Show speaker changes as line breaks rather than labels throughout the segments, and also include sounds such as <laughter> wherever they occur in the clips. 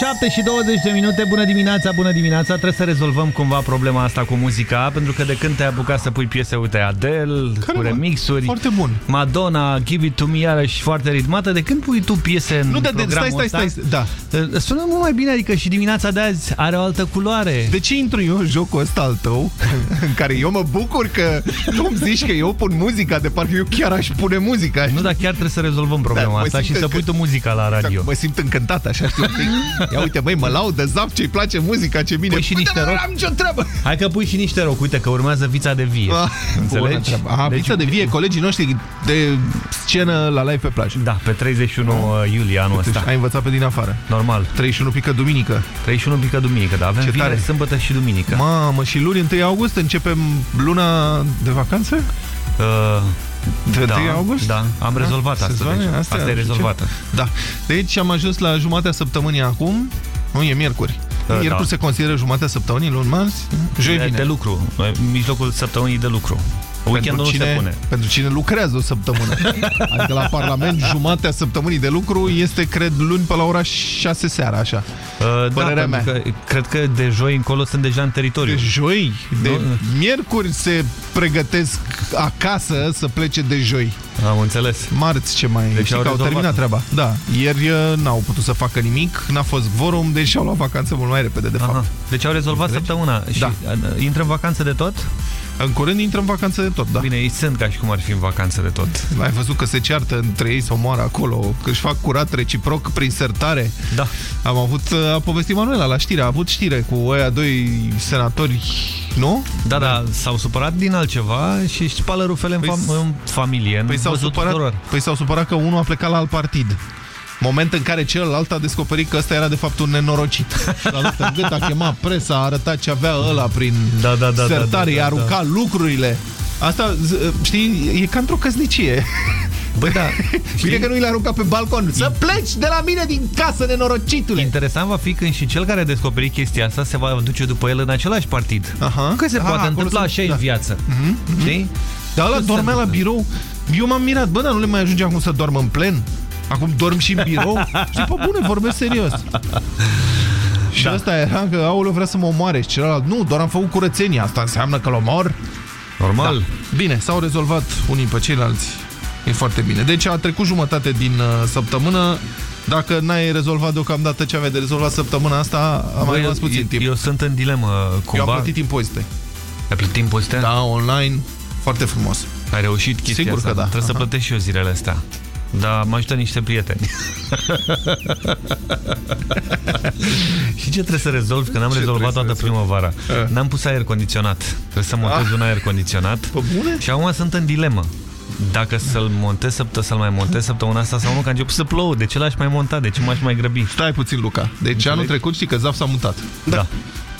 7 și 20 de minute, bună dimineața, bună dimineața. Trebuie să rezolvăm cumva problema asta cu muzica Pentru că de când te-ai apucat să pui piese, uite, Adele, Care cu remixuri
Foarte bun.
Madonna, Give It To Me, iarăși foarte ritmată. De când pui tu piese în
nu, de,
programul
stai, stai, stai, da.
Sună mult mai bine, adică și dimineața de azi are o altă culoare.
De ce intru eu în jocul ăsta al tău În care eu mă bucur că tu îmi zici că eu pun muzica De parcă eu chiar aș pune muzica?
Nu, dar chiar trebuie să rezolvăm problema da, asta Și să pui tu muzica la radio.
Mă simt încântat, așa știu <laughs> Ia uite, băi, mă laudă, zap, ce-i place muzica, ce bine.
Pui și niște rock.
Am nicio treabă.
Hai că pui și niște rock. Uite că urmează Vița de Vie. Ah, Înțelegi?
Aha, deci, Vița de Vie, colegii noștri de scenă la live pe plajă.
Da, pe 31 oh. iulie anul ăsta.
Ai învățat pe din afară.
Normal.
31 pică duminică.
31 pică duminică, da. Avem ce vineri, sâmbătă și duminică.
Mamă, și luni 1 august începem luna de vacanțe? Uh, de
da,
1 august?
Da, am da, rezolvat asta. Deci. Asta, asta e rezolvată.
Da. Deci am ajuns la jumatea săptămânii acum. Nu, e miercuri. Da, miercuri da. se consideră jumatea săptămânii, luni marți, joi,
de, de lucru, mijlocul săptămânii de lucru. Weekendul
pentru cine,
nu se pune.
Pentru cine lucrează o săptămână. <laughs> adică la Parlament, jumatea săptămânii de lucru este, cred, luni pe la ora 6 seara, așa. Uh, Părerea da, mea. Că,
cred că de joi încolo sunt deja în teritoriu.
De joi? De nu? miercuri se pregătesc acasă să plece de joi.
Am înțeles.
Marți ce mai... Deci Știi au, au terminat treaba. Da. Ieri uh, n-au putut să facă nimic, n-a fost vorum, deci au luat vacanță mult mai repede, de Aha. fapt.
Deci au rezolvat Înțelegi? săptămâna. Și da. Uh, intră în vacanță de tot?
În curând intră în vacanță de tot, da.
Bine, ei sunt ca și cum ar fi în vacanță de tot.
Ai văzut că se ceartă între ei sau moară acolo, că își fac curat reciproc prin sertare.
Da.
Am avut, a povestit Manuela la știre, a avut știre cu oia doi senatori, nu?
Da, da, s-au supărat din altceva și își spală rufele păi, în, fam în familie.
Păi s-au supărat, păi supărat că unul a plecat la alt partid. Moment în care celălalt a descoperit că ăsta era de fapt un nenorocit. a gât, a chemat presa, a arătat ce avea ăla prin
da, da, da,
sertare,
da, da, da,
i-a aruncat da. lucrurile. Asta, știi, e ca într-o căsnicie.
Bă, da. <laughs>
Bine că nu i-l aruncat pe balcon. Să pleci de la mine din casă, nenorocitule!
Interesant va fi când și cel care a descoperit chestia asta se va duce după el în același partid.
Aha.
Că se Aha, poate întâmpla așa da. în viață. Mm -hmm. Știi?
Dar ăla dormea la birou. Eu m-am mirat. Bă, dar nu le mai ajunge acum să dormă în plen? Acum dorm și în birou? <laughs> și pe bune, vorbesc serios. Și da. asta era că, aulă, vrea să mă omoare și celălalt. Nu, doar am făcut curățenia. Asta înseamnă că l omor?
Normal. Da.
Bine, s-au rezolvat unii pe ceilalți. E foarte bine. Deci a trecut jumătate din uh, săptămână. Dacă n-ai rezolvat deocamdată ce aveai de rezolvat săptămâna asta, am mai rămas puțin timp.
Eu sunt în dilemă. Cumva...
Eu am plătit impozite.
Ai plătit impozite?
Da, online. Foarte frumos.
Ai reușit chestia
Sigur
asta.
că da.
Trebuie
Aha.
să plătești și eu zilele astea. Da, mă ajută niște prieteni. <laughs> și ce trebuie să rezolv? Că n-am rezolvat toată primăvara. Eh. N-am pus aer condiționat. Trebuie să montez ah. un aer condiționat.
Pe bune?
Și acum sunt în dilemă. Dacă să-l montez să-l mai montez săptămâna asta sau nu, că a început să plouă. De ce l-aș mai monta? De ce m-aș mai grăbi?
Stai puțin, Luca. Deci Înțeleg? anul trecut știi că Zaf s-a mutat.
Da. da.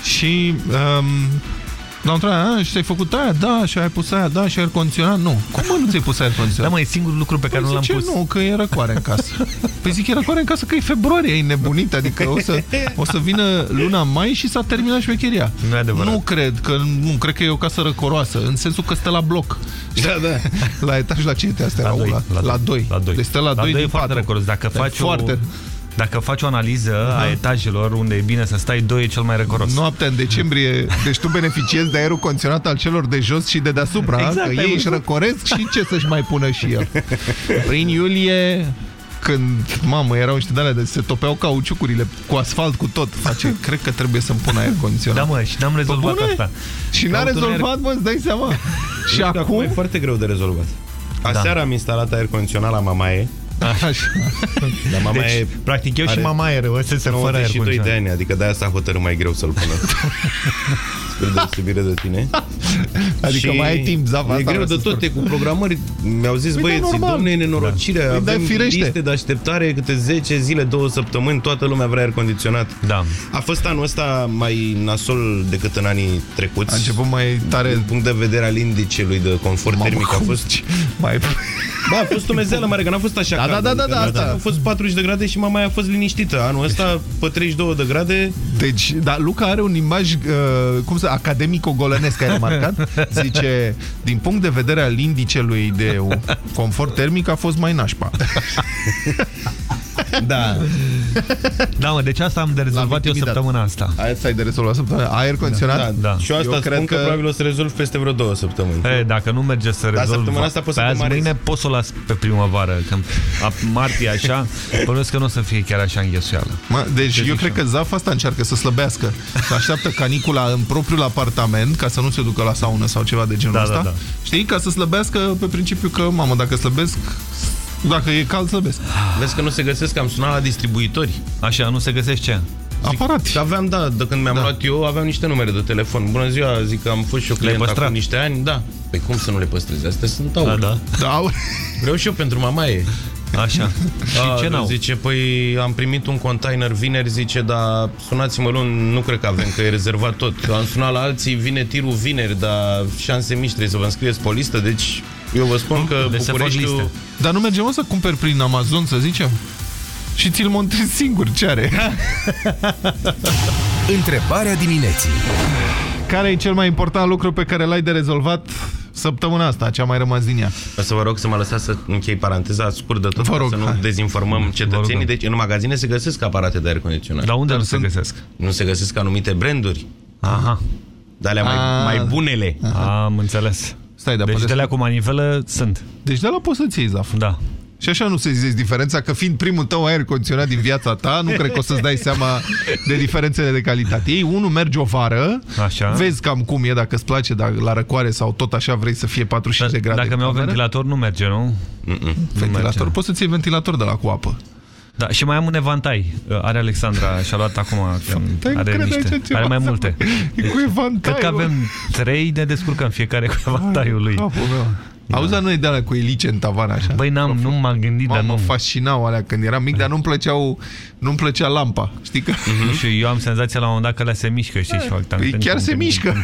Și um, L-am întrebat, și ai făcut aia? Da, și ai pus aia? Da, și aer condiționat? Nu. Cum mă, nu ți-ai pus aer condiționat?
Da, mă, e singurul lucru pe care păi nu l-am pus.
nu, că e răcoare în casă. Păi zic, e răcoare în casă că e februarie, e nebunit, adică o să, o să vină luna mai și s-a terminat șmecheria.
Nu e adevărat.
Nu cred, că nu, cred că e o casă răcoroasă, în sensul că stă la bloc.
Da, da.
La etaj la ce este asta? La 2. La 2.
La 2.
Deci stă la 2
din 4. foarte răcoros. Dacă faci
foarte... o
dacă faci o analiză uh -huh. a etajelor unde e bine să stai, doi e cel mai răcoros.
Noaptea în decembrie, deci tu beneficiezi de aerul condiționat al celor de jos și de deasupra, exact, că ei își răcoresc și ce să-și mai pună și el. Prin iulie când, mamă, erau niște de de se topeau cauciucurile cu asfalt, cu tot. Face, <laughs> cred că trebuie să-mi pun aer condiționat.
Da, mă, și n-am rezolvat asta.
Și n-a rezolvat, aer... mă, îți dai seama. <laughs> și acum...
e foarte greu de rezolvat. Aseară da. am instalat aer condiționat la Mamaie
Așa.
Dar mama deci,
e, practic eu și mama e rău, să se fără aer
92 de ani, adică de-aia s-a hotărât mai greu să-l pună. <laughs> Spre deosebire de tine. <laughs>
Adică și mai ai timp, Zava.
E greu de tot, cu programări. Mi-au zis păi băieții, domne, e nenorocire, da. avem liste de așteptare câte 10 zile, 2 săptămâni, toată lumea vrea aer condiționat.
Da.
A fost anul ăsta mai nasol decât în anii trecuți.
A început mai tare.
Din punct de vedere al indicelui de confort termic a fost...
Mai...
Ba, a fost o mezeală mare, că n-a fost așa
da, da, da, da, da, asta.
A fost 40 de grade și mama a fost liniștită. Anul ăsta, pe 32 de grade...
Deci, da, Luca are un imaj, uh, cum să, academico-golănesc, ai remarcat? Zice, din punct de vedere al indicelui de confort termic, a fost mai nașpa.
Da. <laughs>
da, mă, deci asta am de rezolvat eu săptămâna asta.
Asta ai de rezolvat săptămâna? Aer condiționat? Da,
da. da. Și eu asta eu spun că... că probabil o să rezolv peste vreo două săptămâni.
E, dacă nu merge să rezolv... Dar
săptămâna asta poți să te
mâine pot să o las pe primăvară, că martie așa, bănuiesc că nu o să fie chiar așa înghesuială.
Deci eu cred că Zaf asta încearcă să slăbească. Să așteaptă canicula în propriul apartament ca să nu se ducă la saună sau ceva de genul da, ăsta. Da, da. Știi? Ca să slăbească pe principiu că, mamă, dacă slăbesc, dacă e cald, slăbesc.
Vezi că nu se găsesc, am sunat la distribuitori.
Așa, nu se găsește ce?
Aparat.
Că aveam, da, de când mi-am da. luat eu, aveam niște numere de telefon. Bună ziua, zic că am fost și eu client acum niște ani. Da. Păi cum să nu le păstrezi? Astea sunt aur.
Da, da. da.
Vreau și eu pentru mamaie.
Așa.
Și A, ce n-au? Zice, păi am primit un container vineri, zice, dar sunați-mă luni, nu cred că avem, că e rezervat tot. Am sunat la alții, vine tirul vineri, dar șanse mici trebuie să vă înscrieți pe listă, deci eu vă spun că Bucureștiul...
Dar nu mergem să cumperi prin Amazon, să zicem? Și ți-l montezi singur, ce are? <laughs>
Întrebarea dimineții.
Care e cel mai important lucru pe care l-ai de rezolvat săptămâna asta, ce a mai rămas din ea.
O să vă rog să mă lăsați să închei paranteza scurt de tot, rog, să nu hai. dezinformăm cetățenii. Deci în magazine se găsesc aparate de aer condiționat.
Dar unde Dar nu se găsesc?
Nu se găsesc anumite branduri.
Aha.
De alea mai, mai bunele.
Aha. Am înțeles. Stai, deci de alea cu manivelă sunt.
Deci de la poți să-ți iei zaf.
Da.
Și așa nu se zice diferența, că fiind primul tău aer condiționat din viața ta, nu cred că o să-ți dai seama de diferențele de calitate. Ei, unul merge o vară, așa. vezi cam cum e, dacă îți place dacă la răcoare sau tot așa vrei să fie 45 da, de grade.
Dacă mi-au ventilator, nu merge, nu?
Mm -mm. Ventilator, merge. poți să-ți iei ventilator de la cu apă.
Da, și mai am un evantai. Are Alexandra și-a luat acum. Are, niște, are mai multe.
Deci, cu evantai,
cred că avem trei, ne descurcăm fiecare cu evantaiul lui.
Da. Auzi, nu e de alea cu elice în tavan așa?
Băi, n-am, nu m-am gândit, dar
nu...
Mă
fascinau alea când eram mic, dar nu-mi plăceau, nu-mi plăcea lampa, știi că?
Nu știu, eu am senzația la un moment dat că le se mișcă, știi? Și fac
păi chiar se mișcă.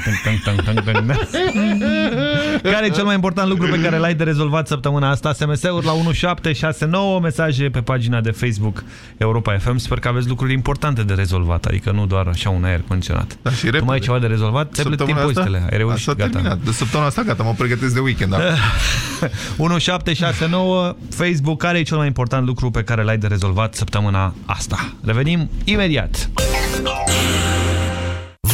Care e cel mai important lucru pe care l-ai de rezolvat săptămâna asta? SMS-uri la 1769, mesaje pe pagina de Facebook Europa FM. Sper că aveți lucruri importante de rezolvat, adică nu doar așa un aer condiționat. Da, și tu mai ai ceva de rezolvat? Te plătim impozitele. Ai reușit, gata.
De săptămâna asta, gata, mă pregătesc de weekend. Da. <laughs>
1769 Facebook, care e cel mai important lucru pe care l-ai de rezolvat săptămâna asta? Revenim imediat.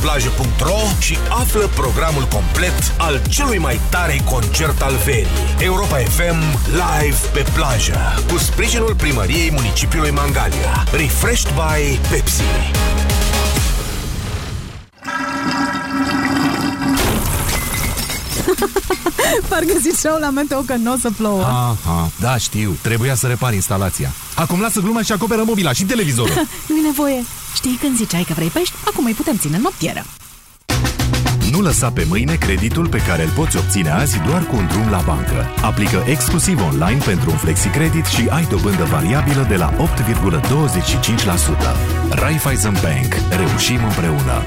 plajă.ro și află programul complet al celui mai tare concert al verii. Europa FM live pe plajă cu sprijinul primăriei municipiului Mangalia. Refreshed by Pepsi. <laughs>
Parcă ziceau la meteo că nu o să plouă.
Aha, da, știu. Trebuia să repar instalația. Acum lasă gluma și acoperă mobila și televizorul. <laughs>
Nu-i nevoie. Știi când ziceai că vrei pești? Acum îi putem ține noptieră.
Nu lăsa pe mâine creditul pe care îl poți obține azi doar cu un drum la bancă. Aplică exclusiv online pentru un flexicredit și ai dobândă variabilă de la 8,25%. Raiffeisen Bank. Reușim împreună!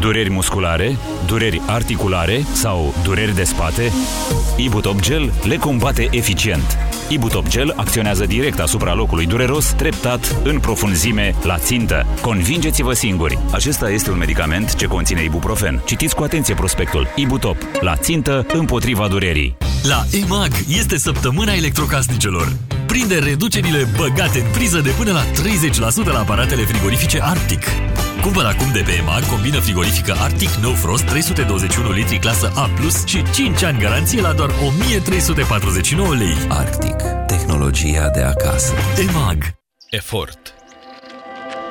Dureri musculare, dureri articulare sau dureri de spate? Ibutop Gel le combate eficient. Ibutop Gel acționează direct asupra locului dureros, treptat, în profunzime, la țintă. Convingeți-vă singuri! Acesta este un medicament ce conține ibuprofen. Citiți cu atenție prospectul. Ibutop. La țintă, împotriva durerii.
La EMAG este săptămâna electrocasnicelor. Prinde reducerile băgate în priză de până la 30% la aparatele frigorifice Arctic. Cumpăr acum de pe EMAG combină frigorifică Arctic No Frost 321 litri clasă A+, și 5 ani garanție la doar 1349 lei.
Arctic. Tehnologia de acasă.
EMAG.
Efort.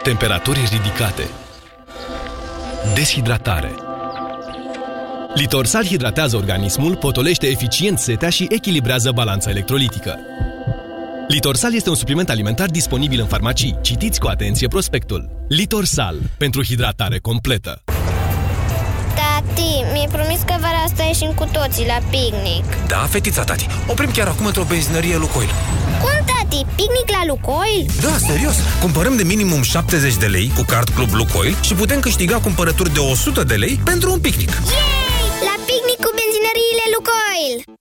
Temperaturi ridicate. Deshidratare. Litorsal hidratează organismul, potolește eficient setea și echilibrează balanța electrolitică. Litorsal este un supliment alimentar disponibil în farmacii. Citiți cu atenție prospectul. Litorsal. Pentru hidratare completă.
Tati, mi-ai promis că vara asta ieșim cu toții la picnic.
Da, fetița, tati. Oprim chiar acum într-o benzinărie Lucoil.
Cum, tati? Tati, picnic la Lucoil?
Da, serios! Cumpărăm de minimum 70 de lei cu card Club Lucoil și putem câștiga cumpărături de 100 de lei pentru un picnic.
Yay! La picnic cu benzinăriile Lucoil!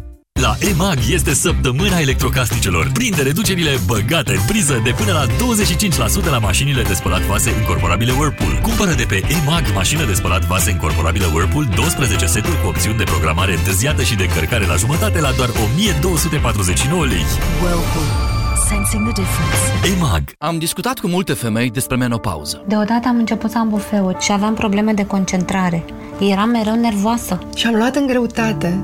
La EMAG este săptămâna electrocasnicelor. Prinde reducerile băgate în priză de până la 25% la mașinile de spălat vase incorporabile Whirlpool. Cumpără de pe EMAG mașină de spălat vase incorporabile Whirlpool 12 seturi cu opțiuni de programare întârziată și de încărcare la jumătate la doar 1249 lei.
Whirlpool. Sensing the difference.
EMAG.
Am discutat cu multe femei despre menopauză.
Deodată am început să am bufeuri și aveam probleme de concentrare. Eram mereu nervoasă.
Și am luat în greutate.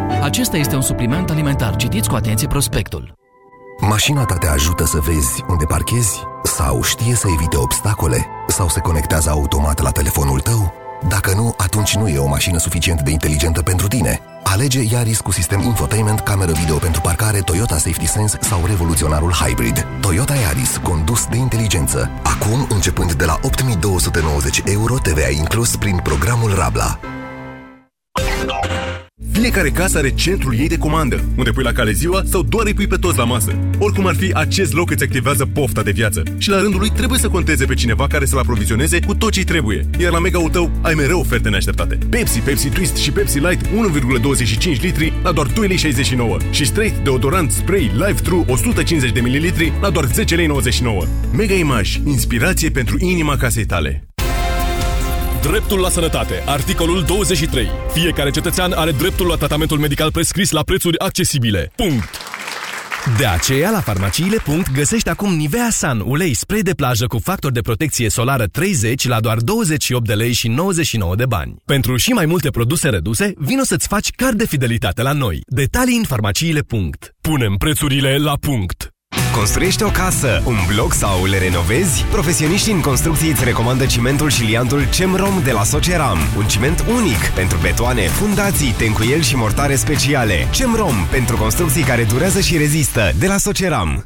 Acesta este un supliment alimentar. Citiți cu atenție prospectul.
Mașina ta te ajută să vezi unde parchezi? Sau știe să evite obstacole? Sau se conectează automat la telefonul tău? Dacă nu, atunci nu e o mașină suficient de inteligentă pentru tine. Alege Yaris cu sistem infotainment, cameră video pentru parcare, Toyota Safety Sense sau revoluționarul Hybrid. Toyota Yaris, condus de inteligență. Acum, începând de la 8290 euro, TVA inclus prin programul Rabla.
Fiecare casă are centrul ei de comandă, unde pui la cale ziua sau doar îi pui pe toți la masă. Oricum ar fi, acest loc îți activează pofta de viață și la rândul lui trebuie să conteze pe cineva care să-l aprovizioneze cu tot ce trebuie. Iar la mega-ul tău ai mereu oferte neașteptate. Pepsi, Pepsi Twist și Pepsi Light 1,25 litri la doar 2,69 lei și Straight deodorant spray Live True 150 de ml la doar 10,99 lei. Mega Image, inspirație pentru inima casei tale.
Dreptul la sănătate. Articolul 23. Fiecare cetățean are dreptul la tratamentul medical prescris la prețuri accesibile. Punct.
De aceea, la farmaciile. găsești acum Nivea Sun, ulei spray de plajă cu factor de protecție solară 30 la doar 28 de lei și 99 de bani. Pentru și mai multe produse reduse, vino să-ți faci card de fidelitate la noi. Detalii în farmaciile.
Punem prețurile la punct.
Construiești o casă, un bloc sau le renovezi? Profesioniștii în construcții îți recomandă cimentul și liantul CEMROM de la Soceram. Un ciment unic pentru betoane, fundații, tencuieli și mortare speciale. CEMROM pentru construcții care durează și rezistă de la Soceram.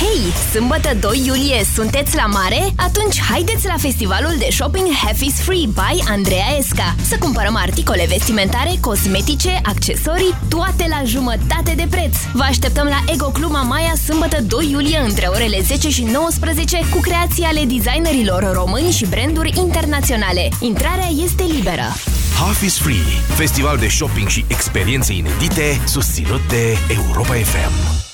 Hei, sâmbătă 2 iulie sunteți la mare? Atunci haideți la festivalul de shopping Half is Free by Andreea Esca. Să cumpărăm articole vestimentare, cosmetice, accesorii, toate la jumătate de preț. Vă așteptăm la Ego Club Mamaia sâmbătă 2 iulie între orele 10 și 19 cu creații ale designerilor români și branduri internaționale. Intrarea este liberă.
Half is Free, festival de shopping și experiențe inedite, susținut de Europa FM.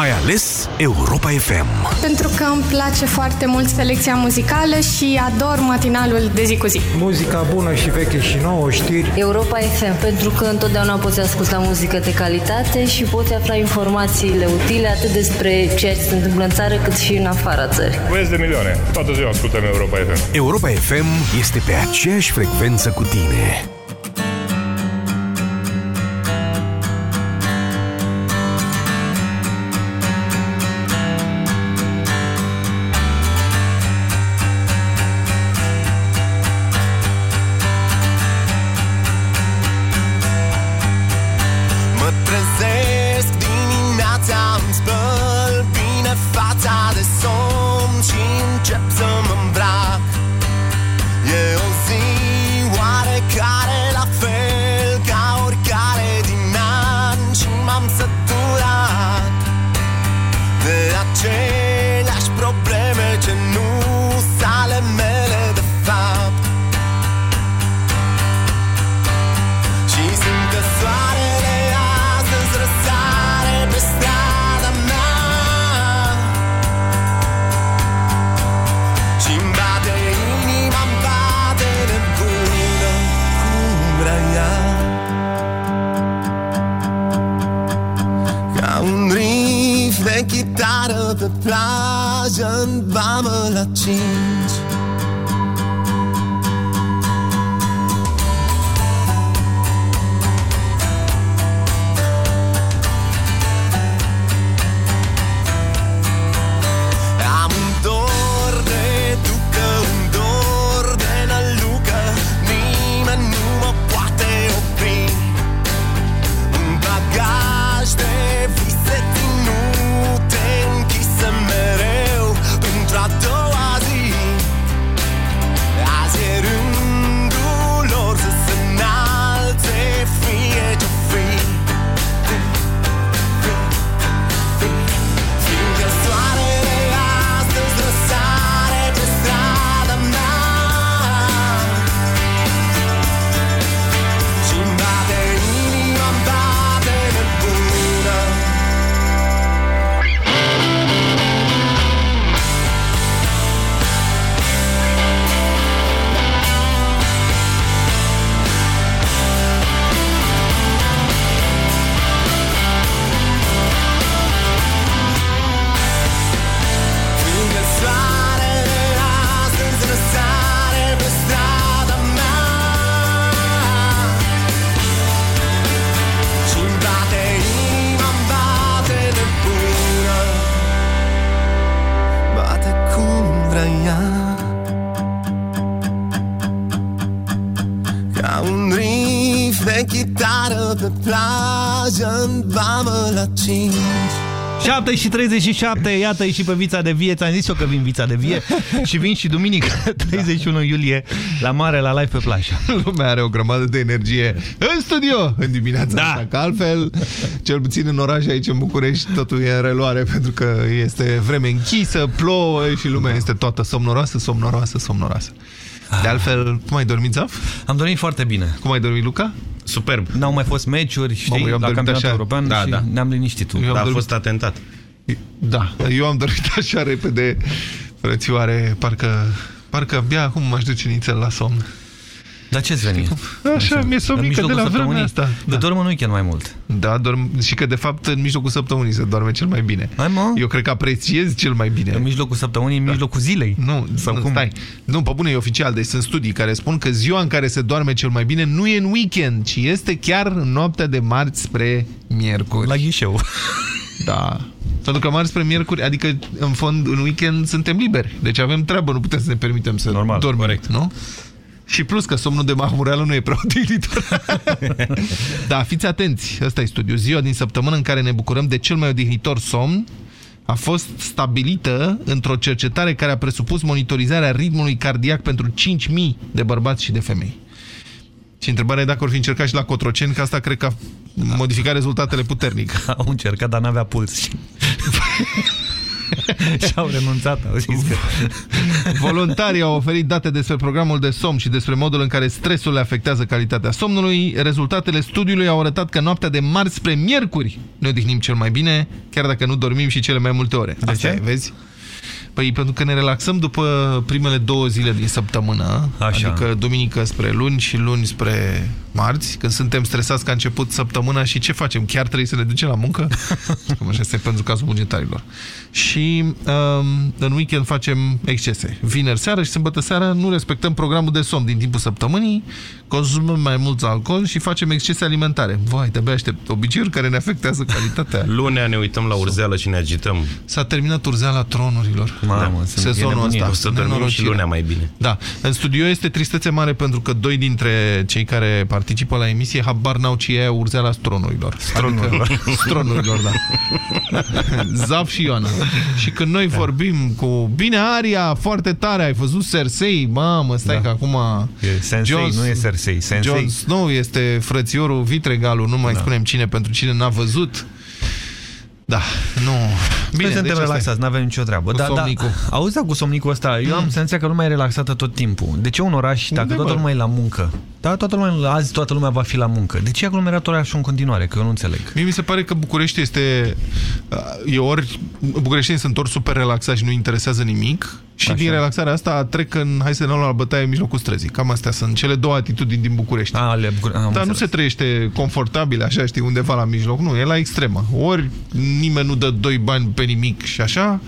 Ai ales Europa FM.
Pentru că îmi place foarte mult selecția muzicală și ador matinalul de zi cu zi.
Muzica bună și veche și nouă, știri.
Europa FM, pentru că întotdeauna poți asculta muzică de calitate și poți afla informațiile utile atât despre ceea ce se întâmplă în țară cât și în afara țării.
Băieți de milioane, toată ziua ascultăm Europa FM.
Europa FM este pe aceeași frecvență cu tine.
7 și 37, iată și pe Vița de Vie, ți-am zis eu că vin Vița de Vie <laughs> și vin și duminică 31 iulie la mare, la live pe plajă. <laughs>
Lumea are o grămadă de energie în studio în dimineața da. asta, că altfel, cel puțin în oraș aici în București, totul e în reloare <laughs> pentru că este vreme închisă, plouă și lumea este toată somnoroasă, somnoroasă, somnoroasă. De altfel, cum ai dormit, Zaf?
Am dormit foarte bine.
Cum ai dormit, Luca?
Superb. N-au mai fost meciuri, știi,
Mamă, eu am
la
dormit
campionatul
așa.
european
Da,
și
da.
ne-am liniștit.
Eu am
Da, a
dormit-
fost atentat.
Da, eu am dormit <laughs> așa repede, frățioare, parcă, parcă abia acum m-aș duce nițel la somn.
Dar ce-ți veni?
Așa, mi-e
În
somnică de
mijlocul
la vremea
săptămânii.
asta.
Eu dorm în weekend mai mult.
Da, dorm, și că de fapt în mijlocul săptămânii se doarme cel mai bine.
Hai, mă.
Eu cred că apreciez cel mai bine.
În mijlocul săptămânii, în mijlocul zilei.
Nu,
Sau
nu,
cum?
stai. Nu, pe bune, e oficial. Deci sunt studii care spun că ziua în care se doarme cel mai bine nu e în weekend, ci este chiar în noaptea de marți spre miercuri.
La ghișeu.
Da. <laughs> Pentru că marți spre miercuri, adică în fond în weekend suntem liberi. Deci avem treabă, nu putem să ne permitem să
Normal,
dormim,
corect.
nu? Și plus că somnul de mahmureală nu e prea <laughs> utilitor. <laughs> da, fiți atenți. Ăsta e studiul. Ziua din săptămână în care ne bucurăm de cel mai odihnitor somn a fost stabilită într-o cercetare care a presupus monitorizarea ritmului cardiac pentru 5.000 de bărbați și de femei. Și întrebarea e dacă or fi încercat și la Cotroceni, că asta cred că a modificat rezultatele puternic. <laughs>
Au încercat, dar n-avea puls. <laughs> și au renunțat, au zis că...
Voluntarii au oferit date despre programul de somn și despre modul în care stresul le afectează calitatea somnului. Rezultatele studiului au arătat că noaptea de marți spre miercuri ne odihnim cel mai bine, chiar dacă nu dormim și cele mai multe ore.
De
Asta
ce?
e, vezi? Păi pentru că ne relaxăm după primele două zile din săptămână,
Așa.
adică duminică spre luni și luni spre marți, când suntem stresați că a început săptămâna și ce facem? Chiar trebuie să ne ducem la muncă? <laughs> Cum așa este pentru cazul bugetarilor. Și um, în weekend facem excese. Vineri seară și sâmbătă seara nu respectăm programul de somn din timpul săptămânii, consumăm mai mult alcool și facem excese alimentare. Vai, de-abia aștept obiceiuri care ne afectează calitatea. <laughs>
Lunea ne uităm la urzeală și ne agităm.
S-a terminat urzeala tronurilor.
Mamă,
Da.
sunt- e
Sezonul
nebunie.
ăsta.
O să dormim și
Nenorocire.
lunea mai bine.
Da. În studio este tristețe mare pentru că doi dintre cei care participă la emisie habar n-au ce e urzeala stronurilor.
Stronurilor.
Adică, <laughs> stronurilor, da. <laughs> Zaf și Ioana. Și când noi vorbim cu bine Aria, foarte tare, ai văzut Cersei? Mamă, stai
Da.
că acum...
E Sensei, nu e Cersei, Sensei.
Jon Snow este frățiorul Vitregalul, nu mai
Da.
spunem cine pentru cine n-a văzut. Da, nu...
Bine, suntem
deci asta e.
relaxați, nu avem nicio treabă.
Cu
da,
somnicul.
Da, auzi, da, cu somnicul ăsta, eu am senzația că lumea e relaxată tot timpul. De ce un oraș, dacă
Unde,
toată
bă?
lumea e la muncă, da, toată lumea, azi toată lumea va fi la muncă, de ce e aglomerat orașul în continuare? Că eu nu înțeleg.
Mie mi se pare că București este... E ori... Bucureștienii sunt ori super relaxați și nu interesează nimic și
Așa.
din relaxarea asta trec în hai să ne luăm la bătaie în mijlocul străzii. Cam astea sunt cele două atitudini din București.
A, ale Bucure... am
Dar nu
înțeles.
se trăiește confortabil, așa, știi, undeva la mijloc. Nu, e la extremă. Ori nimeni nu dă doi bani pe nimic și așa,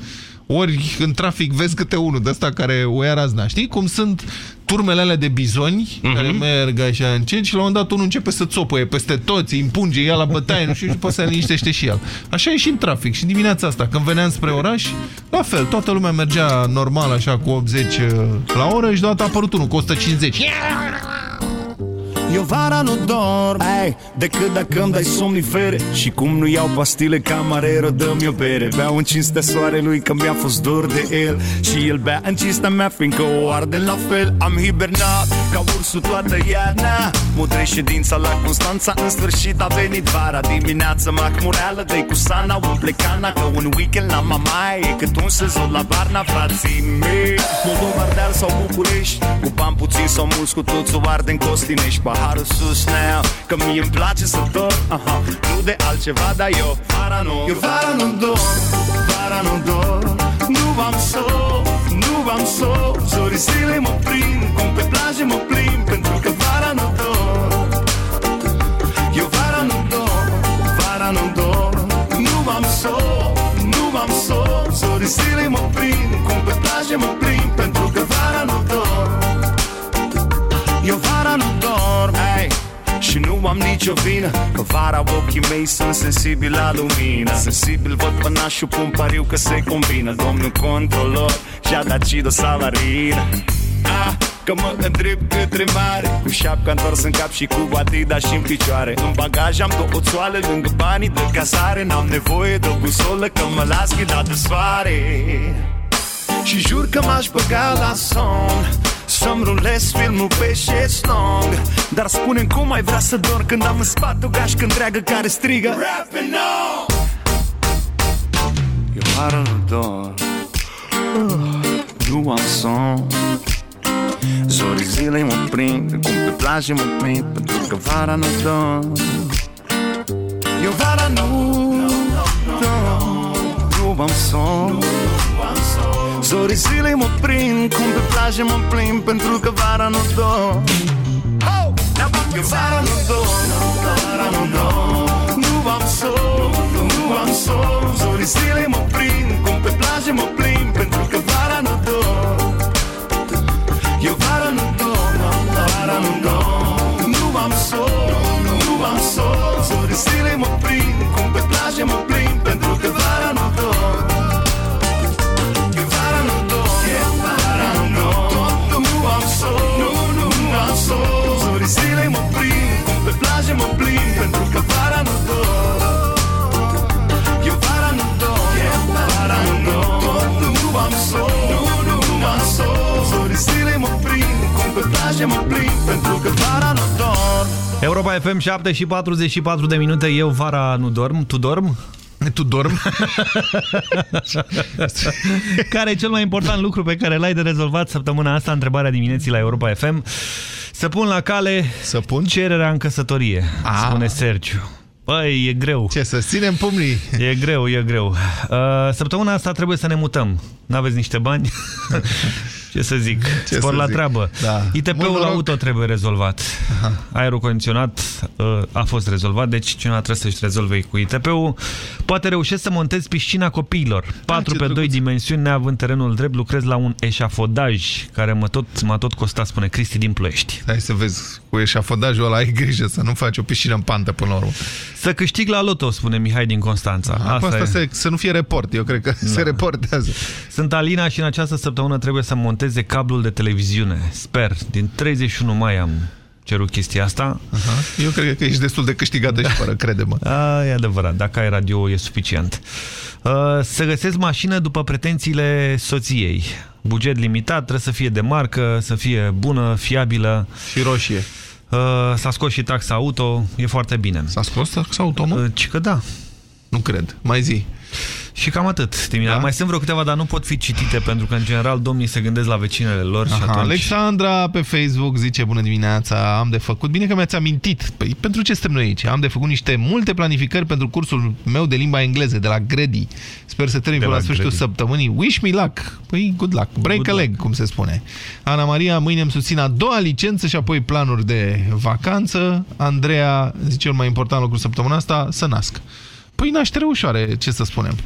ori în trafic vezi câte unul de ăsta care o ia razna. Știi cum sunt turmele alea de bizoni mm -hmm. care merg așa încet și la un moment dat unul începe să țopăie peste toți, îi împunge ea la bătaie, nu știu, și poate să liniștește și el. Așa e și în trafic. Și dimineața asta, când veneam spre oraș, la fel, toată lumea mergea normal așa cu 80 la oră și deodată a apărut unul cu 150.
Eu vara nu dorm. Ei, Decât dacă îmi dai somnifere Și cum nu iau pastile camarero Dă-mi o bere. Beau în cinstea soarelui Că mi-a fost dor de el. Și el bea în cinstea mea Fiindcă o arde la fel. Am hibernat ca ursul toată iarna. Mudre ședința la Constanța În sfârșit a venit vara. Dimineața macmureală dă cu sana Umple cana Că un weekend la mamaie E cât un sezon la Varna Frații mei. Moldova, Ardeal sau București Cu bani puțin sau mulți Cu toți o arde în Costinești. Paharul sus now Că mie îmi place să dorm. Aha, Nu de altceva, dar eu Vara nu Eu vara nu dorm Vara nu dorm Nu am somn Nu am somn Zorii zile mă prind Cum pe plajă mă plimb Pentru că vara nu dorm Eu vara nu dorm Vara nu dorm Nu am somn Nu am somn Zorii zile mă prind Cum pe plajă mă plimb nu am nicio vină. Că vara ochii mei sunt sensibili la lumină. Sensibil văd pănașul pun pariu că se combină. Domnul controlor și-a dat Cido Savarina ah, Că mă îndrept către mare. Cu șapca întors în cap și cu Adidas și în picioare. În bagaj am două țoale lângă banii de casare. N-am nevoie de o busolă că mă las ghidat de soare. Și jur că m-aș băga la somn să-mi rulez filmul pe șeslong Dar spune cum ai vrea să dor Când am în spate o gașcă întreagă care strigă. Rapping on! Eu vară nu dor. Nu am somn. Zorii zilei mă prind Cum pe plajă mă prind Pentru că vara nu dor Eu vara nu dor Nu am somn Zorii zilei mă prind Cum pe plajă mă plimb Pentru că vara nu dor Eu vara nu dor Vara nu dor Nu am sol Nu am sol Zorii zilei mă prind Cum pe plajă mă plimb Pentru că vara nu dor Eu vara nu dor Vara nu dor Nu am sol Nu am sol Zorii zilei mă prind Cum pe plajă mă plimb Pentru că vara nu dor
Europa FM 7 și 44 de minute Eu vara nu dorm, tu dorm?
Tu dorm? <laughs>
care e cel mai important lucru pe care l-ai de rezolvat săptămâna asta? Întrebarea dimineții la Europa FM. Să pun la cale
să pun?
cererea în căsătorie, A. spune Sergiu. Băi, e greu.
Ce, să ținem pumnii?
E greu, e greu. Uh, săptămâna asta trebuie să ne mutăm. N-aveți niște bani? <laughs> Ce să zic, Ce spor să la zic? treabă. Da. ITP-ul auto trebuie rezolvat. Aha. Aerul condiționat uh, a fost rezolvat, deci cineva trebuie să-și rezolve cu ITP-ul. Poate reușesc să montez piscina copiilor. 4 pe 2 drăguț. dimensiuni, neavând terenul drept, lucrez la un eșafodaj care mă tot, m-a tot costat, spune Cristi din Ploiești.
Hai să vezi, cu eșafodajul ăla ai grijă să nu faci o piscină în pantă până la urmă.
Să câștig la loto, spune Mihai din Constanța.
Asta, asta se, să nu fie report, eu cred că <laughs> da. se reportează.
Sunt Alina și în această săptămână trebuie să monteze cablul de televiziune. Sper, din 31 mai am cerut chestia asta.
Aha. Eu cred că ești destul de câștigată <laughs> și fără, crede-mă.
E adevărat, dacă ai radio e suficient. Să găsesc mașină după pretențiile soției. Buget limitat, trebuie să fie de marcă, să fie bună, fiabilă.
Și roșie.
S-a scos și taxa auto, e foarte bine.
S-a scos taxa auto, mă?
Ci că da.
Nu cred. Mai zi.
Și cam atât, Timina. Da? Mai sunt vreo câteva, dar nu pot fi citite, pentru că, în general, domnii se gândesc la vecinele lor Aha, și atunci...
Alexandra pe Facebook zice, bună dimineața, am de făcut... Bine că mi-ați amintit. Păi, pentru ce suntem noi aici? Am de făcut niște multe planificări pentru cursul meu de limba engleză, de la Grady. Sper să termin până la sfârșitul Grady. săptămânii. Wish me luck. Păi, good luck. Break good a leg, luck. cum se spune. Ana Maria, mâine îmi susțin a doua licență și apoi planuri de vacanță. Andreea, zice cel mai important lucru săptămâna asta, să nasc. Păi naștere ușoare, ce să spunem.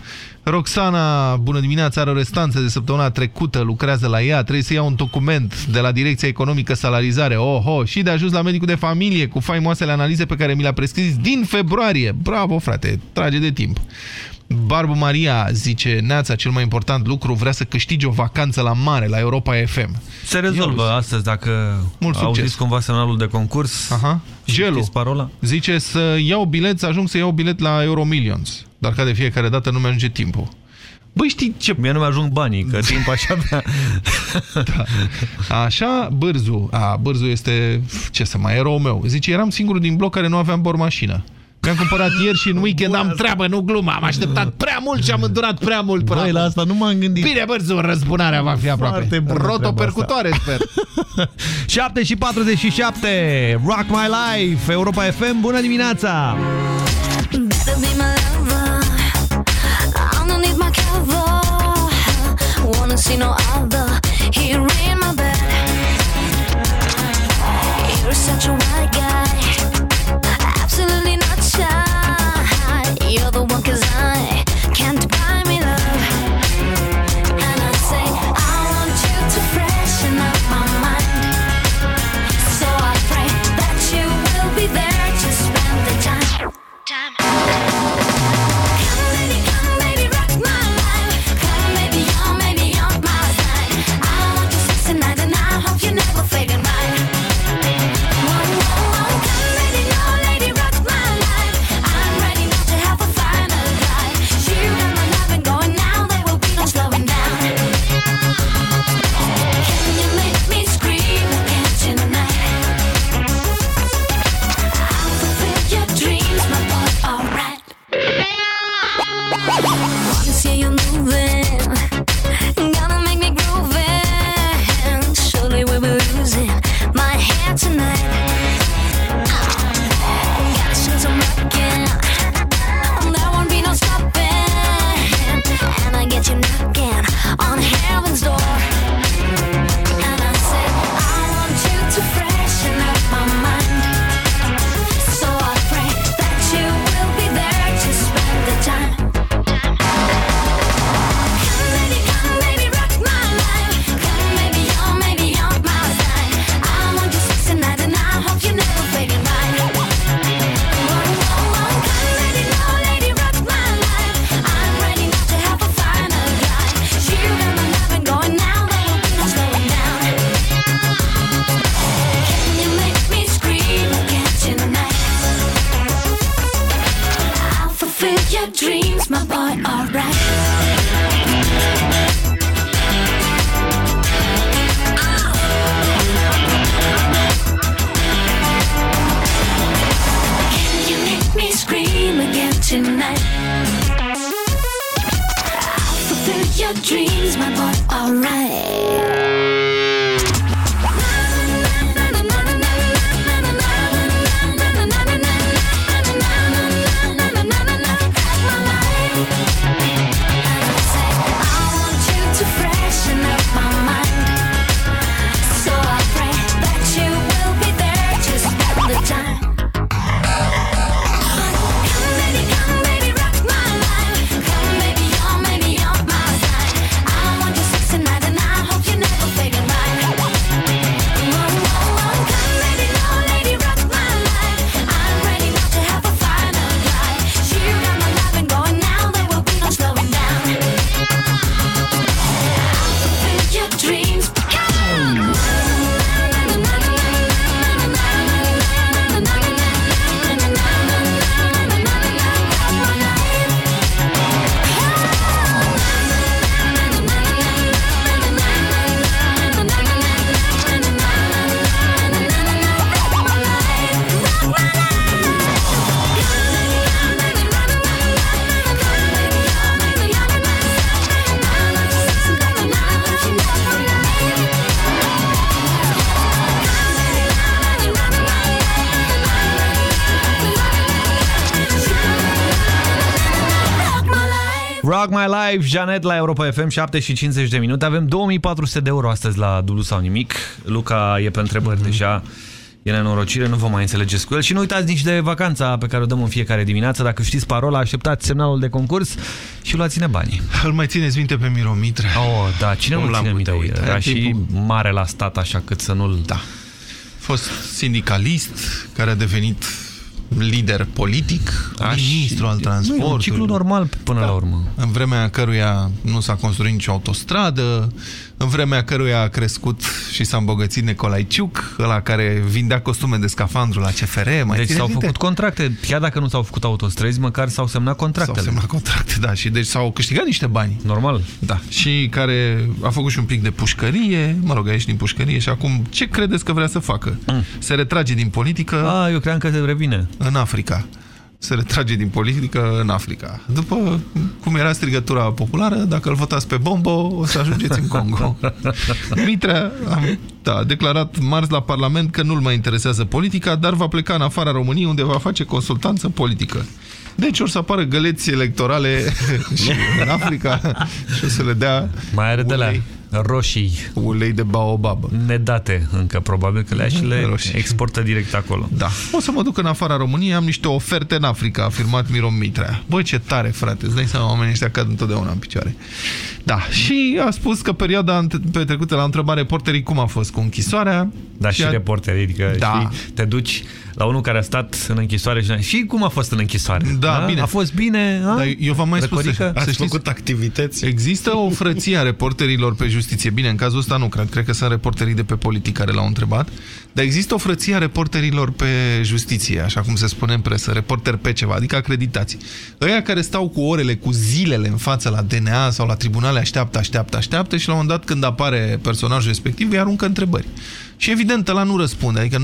Roxana, bună dimineața, are o restanță de săptămâna trecută, lucrează la ea, trebuie să ia un document de la Direcția Economică Salarizare, oho, și de ajuns la medicul de familie cu faimoasele analize pe care mi le-a prescris din februarie. Bravo, frate, trage de timp. Barbu Maria zice, Neața, cel mai important lucru, vrea să câștige o vacanță la mare, la Europa FM.
Se rezolvă Eu, astăzi dacă Mult auziți cumva semnalul de concurs. Aha.
Gelu parola. zice să iau bilet, să ajung să iau bilet la Euromillions. Dar ca de fiecare dată nu mi-ajunge timpul. Băi, știi ce...
Mie nu mi-ajung banii, că timp așa avea. <laughs>
da. Așa, Bârzu. A, Bârzu este, ce să mai, erou meu. Zice, eram singurul din bloc care nu aveam bormașină. Mi-am cumpărat ieri și în weekend am treabă, nu glumă. Am așteptat prea mult și am îndurat prea mult.
Până Băi, la asta nu m-am gândit.
Bine, bărzu, răzbunarea va fi aproape. Rotopercutoare, sper. <laughs>
7 și 47, Rock My Life, Europa FM, bună dimineața! see no other here in my bed. You're such a Rock My Life, Janet la Europa FM, 7 și 50 de minute. Avem 2400 de euro astăzi la Dulu sau nimic. Luca e pe întrebări mm -hmm. deja.
E nenorocire, nu vă mai înțelegeți cu el. Și nu uitați nici de vacanța pe care o dăm în fiecare dimineață. Dacă știți parola, așteptați semnalul de concurs și luați-ne banii.
Îl mai țineți minte pe Miro Mitre?
Oh, da, cine nu ține minte? Uite, Era și mare la stat, așa cât să nu-l...
Da. Fost sindicalist, care a devenit lider politic, da, ministru al transportului. un
ciclu normal până da. la urmă.
În vremea căruia nu s-a construit nicio autostradă, în vremea căruia a crescut și s-a îmbogățit Nicolae Ciuc, ăla care vindea costume de scafandru la CFR. Mai
deci s-au făcut contracte, chiar dacă nu s-au făcut autostrăzi, măcar s-au semnat contractele.
S-au semnat contracte, da, și deci s-au câștigat niște bani.
Normal.
Da, și care a făcut și un pic de pușcărie, mă rog, a ieșit din pușcărie și acum ce credeți că vrea să facă? Mm. Se retrage din politică.
Ah, eu cream că se revine.
În Africa se retrage din politică în Africa. După cum era strigătura populară, dacă îl votați pe Bombo, o să ajungeți în Congo. <laughs> Mitrea a da, declarat marți la Parlament că nu-l mai interesează politica, dar va pleca în afara României, unde va face consultanță politică. Deci o să apară găleți electorale <laughs> și în Africa <laughs> și o să le dea
Mai are de la roșii.
Ulei de baobab.
Nedate încă, probabil că le și le roșii. exportă direct acolo.
Da. O să mă duc în afara României, am niște oferte în Africa, a afirmat Miron Mitrea. Băi, ce tare, frate, îți dai seama, oamenii ăștia cad întotdeauna în picioare. Da, și a spus că perioada petrecută la întrebare reporterii cum a fost cu închisoarea.
Da, și, și a... reporterii, adică da. știi, te duci la unul care a stat în închisoare și, și cum a fost în închisoare?
Da, da? bine.
A fost bine? A?
Da, eu v-am mai spus,
să, ați știți, făcut activități.
Există o frăție a reporterilor pe justiție. Bine, în cazul ăsta nu, cred, cred că sunt reporterii de pe politică care l-au întrebat, dar există o frăție a reporterilor pe justiție, așa cum se spune în presă, reporter pe ceva, adică acreditați. Ăia care stau cu orele, cu zilele în față la DNA sau la tribunale, așteaptă, așteaptă, așteaptă și la un moment dat când apare personajul respectiv, îi aruncă întrebări. Și evident, ăla nu răspunde, adică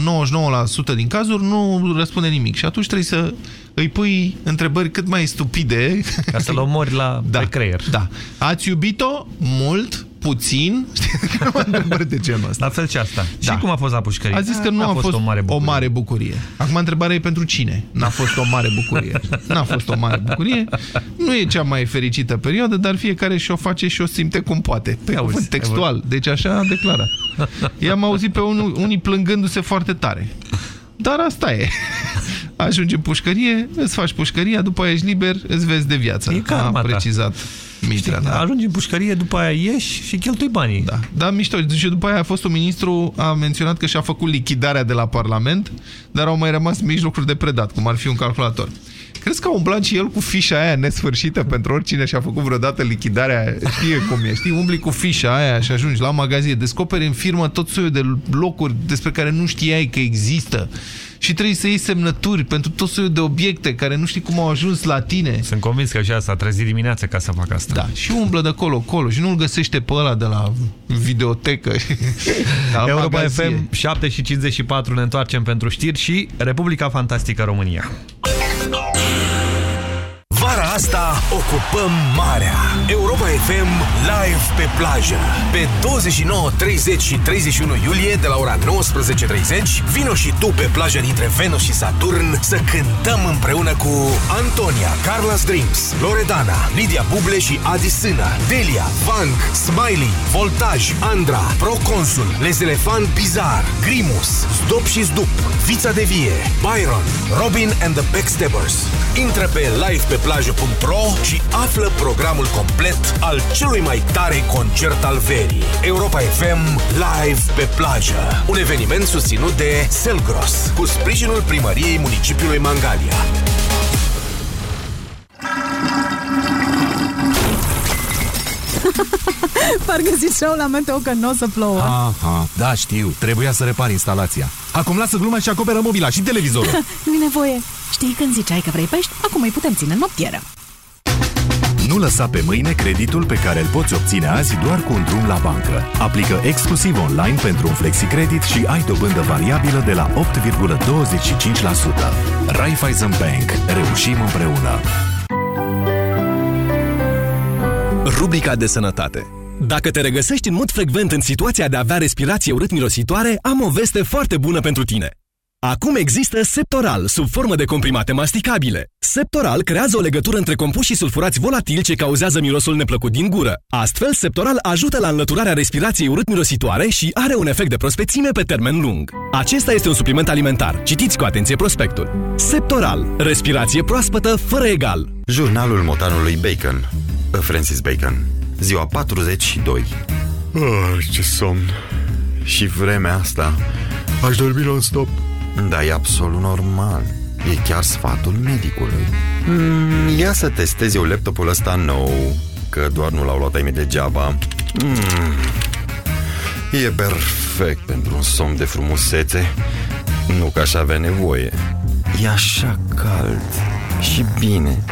99% din cazuri nu răspunde nimic. Și atunci trebuie să îi pui întrebări cât mai stupide.
Ca să-l omori la <laughs>
da,
pe creier.
Da. Ați iubit-o mult? puțin, <laughs> știi, de genul ăsta.
La fel și asta. Da. Și cum a fost la pușcărie?
A zis că nu a, a fost, fost o, mare bucurie. o mare bucurie. Acum întrebarea e pentru cine? N-a fost o mare bucurie. N-a fost o mare bucurie. Nu e cea mai fericită perioadă, dar fiecare și-o face și o simte cum poate. Pe cuvânt textual. Deci așa a declarat. I-am auzit pe unul, unii plângându-se foarte tare. Dar asta e. Ajungi în pușcărie, îți faci pușcăria, după aia ești liber, îți vezi de viață. E a precizat Mitra,
da. Ajungi în pușcărie, după aia ieși și cheltui banii.
Da, da mișto. Și după aia a fost un ministru, a menționat că și-a făcut lichidarea de la Parlament, dar au mai rămas mici lucruri de predat, cum ar fi un calculator. Crezi că a umblat și el cu fișa aia nesfârșită pentru oricine și-a făcut vreodată lichidarea? Știe cum e, știi? Umbli cu fișa aia și ajungi la magazie, descoperi în firmă tot soiul de locuri despre care nu știai că există și trebuie să iei semnături pentru tot soiul de obiecte care nu știi cum au ajuns la tine.
Sunt convins că și asta a trezit dimineața ca să facă asta.
Da, și umblă de acolo-acolo și nu-l găsește pe ăla de la videotecă. <laughs>
Europa FM 7 și 54 ne întoarcem pentru știri și Republica Fantastică România.
Vara asta ocupăm marea. Europa FM live pe plajă. Pe 29, 30 și 31 iulie de la ora 19.30 vino și tu pe plajă dintre Venus și Saturn să cântăm împreună cu Antonia, Carlos Dreams, Loredana, Lidia Buble și Adi Sână, Delia, Vank, Smiley, Voltaj, Andra, Proconsul, Les Elefant Bizar, Grimus, Zdop și Zdup, Vița de Vie, Byron, Robin and the Backstabbers. Intră pe live pe plajă.ro și află programul complet al celui mai tare concert al verii. Europa FM Live pe plajă. Un eveniment susținut de Selgros, cu sprijinul primăriei municipiului Mangalia. <laughs>
Parcă ziceau la meteo că nu o să plouă.
Aha, da, știu. Trebuia să repar instalația. Acum lasă gluma și acoperă mobila și televizorul. <laughs>
Nu-i nevoie. Știi când ziceai că vrei pești? Acum îi putem ține în noptieră.
Nu lăsa pe mâine creditul pe care îl poți obține azi doar cu un drum la bancă. Aplică exclusiv online pentru un flexicredit și ai dobândă variabilă de la 8,25%. Raiffeisen Bank. Reușim împreună.
Rubrica de sănătate dacă te regăsești în mod frecvent în situația de a avea respirație urât-mirositoare, am o veste foarte bună pentru tine. Acum există Septoral, sub formă de comprimate masticabile.
Septoral creează o legătură între compuși și sulfurați volatili ce cauzează mirosul neplăcut din gură. Astfel, Septoral ajută la înlăturarea respirației urât-mirositoare și are un efect de prospețime pe termen lung. Acesta este un supliment alimentar. Citiți cu atenție prospectul. Septoral. Respirație proaspătă fără egal.
Jurnalul motanului Bacon. Francis Bacon. Ziua 42. Oh, ce somn. Și vremea asta. Aș dormi non-stop. Da, e absolut normal. E chiar sfatul medicului. Mm, ia să testez eu laptopul ăsta nou, că doar nu l-au luat ai mei degeaba. Mm, e perfect pentru un somn de frumusețe, nu că aș avea nevoie. E așa cald și bine.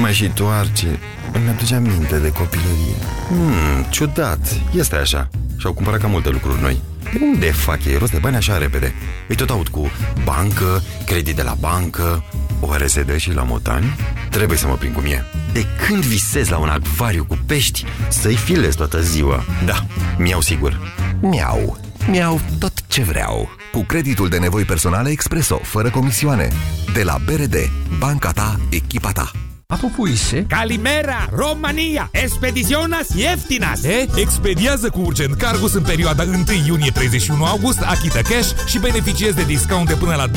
Mai și toarce. Îmi aduce aminte de copilărie. Hmm, ciudat. Este așa. Și-au cumpărat cam multe lucruri noi. De unde fac ei rost de bani așa repede? Îi tot aud cu bancă, credit de la bancă, oare se dă și la motani? Trebuie să mă prind cum e. De când visez la un acvariu cu pești, să-i filez toată ziua. Da, mi-au sigur.
Miau. Miau tot ce vreau. Cu creditul de nevoi personale Expreso, fără comisioane. De la BRD, banca ta, echipa ta.
Apupuise? Calimera, România! Expediționas ieftinas!
E? Expediază cu Urgent Cargus în perioada 1 iunie-31 august, achită cash și beneficiezi de discount de până la 25%.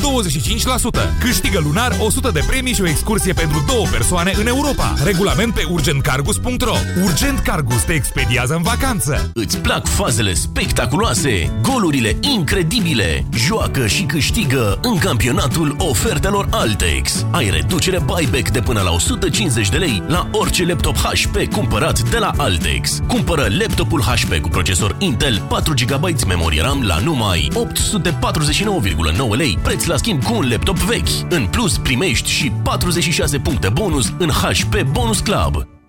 Câștigă lunar 100 de premii și o excursie pentru două persoane în Europa. Regulament pe urgentcargus.ro Urgent Cargus te expediază în vacanță.
Îți plac fazele spectaculoase, golurile incredibile. Joacă și câștigă în campionatul ofertelor Altex. Ai reducere buyback de până la 100 150 de lei la orice laptop HP cumpărat de la Altex. Cumpără laptopul HP cu procesor Intel 4 GB memorie RAM la numai 849,9 lei, preț la schimb cu un laptop vechi. În plus, primești și 46 puncte bonus în HP Bonus Club.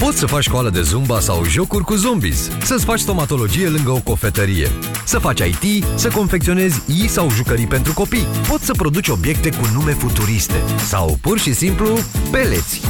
Poți să faci școală de zumba sau jocuri cu zombies, să-ți faci stomatologie lângă o cofetărie, să faci IT, să confecționezi i sau jucării pentru copii. Poți să produci obiecte cu nume futuriste sau pur și simplu peleți.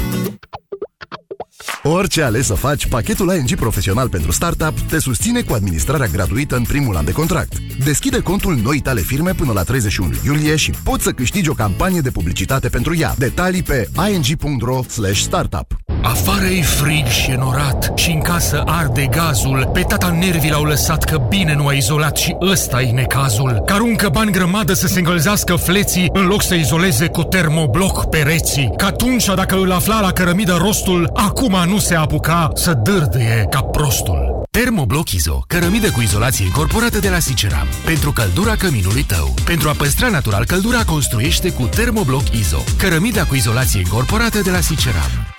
Orice ales să faci, pachetul ING Profesional pentru Startup te susține cu administrarea gratuită în primul an de contract. Deschide contul noi tale firme până la 31 iulie și poți să câștigi o campanie de publicitate pentru ea. Detalii pe ing.ro startup.
Afară e frig și enorat și în casă arde gazul. Pe tata nervii l-au lăsat că bine nu a izolat și ăsta e necazul. Că aruncă bani grămadă să se încălzească fleții în loc să izoleze cu termobloc pereții. Că atunci dacă îl afla la cărămidă rostul, acum nu se apuca să dârdâie ca prostul.
Termobloc Izo, cărămidă cu izolație incorporată de la Siceram. Pentru căldura căminului tău. Pentru a păstra natural căldura, construiește cu Termobloc Izo. Cărămida cu izolație incorporată de la Siceram.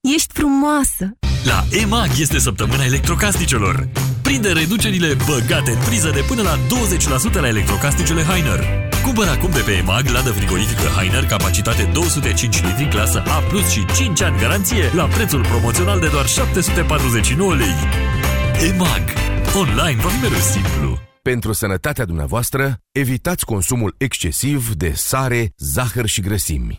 ești frumoasă!
La EMAG este săptămâna electrocasnicelor. Prinde reducerile băgate în priză de până la 20% la electrocasnicele Heiner. Cumpără acum de pe EMAG ladă frigorifică Heiner, capacitate 205 litri, clasă A+, și 5 ani garanție, la prețul promoțional de doar 749 lei. EMAG. Online va fi mereu simplu.
Pentru sănătatea dumneavoastră, evitați consumul excesiv de sare, zahăr și grăsimi.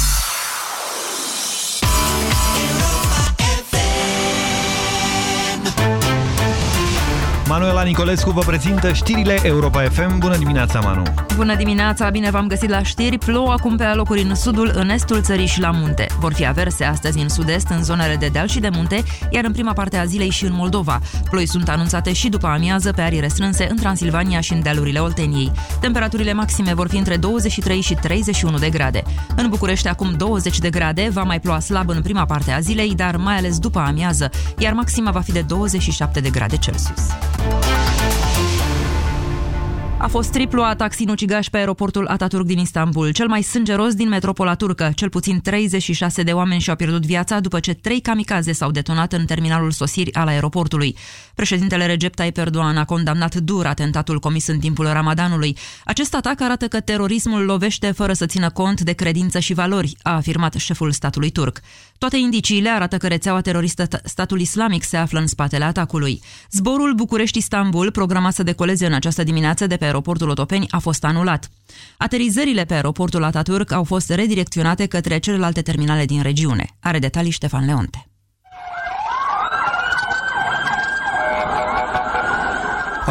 Manuela Nicolescu vă prezintă știrile Europa FM. Bună dimineața, Manu!
Bună dimineața, bine v-am găsit la știri. Plouă acum pe alocuri în sudul, în estul țării și la munte. Vor fi averse astăzi în sud-est, în zonele de deal și de munte, iar în prima parte a zilei și în Moldova. Ploi sunt anunțate și după amiază pe arii restrânse în Transilvania și în dealurile Olteniei. Temperaturile maxime vor fi între 23 și 31 de grade. În București acum 20 de grade, va mai ploua slab în prima parte a zilei, dar mai ales după amiază, iar maxima va fi de 27 de grade Celsius. Bye. A fost triplu atac sinucigaș pe aeroportul Ataturk din Istanbul, cel mai sângeros din metropola turcă. Cel puțin 36 de oameni și-au pierdut viața după ce trei kamikaze s-au detonat în terminalul sosiri al aeroportului. Președintele Recep Tayyip Erdogan a condamnat dur atentatul comis în timpul Ramadanului. Acest atac arată că terorismul lovește fără să țină cont de credință și valori, a afirmat șeful statului turc. Toate indiciile arată că rețeaua teroristă statul islamic se află în spatele atacului. Zborul București-Istanbul, programat să decoleze în această dimineață de pe aeroportul Otopeni, a fost anulat. Aterizările pe aeroportul Ataturk au fost redirecționate către celelalte terminale din regiune. Are detalii Ștefan Leonte.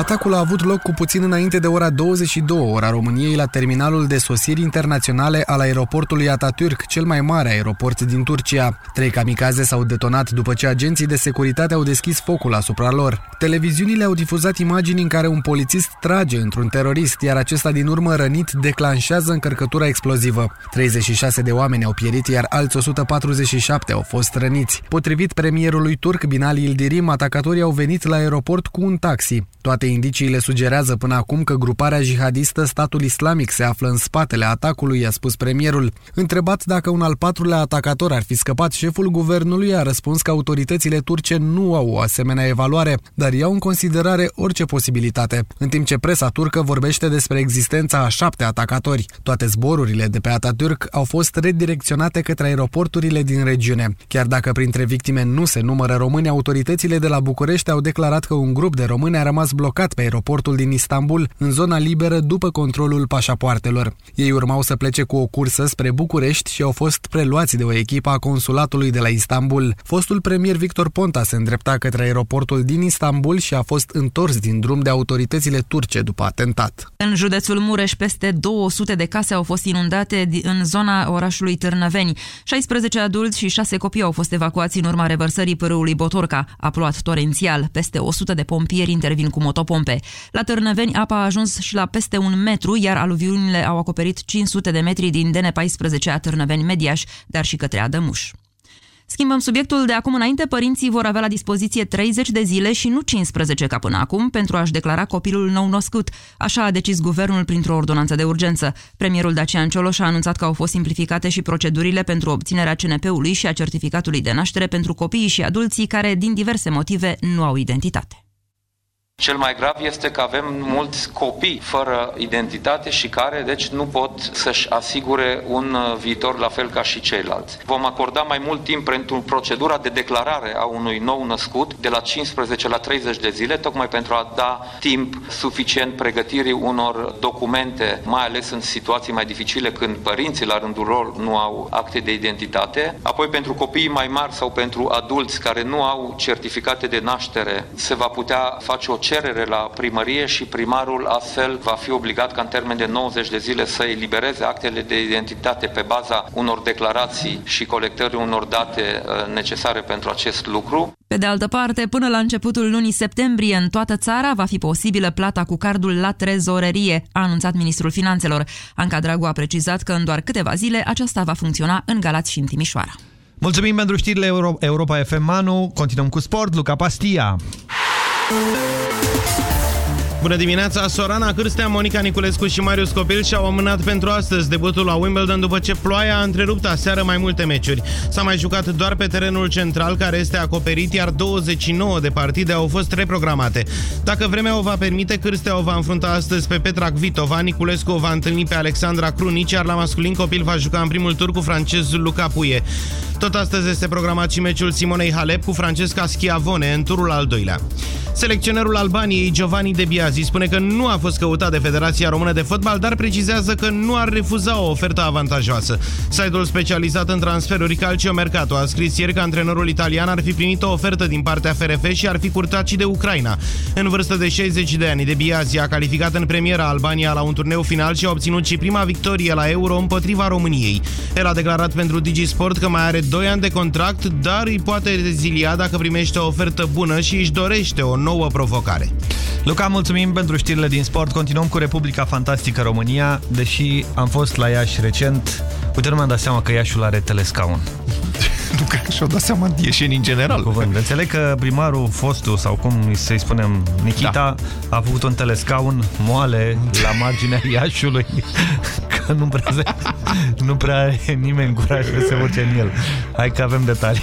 Atacul a avut loc cu puțin înainte de ora 22, ora României, la terminalul de sosiri internaționale al aeroportului Atatürk, cel mai mare aeroport din Turcia. Trei kamikaze s-au detonat după ce agenții de securitate au deschis focul asupra lor. Televiziunile au difuzat imagini în care un polițist trage într-un terorist, iar acesta din urmă rănit declanșează încărcătura explozivă. 36 de oameni au pierit, iar alți 147 au fost răniți. Potrivit premierului turc Binali Ildirim, atacatorii au venit la aeroport cu un taxi. Toate indiciile sugerează până acum că gruparea jihadistă Statul Islamic se află în spatele atacului, a spus premierul. Întrebat dacă un al patrulea atacator ar fi scăpat, șeful guvernului a răspuns că autoritățile turce nu au o asemenea evaluare, dar iau în considerare orice posibilitate, în timp ce presa turcă vorbește despre existența a șapte atacatori. Toate zborurile de pe Atatürk au fost redirecționate către aeroporturile din regiune. Chiar dacă printre victime nu se numără români, autoritățile de la București au declarat că un grup de români a rămas blocat pe aeroportul din Istanbul, în zona liberă după controlul pașapoartelor. Ei urmau să plece cu o cursă spre București și au fost preluați de o echipă a consulatului de la Istanbul. Fostul premier Victor Ponta se îndrepta către aeroportul din Istanbul și a fost întors din drum de autoritățile turce după atentat.
În județul Mureș, peste 200 de case au fost inundate în zona orașului Târnăveni. 16 adulți și 6 copii au fost evacuați în urma revărsării pârâului Botorca. A plouat torențial. Peste 100 de pompieri intervin cu motopompe. La Târnăveni apa a ajuns și la peste un metru, iar aluviunile au acoperit 500 de metri din DN14 a Târnăveni-Mediaș, dar și către Adămuș. Schimbăm subiectul de acum înainte, părinții vor avea la dispoziție 30 de zile și nu 15 ca până acum pentru a-și declara copilul nou născut. Așa a decis guvernul printr-o ordonanță de urgență. Premierul Dacian Cioloș a anunțat că au fost simplificate și procedurile pentru obținerea CNP-ului și a certificatului de naștere pentru copiii și adulții care, din diverse motive, nu au identitate.
Cel mai grav este că avem mulți copii fără identitate și care, deci, nu pot să-și asigure un uh, viitor la fel ca și ceilalți. Vom acorda mai mult timp pentru procedura de declarare a unui nou născut, de la 15 la 30 de zile, tocmai pentru a da timp suficient pregătirii unor documente, mai ales în situații mai dificile când părinții la rândul lor nu au acte de identitate. Apoi pentru copiii mai mari sau pentru adulți care nu au certificate de naștere, se va putea face o cerere la primărie și primarul astfel va fi obligat ca în termen de 90 de zile să elibereze actele de identitate pe baza unor declarații și colectării unor date uh, necesare pentru acest lucru.
Pe de altă parte, până la începutul lunii septembrie, în toată țara va fi posibilă plata cu cardul la trezorerie, a anunțat ministrul finanțelor. Anca Dragu a precizat că în doar câteva zile aceasta va funcționa în Galați și în Timișoara.
Mulțumim pentru știrile Euro Europa FM Manu. Continuăm cu sport. Luca Pastia.
Bună dimineața! Sorana Cârstea, Monica Niculescu și Marius Copil și-au amânat pentru astăzi debutul la Wimbledon după ce ploaia a întrerupt aseară mai multe meciuri. S-a mai jucat doar pe terenul central, care este acoperit, iar 29 de partide au fost reprogramate. Dacă vremea o va permite, Cârstea o va înfrunta astăzi pe Petra Kvitova, Niculescu o va întâlni pe Alexandra Crunici, iar la masculin Copil va juca în primul tur cu francezul Luca Puie. Tot astăzi este programat și meciul Simonei Halep cu Francesca Schiavone în turul al doilea. Selecționerul Albaniei, Giovanni De Biasi, spune că nu a fost căutat de Federația Română de Fotbal, dar precizează că nu ar refuza o ofertă avantajoasă. Site-ul specializat în transferuri Calcio Mercato a scris ieri că antrenorul italian ar fi primit o ofertă din partea FRF și ar fi curtat și de Ucraina. În vârstă de 60 de ani, De Biasi a calificat în premiera Albania la un turneu final și a obținut și prima victorie la Euro împotriva României. El a declarat pentru Digisport că mai are 2 ani de contract, dar îi poate rezilia dacă primește o ofertă bună și își dorește o nouă provocare.
Luca, mulțumim pentru știrile din sport. Continuăm cu Republica Fantastică România, deși am fost la Iași recent. Uite, nu mi-am dat seama că Iașiul are telescaun. <laughs>
nu cred că și-au dat seama ieșeni în general.
Cuvânt. Înțeleg că primarul fostul, sau cum să-i spunem, Nikita, da. a făcut un telescaun moale la marginea <laughs> Iașiului, <laughs> că nu prea, nu prea are nimeni curaj să se urce în el. Hai că avem detalii.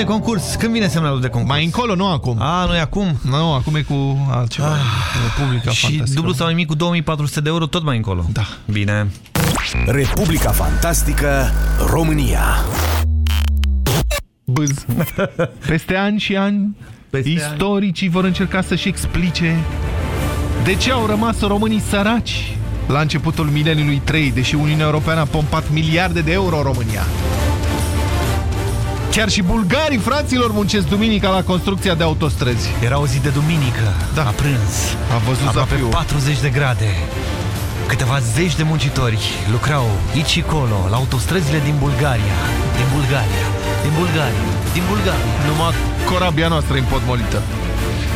De concurs. Când vine semnalul de concurs?
Mai încolo, nu acum.
A, nu e acum?
Nu, acum e cu altceva. Ah,
Republica Și dublu sau nimic cu 2400 de euro tot mai încolo.
Da.
Bine.
Republica Fantastică România
Bâz. <laughs> Peste ani și ani, Peste istoricii ani. vor încerca să-și explice de ce au rămas românii săraci la începutul mileniului 3, deși Uniunea Europeană a pompat miliarde de euro în România. Chiar și bulgarii, fraților, muncesc duminica la construcția de autostrăzi.
Era o zi de duminică, da. a prânz.
A văzut
pe 40 de grade. Câteva zeci de muncitori lucrau aici și colo, la autostrăzile din Bulgaria. Din Bulgaria. Din Bulgaria. Din Bulgaria.
Numai corabia noastră împotmolită.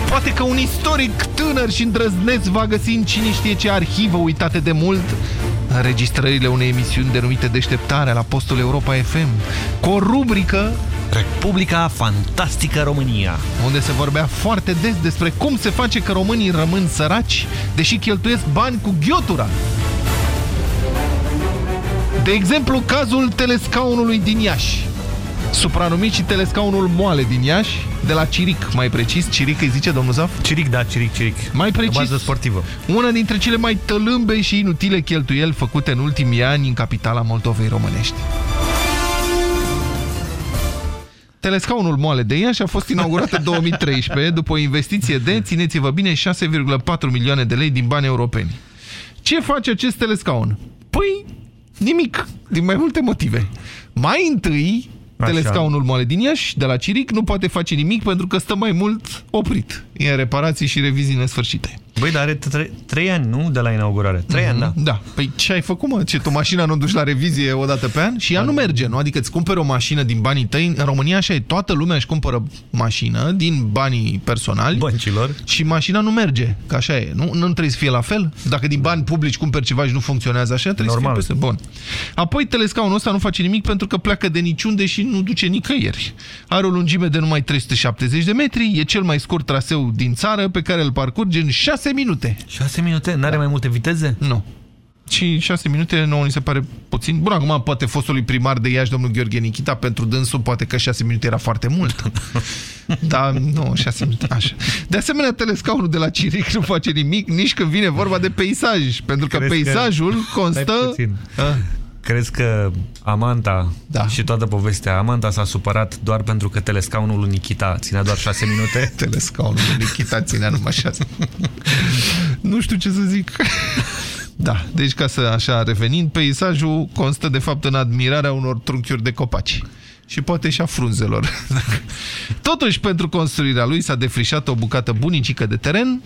Poate că un istoric tânăr și îndrăzneț va găsi în cine știe ce arhivă uitate de mult înregistrările unei emisiuni denumite Deșteptarea la postul Europa FM, cu o rubrică
Republica Fantastică România,
unde se vorbea foarte des despre cum se face că românii rămân săraci, deși cheltuiesc bani cu ghiotura. De exemplu, cazul telescaunului din Iași supranumit și telescaunul moale din Iași, de la Ciric, mai precis. Ciric îi zice domnul Zaf?
Ciric, da, Ciric, Ciric.
Mai precis,
bază sportivă.
una dintre cele mai tălâmbe și inutile cheltuieli făcute în ultimii ani în capitala Moldovei românești. Telescaunul moale de Iași a fost inaugurat în <laughs> 2013 după o investiție de, țineți-vă bine, 6,4 milioane de lei din bani europeni. Ce face acest telescaun? Păi, nimic, din mai multe motive. Mai întâi, Telescaunul moale din Iași, de la Ciric, nu poate face nimic pentru că stă mai mult oprit. E în reparații și revizii nesfârșite.
Băi, dar are trei ani, nu? De la inaugurare. Trei mm -hmm. ani, da.
Da. Păi ce ai făcut, mă? Ce, tu mașina nu duci la revizie o dată pe an? Și ea da. nu merge, nu? Adică îți cumperi o mașină din banii tăi. În România așa e. Toată lumea își cumpără mașină din banii personali.
Băncilor.
Și mașina nu merge. Că așa e. Nu, nu trebuie să fie la fel? Dacă din bani publici cumperi ceva și nu funcționează așa, trebuie Normal. să fie peste. Bun. Apoi telescaunul ăsta nu face nimic pentru că pleacă de niciunde și nu duce nicăieri. Are o lungime de numai 370 de metri, e cel mai scurt traseu din țară pe care îl parcurge în 6 minute.
6 minute? N-are da. mai multe viteze?
Nu. Și 6 minute nouă ni se pare puțin. Bun, acum poate fostului primar de Iași, domnul Gheorghe Nichita, pentru dânsul poate că 6 minute era foarte mult. <laughs> Dar nu, 6 minute, așa. De asemenea, telescaunul de la Ciric nu face nimic nici când vine vorba de peisaj, pentru că Crezi peisajul că... constă...
Crezi că Amanta da. și toată povestea, Amanta s-a supărat doar pentru că telescaunul lui Nikita ținea doar 6 minute? <laughs>
telescaunul lui Nikita ținea numai 6 Nu știu ce să zic. Da, deci ca să așa revenind, peisajul constă de fapt în admirarea unor trunchiuri de copaci și poate și a frunzelor. <laughs> Totuși, pentru construirea lui s-a defrișat o bucată bunicică de teren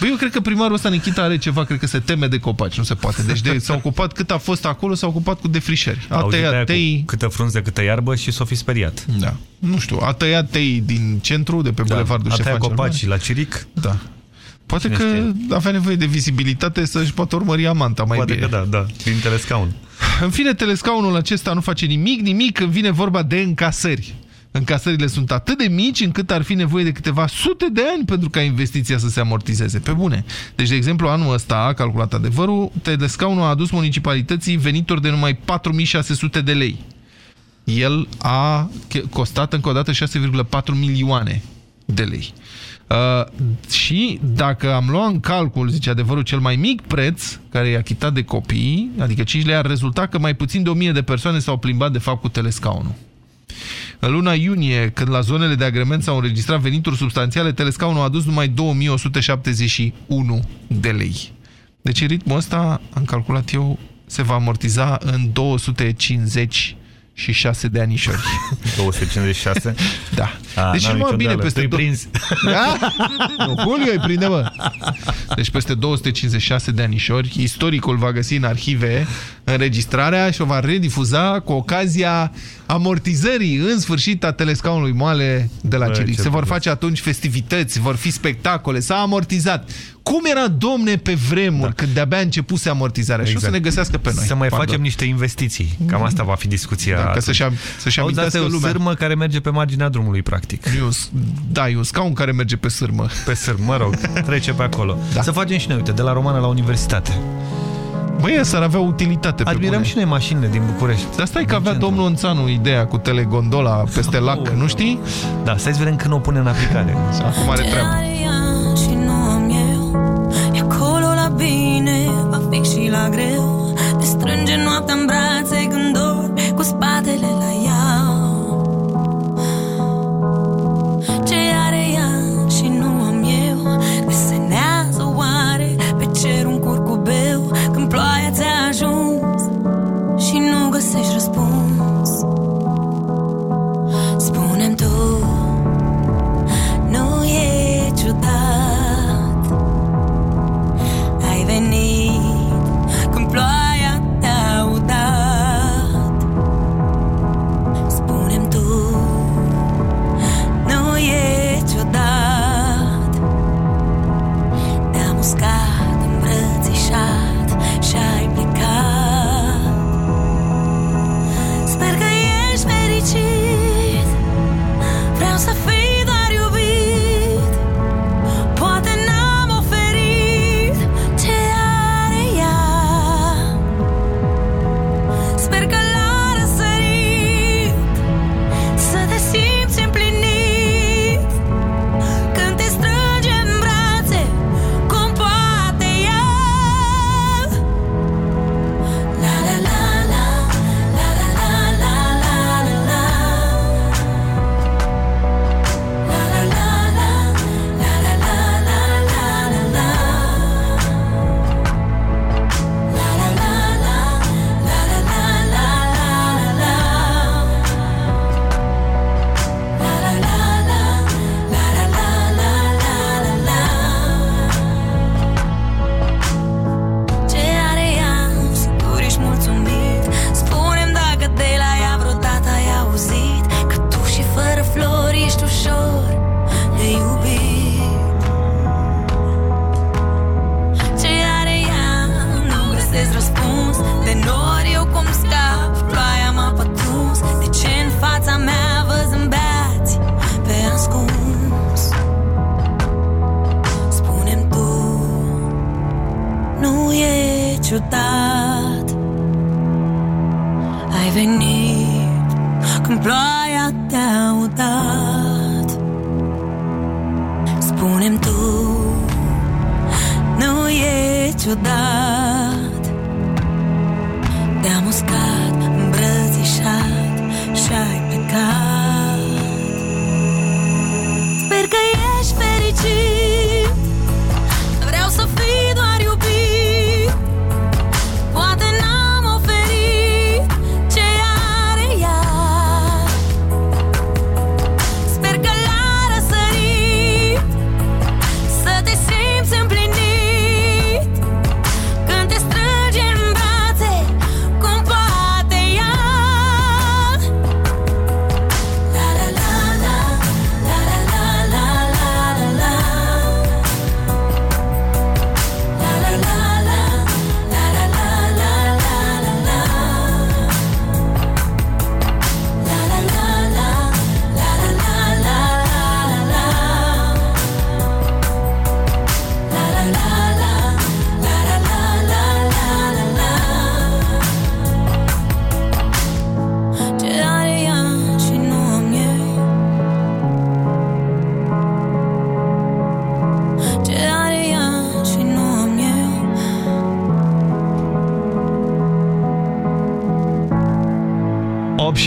Băi, eu cred că primarul ăsta Nichita are ceva, cred că se teme de copaci, nu se poate. Deci de, s-a ocupat cât a fost acolo, s-a ocupat cu defrișări. A
Auzi, tăiat tei... Câtă frunze, câtă iarbă și s-o fi speriat.
Da. Nu știu, a tăiat tei din centru, de pe da. Bulevardul Ștefan
A tăiat copaci la Ciric.
Da. Poate Cine că știe? avea nevoie de vizibilitate să-și poată urmări amanta mai
Poate
bine.
Poate că da, da, din telescaun.
În fine, telescaunul acesta nu face nimic, nimic când vine vorba de încasări încasările sunt atât de mici încât ar fi nevoie de câteva sute de ani pentru ca investiția să se amortizeze. Pe bune. Deci, de exemplu, anul ăsta, a calculat adevărul, Telescaunul a adus municipalității venituri de numai 4600 de lei. El a costat încă o dată 6,4 milioane de lei. Uh, și dacă am luat în calcul, zice adevărul, cel mai mic preț care e achitat de copii, adică 5 lei, ar rezulta că mai puțin de 1000 de persoane s-au plimbat de fapt cu telescaunul. În luna iunie, când la zonele de agrement s-au înregistrat venituri substanțiale, telescaunul a adus numai 2171 de lei. Deci ritmul ăsta, am calculat eu, se va amortiza în 250 și 6 de anișori. <laughs>
256?
Da. A, deci nu bine peste...
prins. <laughs>
Da? Nu, Julio îi prinde, mă. Deci peste 256 de anișori, istoricul va găsi în arhive înregistrarea și o va redifuza cu ocazia amortizării în sfârșit a telescaunului moale de la Ciric. Se vor face atunci festivități, vor fi spectacole, s-a amortizat. Cum era, domne, pe vremuri, da. când de-abia începuse amortizarea exact. și o să exact. ne găsească pe noi.
Să mai Pardon. facem niște investiții. Cam asta va fi discuția. Da,
ca să-și să amintească lumea.
o sârmă care merge pe marginea drumului, practic.
Eu, da, e un scaun care merge pe sârmă.
Pe sârmă, mă rog, <laughs> trece pe acolo. Da. Să facem și noi, uite, de la romană la universitate.
Băi, s-ar avea utilitate pe
Admirăm
bune.
și noi mașinile din București.
Dar stai că avea centru. domnul Înțanu ideea cu telegondola peste oh, <laughs> lac, nu știi?
Da, stai să vedem când o pune în aplicare.
Acum are treabă. greu. Te strânge
noaptea în brațe când dor Cu spatele la ea Ai venit când ploaia te-a udat Spune-mi tu Nu e ciudat Te-am uscat,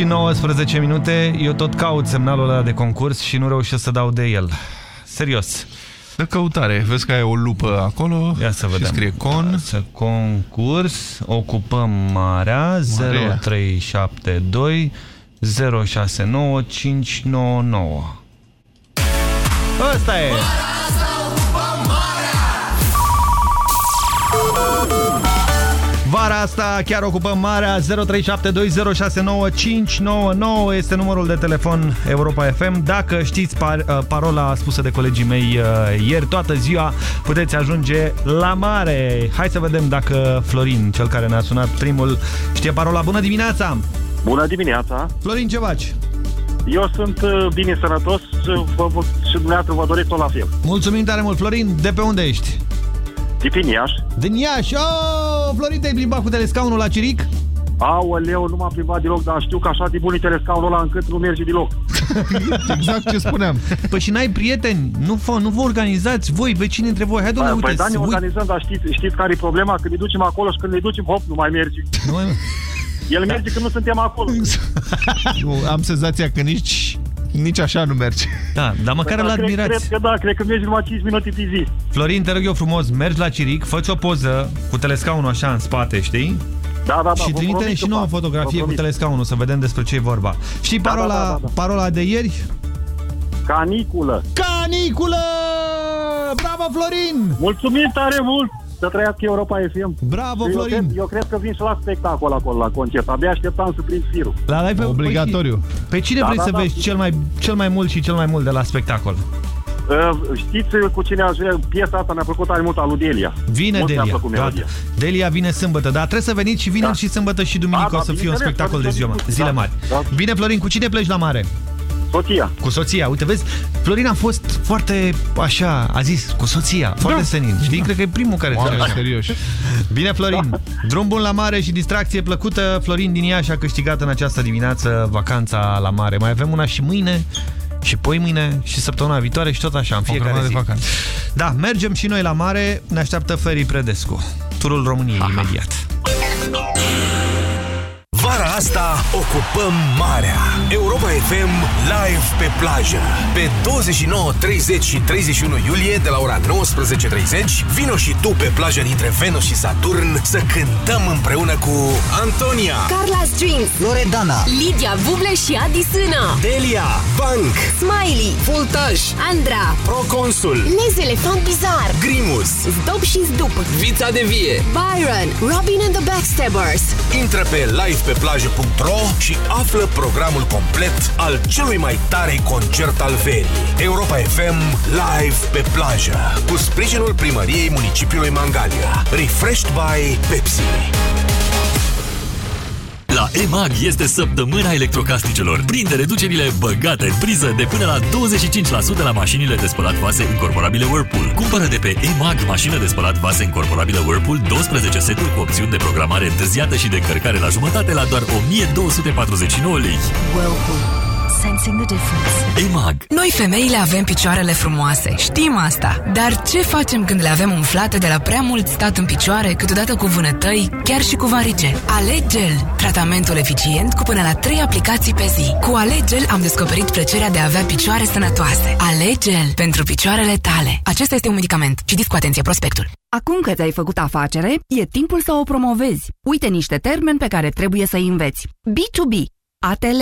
și 19 minute, eu tot caut semnalul ăla de concurs și nu reușesc să dau de el. Serios.
De căutare. Vezi că ai o lupă acolo
Ia să vedem.
și scrie con.
Să concurs, ocupăm Marea, 0372 069 599. Ăsta e! Vara asta chiar ocupăm marea 0372069599 este numărul de telefon Europa FM. Dacă știți par uh, parola spusă de colegii mei uh, ieri toată ziua, puteți ajunge la mare. Hai să vedem dacă Florin, cel care ne-a sunat primul, știe parola. Bună dimineața!
Bună dimineața!
Florin, ce faci?
Eu sunt uh, bine sănătos uh, vă, vă, și dumneavoastră vă doresc tot la fel.
Mulțumim tare mult, Florin. De pe unde ești?
Din Iași.
Din Iași. Oh, Florin, te-ai plimbat cu telescaunul la Ciric?
Aoleu, nu m-am plimbat deloc, dar știu că așa de bun e telescaunul ăla încât nu merge deloc. <laughs>
exact ce spuneam.
Păi și n-ai prieteni? Nu, fă, nu vă organizați voi, vecini între voi. Hai, domnule,
Păi,
uite,
da, ne
uit-
organizăm, dar știți, știți care e problema? Când ne ducem acolo și când ne ducem, hop, nu mai merge.
Nu mai...
El merge când nu suntem acolo. <laughs>
nu, am senzația că nici nici așa nu merge.
Da, dar măcar
Păi
îl
da, cred,
admirați.
cred că da, cred că mergi numai 5 minute pe zi.
Florin, te rog eu frumos, mergi la Ciric, fă o poză cu telescaunul așa în spate, știi?
Da, da, da.
și
vă
trimite
promit
și
că
nouă
fac, vă
fotografie cu
promit.
telescaunul, să vedem despre ce e vorba. Știi
Da,
parola,
da, da, da, da.
parola de ieri?
Caniculă.
Caniculă! Bravo, Florin!
Mulțumim tare mult! Să trăiască Europa FM.
Bravo,
eu
Florin!
Cred, eu cred că vin și la spectacol acolo, la concert. Abia așteptam să prind firul.
La live,
Obligatoriu.
Pe cine
Da,
vrei
da,
să
da.
vezi cel mai, cel mai mult și cel mai mult de la spectacol?
Uh, știți cu cine aș vrea? Piesa asta mi-a plăcut tare mult a lui Delia.
Vine
mult mi-a
Delia.
plăcut
Gata.
melodia.
Delia vine sâmbătă, dar trebuie să veniți și vineri și sămbătă și duminică
Da, da,
o să fie un
bineînțeles,
spectacol de
toate
ziua,
discuții,
zile
da,
mari.
da.
Bine, Florin, cu cine pleci la mare?
Soția.
Cu soția. Uite, vezi, Florin a fost foarte, așa, a zis, cu soția, foarte
Da.
senin. Știi, cred că e primul care
Oameni
zice așa.
serioși. <laughs>
Bine, Florin. Drum bun la mare și distracție plăcută. Florin din Iași a câștigat în această dimineață vacanța la mare. Mai avem una și mâine și poi mâine și săptămâna viitoare și tot așa, în fiecare
grămadă
zi.
de vacanțe.
Da, mergem și noi la mare. Ne așteaptă Feri Predescu. Turul României, imediat.
Vara asta ocupăm marea. Europa FM live pe plajă. Pe 29, 30 și 31 iulie de la ora 19.30 vino și tu pe plaja dintre Venus și Saturn să cântăm împreună cu Antonia,
Carla Strings
Loredana,
Lidia Buble și Adi Sână
Delia, Bank,
Smiley
Voltaj,
Andra
Proconsul,
Les Elefant Bizar
Grimus,
Zdop și Zdup
Vița de Vie.
Byron Robin and the Backstabbers
Intră pe livepeplajă.ro și află programul complet al celui mai tare concert al verii. Europa FM Live pe plajă. Cu sprijinul primăriei municipiului Mangalia. Refreshed by Pepsi.
La EMAG este săptămâna electrocasnicelor. Prinde reducerile băgate în priză de până la 25% la mașinile de spălat vase incorporabile Whirlpool. Cumpără de pe EMAG mașină de spălat vase incorporabile Whirlpool 12 seturi cu opțiuni de programare întârziată și de încărcare la jumătate la doar 1249 lei.
Whirlpool. Sensing the difference.
EMAG.
Noi femeile avem picioarele frumoase, știm asta. Dar ce facem când le avem umflate de la prea mult stat în picioare, câteodată cu vânătăi, chiar și cu varice? Alegel, tratamentul eficient cu până la 3 aplicații pe zi. Cu Alegel am descoperit plăcerea de a avea picioare sănătoase. Alegel pentru picioarele tale. Acesta este un medicament. Citiți cu atenție prospectul.
Acum că ți-ai făcut afacere, e timpul să o promovezi. Uite niște termeni pe care trebuie să-i înveți. B2B, ATL,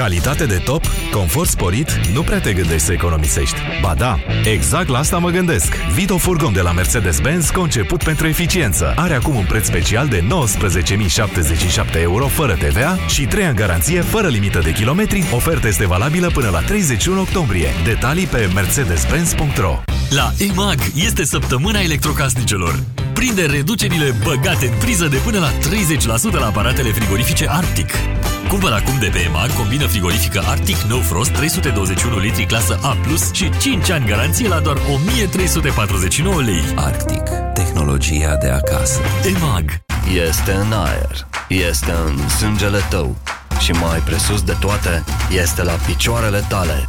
Calitate de top, confort sporit, nu prea te gândești să economisești. Ba da, exact la asta mă gândesc. Vito Furgon de la Mercedes-Benz, conceput pentru eficiență. Are acum un preț special de 19.077 euro fără TVA și 3 ani garanție fără limită de kilometri. Oferta este valabilă până la 31 octombrie. Detalii pe mercedes-benz.ro
La EMAG este săptămâna electrocasnicelor. Prinde reducerile băgate în priză de până la 30% la aparatele frigorifice Arctic. Cumpără acum de pe EMAG combină frigorifică Arctic No Frost 321 litri clasă A+, și 5 ani garanție la doar 1349 lei.
Arctic. Tehnologia de acasă.
EMAG.
Este în aer, este în sângele tău și mai presus de toate, este la picioarele tale.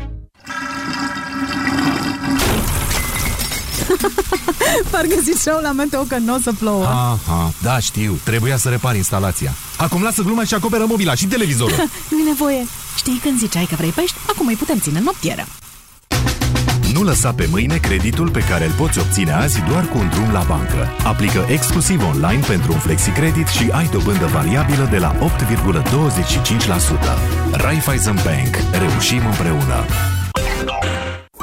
<laughs>
Parcă ziceau la meteo că nu o să plouă.
Aha, da, știu. Trebuia să repar instalația. Acum lasă gluma și acoperă mobila și televizorul. <laughs>
Nu-i nevoie. Știi când ziceai că vrei pești? Acum îi putem ține noptieră.
Nu lăsa pe mâine creditul pe care îl poți obține azi doar cu un drum la bancă. Aplică exclusiv online pentru un flexicredit și ai dobândă variabilă de la 8,25%. Raiffeisen Bank. Reușim împreună!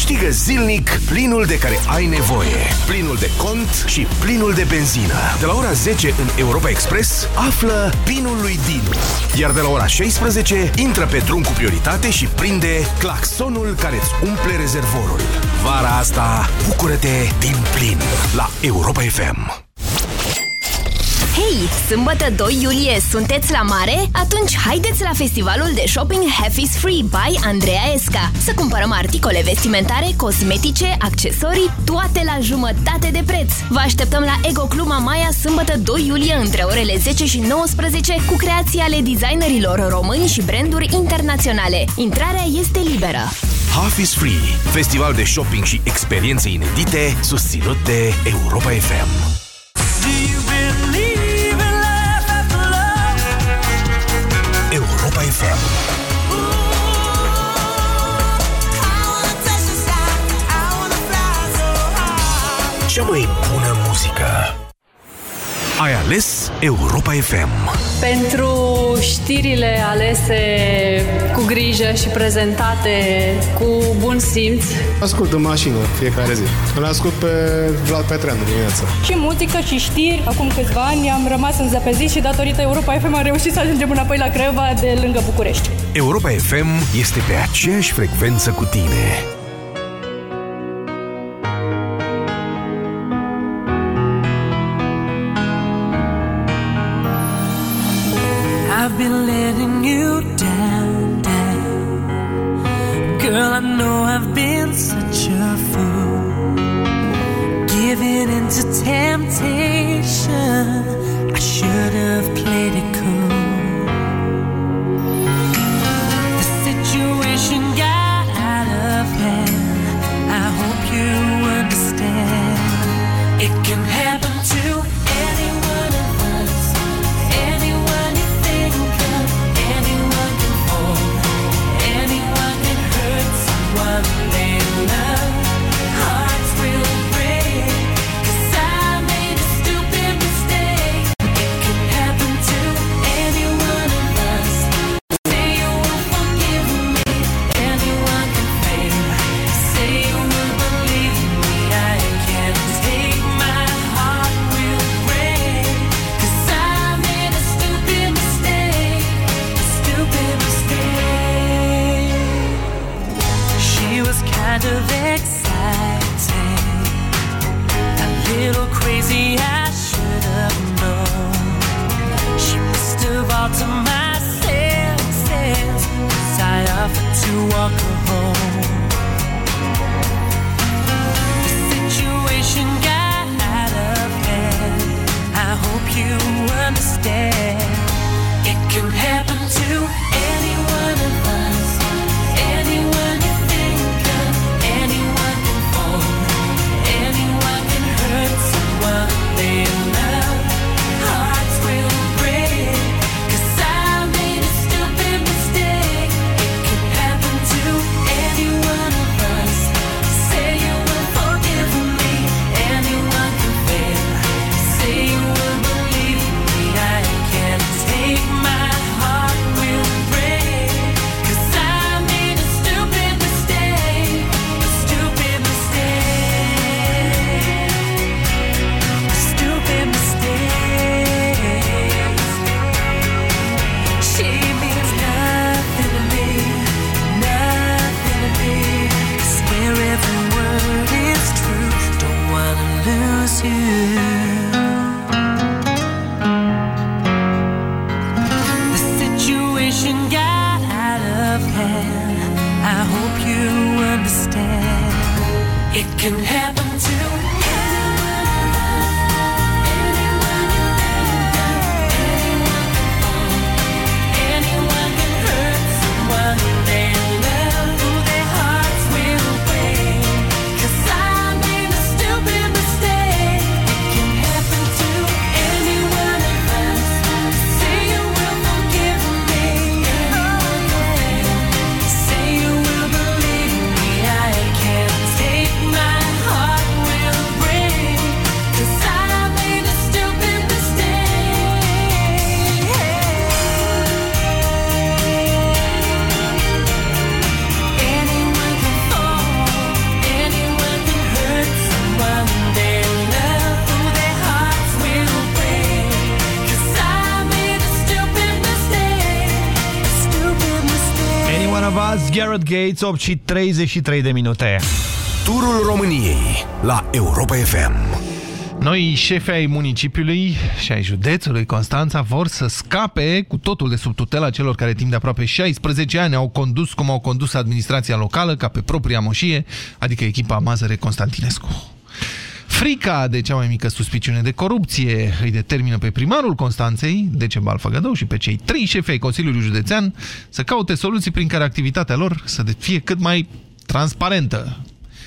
Câștigă zilnic plinul de care ai nevoie. Plinul de cont și plinul de benzină. De la ora 10 în Europa Express, află pinul lui Dinu. Iar de la ora 16, intră pe drum cu prioritate și prinde claxonul care îți umple rezervorul. Vara asta, bucură-te din plin la Europa FM.
Hei, sâmbătă 2 iulie sunteți la mare? Atunci haideți la festivalul de shopping Half is Free by Andreea Esca să cumpărăm articole vestimentare, cosmetice, accesorii, toate la jumătate de preț. Vă așteptăm la Ego Club Mamaia sâmbătă 2 iulie între orele 10 și 19 cu creații ale designerilor români și branduri internaționale. Intrarea este liberă.
Half is Free, festival de shopping și experiențe inedite susținut de Europa FM. Ai ales Europa FM.
Pentru știrile alese cu grijă și prezentate cu bun simț.
Ascult în mașină fiecare zi. Îl ascult pe Vlad Petreanu dimineața.
Și muzică și știri. Acum câțiva ani am rămas în zăpezit și datorită Europa FM am reușit să ajungem înapoi la Craiova de lângă București.
Europa FM este pe aceeași frecvență cu tine.
Garrett Gates, 8 și 33 de minute.
Turul României la Europa FM.
Noi, șefi ai municipiului și ai județului Constanța, vor să scape cu totul de sub tutela celor care timp de aproape 16 ani au condus cum au condus administrația locală, ca pe propria moșie, adică echipa Mazăre Constantinescu. Frica de cea mai mică suspiciune de corupție îi determină pe primarul Constanței, Decebal Făgădău, și pe cei trei șefi ai Consiliului Județean să caute soluții prin care activitatea lor să fie cât mai transparentă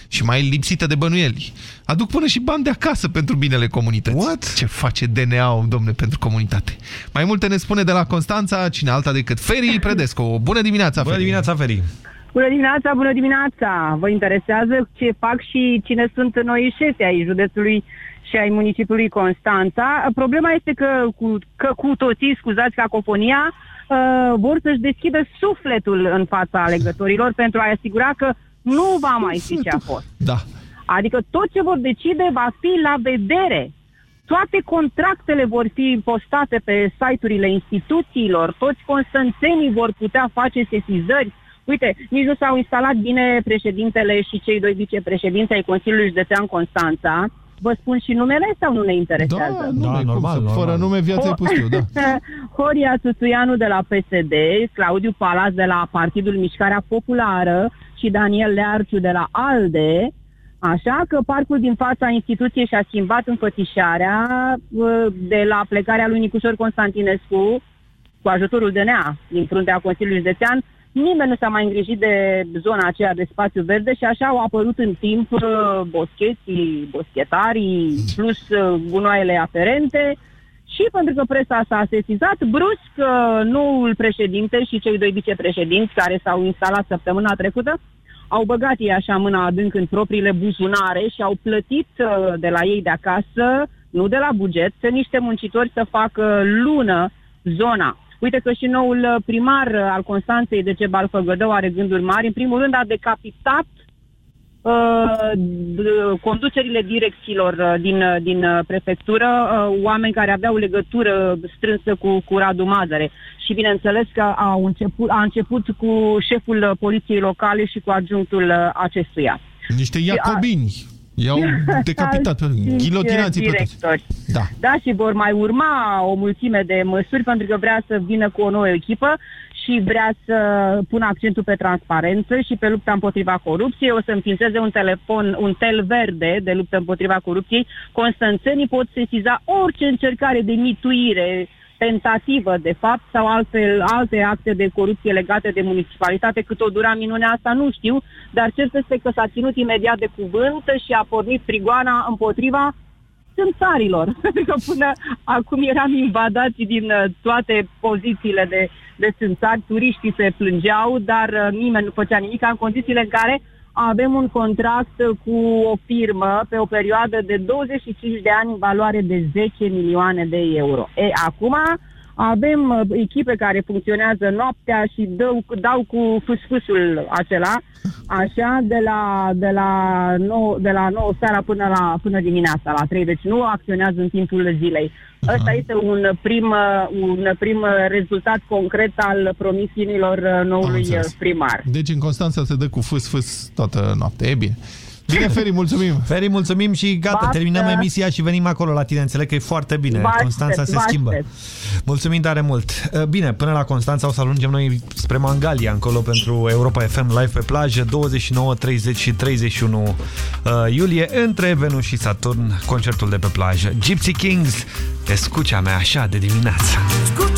și mai lipsită de bănuieli. Aduc până și bani de acasă pentru binele comunității. What? Ce face DNA-ul, domne, pentru comunitate? Mai multe ne spune de la Constanța, cine alta decât Feri Predescu. Bună dimineața,
Bună
Feri!
dimineața, Feri!
Bună dimineața, bună dimineața! Vă interesează ce fac și cine sunt noi șefi ai județului și ai municipiului Constanța. Problema este că cu, că cu toții, scuzați cacofonia, uh, vor să-și deschidă sufletul în fața alegătorilor pentru a asigura că nu va mai fi ce a fost.
Da.
Adică tot ce vor decide va fi la vedere. Toate contractele vor fi postate pe site-urile instituțiilor, toți constanțenii vor putea face sesizări. Uite, nici nu s-au instalat bine președintele și cei doi vicepreședinți ai Consiliului Județean Constanța. Vă spun și numele sau nu ne interesează?
Da, da normal, cum, Fără nume viața e pustiu, da. <laughs>
Horia Tutuianu de la PSD, Claudiu Palas de la Partidul Mișcarea Populară și Daniel Learciu de la ALDE, Așa că parcul din fața instituției și-a schimbat înfățișarea uh, de la plecarea lui Nicușor Constantinescu cu ajutorul DNA din fruntea Consiliului Județean. Nimeni nu s-a mai îngrijit de zona aceea de spațiu verde și așa au apărut în timp uh, boscheții, boschetarii, plus uh, gunoaiele aferente. Și pentru că presa s-a sesizat, brusc, noul președinte și cei doi vicepreședinți care s-au instalat săptămâna trecută au băgat ei așa mâna adânc în propriile buzunare și au plătit uh, de la ei de acasă, nu de la buget, niște muncitori să facă lună zona. Uite că și noul uh, primar uh, al Constanței, de ce Balfăgădău, are gânduri mari. În primul rând a decapitat uh, conducerile direcțiilor uh, din, uh, din uh, prefectură, uh, oameni care aveau legătură strânsă cu, cu Radu Mazăre. Și bineînțeles că au început, a început cu șeful uh, poliției locale și cu adjunctul uh, acestuia.
Niște iacobini. I-au decapitat, ghilotinații pe toți.
Da. da, și vor mai urma o mulțime de măsuri pentru că vrea să vină cu o nouă echipă și vrea să pună accentul pe transparență și pe lupta împotriva corupției. O să înființeze un telefon, un tel verde de luptă împotriva corupției. Constanțenii pot sesiza orice încercare de mituire, tentativă, de fapt, sau altfel, alte acte de corupție legate de municipalitate. Cât o dura minunea asta, nu știu, dar cert este că s-a ținut imediat de cuvânt și a pornit frigoana împotriva țânțarilor. <laughs> Pentru că până acum eram invadați din uh, toate pozițiile de, de țânțari, turiștii se plângeau, dar uh, nimeni nu făcea nimic în condițiile în care avem un contract cu o firmă pe o perioadă de 25 de ani în valoare de 10 milioane de euro. E, acum avem uh, echipe care funcționează noaptea și dau, dau cu fâsfâsul acela, așa, de la, de la, 9, de la 9 seara până, la, până dimineața, la 3. Deci nu acționează în timpul zilei. Ăsta este un prim, un prim rezultat concret al promisiunilor noului primar.
Deci în Constanța se dă cu fâs-fâs toată noaptea, e bine. Bine, Feri, mulțumim!
Feri, mulțumim și gata,
Bastă.
terminăm emisia și venim acolo la tine. Înțeleg că e foarte bine.
Bastă,
Constanța se schimbă. Mulțumim tare mult! Uh, bine, până la Constanța o să ajungem noi spre Mangalia, încolo pentru Europa FM Live pe plajă, 29, 30 și 31 uh, iulie, între Venus și Saturn, concertul de pe plajă. Gypsy Kings,
te mea așa de dimineață.
Scucea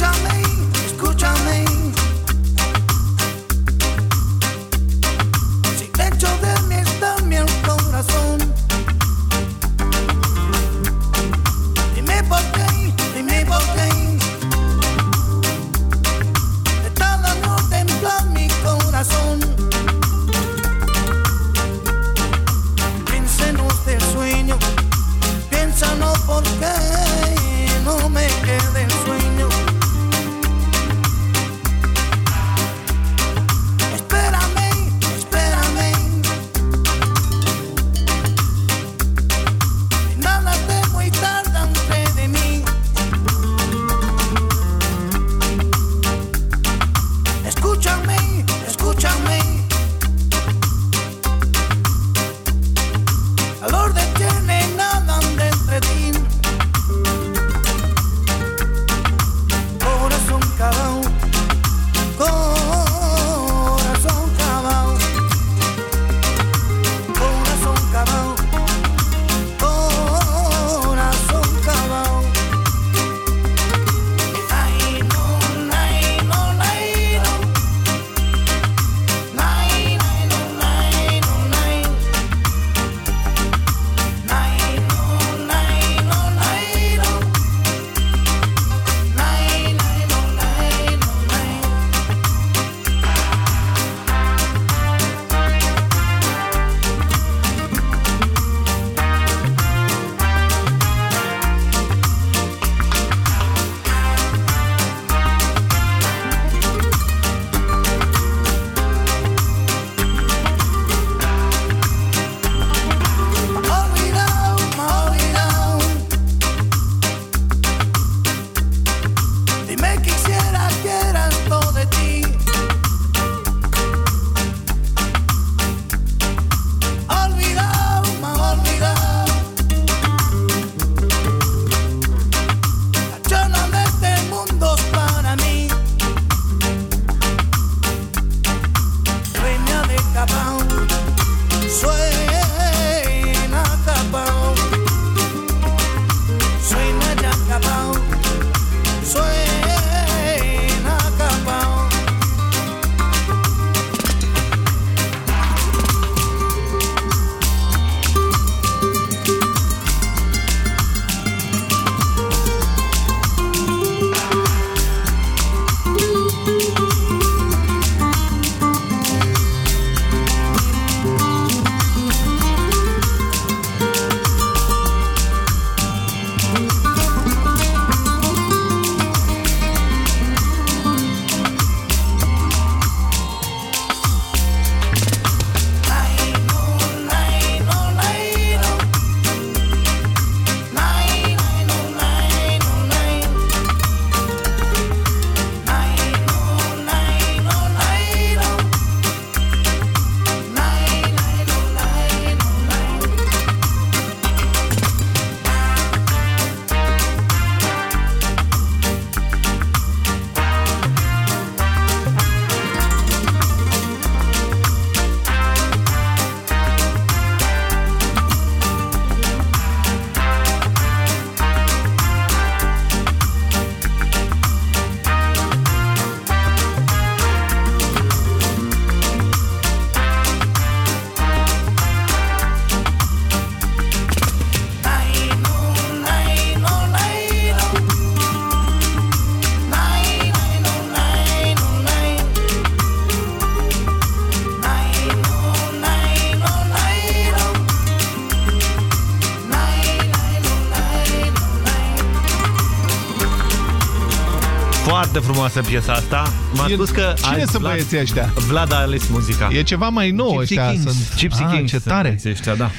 frumoasă piesa asta. M-a spus că...
Cine sunt
Vlad,
băieții ăștia?
Vlad a ales muzica.
E ceva mai nou
Gypsy
ăștia.
Kings.
Sunt...
Gypsy
ah,
Kings
ce tare.
ăștia, da.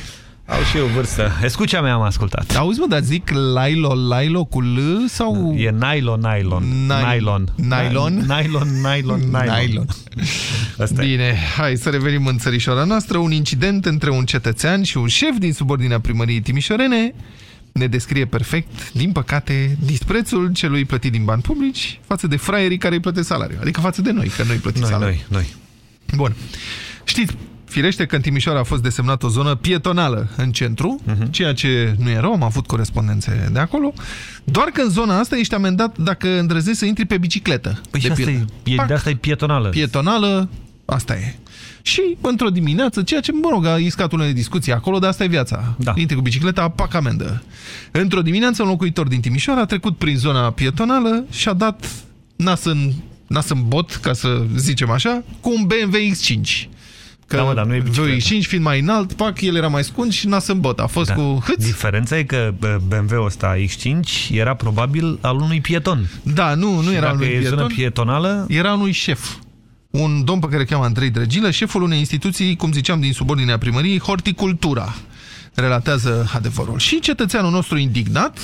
Au și eu vârstă. Escucea mea am ascultat.
Auzi, mă, dar zic Lailo, Lailo cu L sau...
E Nylon, Nylon. Nylon.
Nylon?
Nylon, <laughs> Nylon, Nylon. Asta
Bine, hai să revenim în țărișoara noastră. Un incident între un cetățean și un șef din subordinea primăriei Timișorene ne descrie perfect, din păcate, disprețul celui plătit din bani publici față de fraierii care îi plătesc salariul. Adică față de noi, că noi plătim
Noi,
salariul.
noi, noi.
Bun. Știți, firește că în Timișoara a fost desemnată o zonă pietonală în centru,
Mhm.
ceea ce nu e rău, am avut corespondențe de acolo, doar că în zona asta ești amendat dacă îndrăzești să intri pe bicicletă.
Păi și asta e, e, de asta e pietonală.
Pietonală, asta e. Și într-o dimineață, ceea ce, mă rog, a iscat unele discuții acolo, dar asta e viața. Da. Intri cu bicicleta, pac amendă. Într-o dimineață, un locuitor din Timișoara a trecut prin zona pietonală și a dat nas în, nas în bot, ca să zicem așa, cu un BMW X5. Că
Da, mă, dar nu e bicicletă.
X5 fiind mai înalt, pac, el era mai scund și nas în bot. A fost
Da.
cu hâț.
Diferența e că bă, BMW-ul ăsta X5 era probabil al unui pieton.
Da, nu, nu
Și
era
dacă
unui
e
pieton.
zonă pietonală...
Era unui șef. Un domn pe care îl cheamă Andrei Drăgilă, șeful unei instituții, cum ziceam, din subordinea primăriei, Horticultura. Relatează adevărul. Și cetățeanul nostru indignat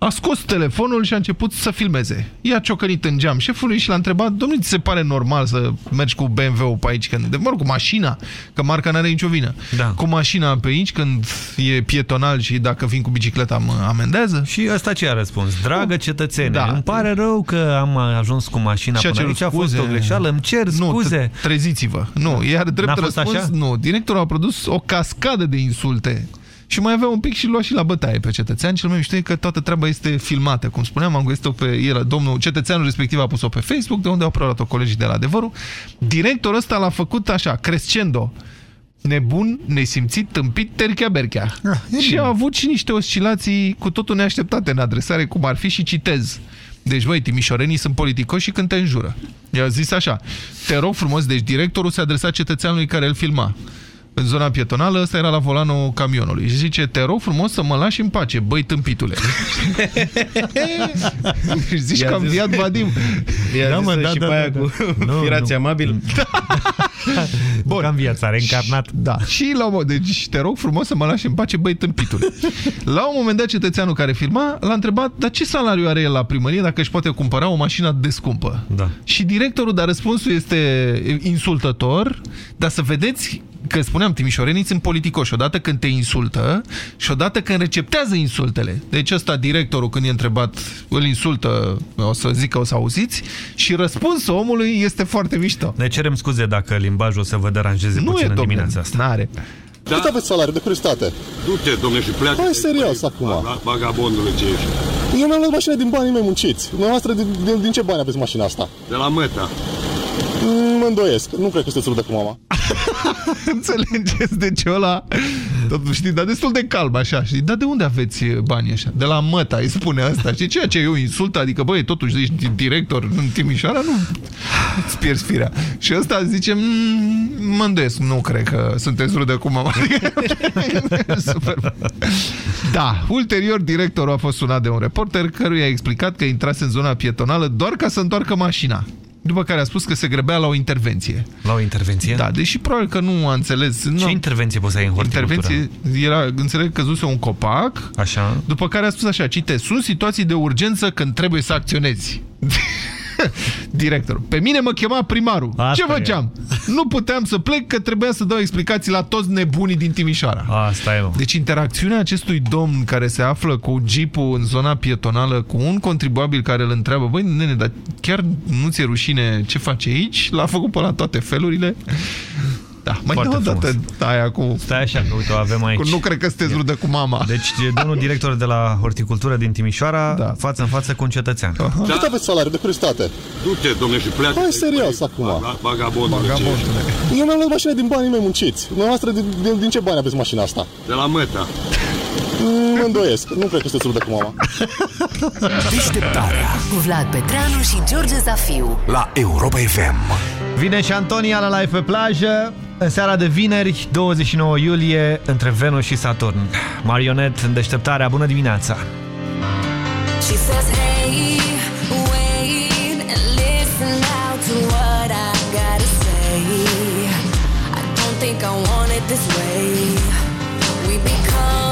a scos telefonul și a început să filmeze. I-a ciocănit în geam șefului și l-a întrebat, domnule, ți se pare normal să mergi cu BMW-ul pe aici, când, de mă rog, cu mașina, că marca n-are nicio vină.
Da.
Cu mașina pe aici când e pietonal și dacă vin cu bicicleta mă amendează?
Și ăsta ce a răspuns? Dragă cetățene,
Da.
îmi pare rău că am ajuns cu mașina
Și a
până
cerut
aici, a fost
scuze.
o greșeală, îmi cer
Nu,
scuze.
tre- treziți-vă. Nu, iar
N-a
drept
fost
răspuns,
așa?
nu. Directorul a produs o cascadă de insulte. Și mai avea un pic și lua și la bătaie pe cetățean. Cel mai mișto e că toată treaba este filmată. Cum spuneam, am găsit-o pe el, domnul cetățeanul respectiv a pus-o pe Facebook, de unde au preluat-o colegii de la adevărul. Directorul ăsta l-a făcut așa, crescendo. Nebun, nesimțit, tâmpit, terchea berchea. și a avut și niște oscilații cu totul neașteptate în adresare, cum ar fi și citez. Deci, băi, timișorenii sunt politicoși și când te înjură. I-a zis așa, te rog frumos, deci directorul se adresa cetățeanului care îl filma. În zona pietonală, ăsta era la volanul camionului. Și zice, te rog frumos să mă lași în pace, băi tâmpitule. și <laughs> zici că am viat Vadim.
I-a da, mă, da, și da, pe aia
da,
cu <laughs>
Nu,
firați
nu.
amabil. <laughs>
Bun. Cam viața, reîncarnat.
Da. Și la un moment, deci te rog frumos să mă lași în pace, băi tâmpitule. La un moment dat, cetățeanul care filma l-a întrebat, dar ce salariu are el la primărie dacă își poate cumpăra o mașină de scumpă?
Da.
Și directorul, dar răspunsul este insultător, dar să vedeți că spuneam, timișoreniți sunt politicoși, odată când te insultă și odată când receptează insultele. Deci ăsta, directorul, când e întrebat, îl insultă, o să zic că o să auziți, și răspunsul omului este foarte mișto.
Ne cerem scuze dacă limbajul o să vă deranjeze
Nu
puțin
e,
în
domnule,
dimineața asta.
N-are.
Da. Cât aveți salariu de curiozitate?
Du-te, domnule, și pleacă.
Hai serios acum.
Vagabondule ce ești.
Eu mi-am luat mașina din banii mei munciți. Dumneavoastră, din, din, din ce bani aveți mașina asta?
De la Măta.
Mm, Mă îndoiesc. Nu cred că sunteți rudă cu mama. <laughs>
Înțelegeți? Deci ăla, tot, știți, dar destul de calm așa, știi? Dar de unde aveți banii așa? De la măta, îi spune asta, știi? Ceea ce e o insultă, adică, băi, totuși ești director în Timișoara, nu îți pierzi firea. Și ăsta zice, "Mm, mă îndoiesc, nu cred că sunteți rudă cu mama. Super. Da, ulterior directorul a fost sunat de un reporter căruia a explicat că intrase în zona pietonală doar ca să întoarcă mașina. După care a spus că se grebea la o intervenție.
La o intervenție?
Da, deși probabil că nu a înțeles.
Ce
nu,
intervenție poți să ai în horticultură?
intervenție era, înțeleg, căzuse un copac.
Așa.
După care a spus așa, cite, sunt situații de urgență când trebuie să acționezi. <laughs> Directorul. Pe mine mă chema primarul.
Asta
Ce
e.
făceam? Nu puteam să plec că trebuia să dau explicații la toți nebunii din Timișoara.
Asta e, mă.
Deci interacțiunea acestui domn care se află cu jeepul în zona pietonală cu un contribuabil care îl întreabă, băi, nene, dar chiar nu ți-e rușine ce face aici? L-a făcut pe la toate felurile. Da, mai
Foarte
dă o dată
frumos.
aia cu...
Stai așa, că uite, o avem aici.
Cu nu cred că sunteți rudă cu mama.
Deci, e domnul director de la horticultură din Timișoara, da. față în față cu un cetățean.
Da. Cât aveți salariu de curiozitate?
Du-te, domnule, și pleacă.
Hai serios acum.
Vagabondule ce ești.
Eu mi-am luat mașina din banii mei munciți. Dumneavoastră, din, din, din ce bani aveți mașina asta?
De la Măta.
Mm, Mă îndoiesc. Nu cred că sunteți rudă cu mama.
Deșteptarea
Cu Vlad Petreanu și George Zafiu.
la Europa FM.
Vine și Antonia la live pe plajă în seara de vineri, 29 iulie, între Venus și Saturn. Marionet în deșteptarea. Bună dimineața!
She says, hey, wait and listen now to what I gotta say. I don't think I want it this way. We become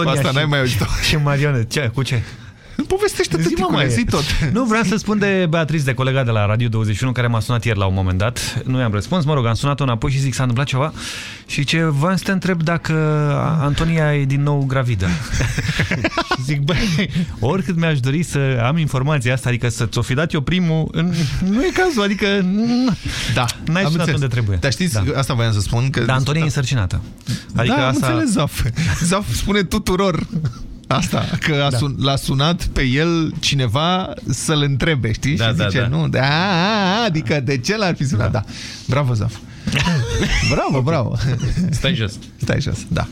Antonia
Asta
și,
n-ai mai auzit <laughs>
și Marione. Ce? Cu ce?
Povestește
Zi, mă, mai
zi tot.
Nu, vreau să spun de Beatrice, de colega de la Radio 21, care m-a sunat ieri la un moment dat. Nu i-am răspuns, mă rog, am sunat-o înapoi și zic să a întâmplat ceva. Și ce vreau să te întreb dacă Antonia e din nou gravidă. <laughs> și zic, băi, oricât mi-aș dori să am informația asta, adică să ți-o fi dat eu primul, nu e cazul, adică
da,
n-ai
am
sunat
înțeles.
unde trebuie.
Dar știți,
Da.
asta voiam să spun. Că...
Dar Antonia e însărcinată. Adică
da,
asta...
am înțeles, Zaf. Zaf spune tuturor asta, că a
Da.
sun, l-a sunat pe el cineva să-l întrebe, știi?
Da,
și
da,
zice,
da.
nu, da, a, a, adică de ce l-ar fi sunat? Da. Bravo, Zaf. Bravo, bravo.
Stai jos.
Stai jos, da.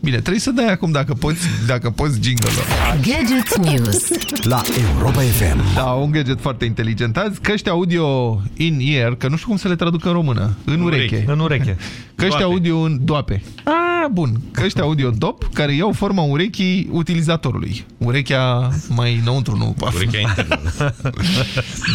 Bine, trebuie să dai acum dacă poți, dacă poți jingle-ul.
Gadget News.
La Europa FM. Da, un gadget foarte inteligent azi. Căști audio in-ear, că nu știu cum să le traduc în română. În ureche.
În ureche.
Căști
Doape.
audio în doape. Ah, bun. Căști audio în dop, care iau forma urechii utilizatorului. Urechea mai înăuntru, nu paf.
Urechea internă.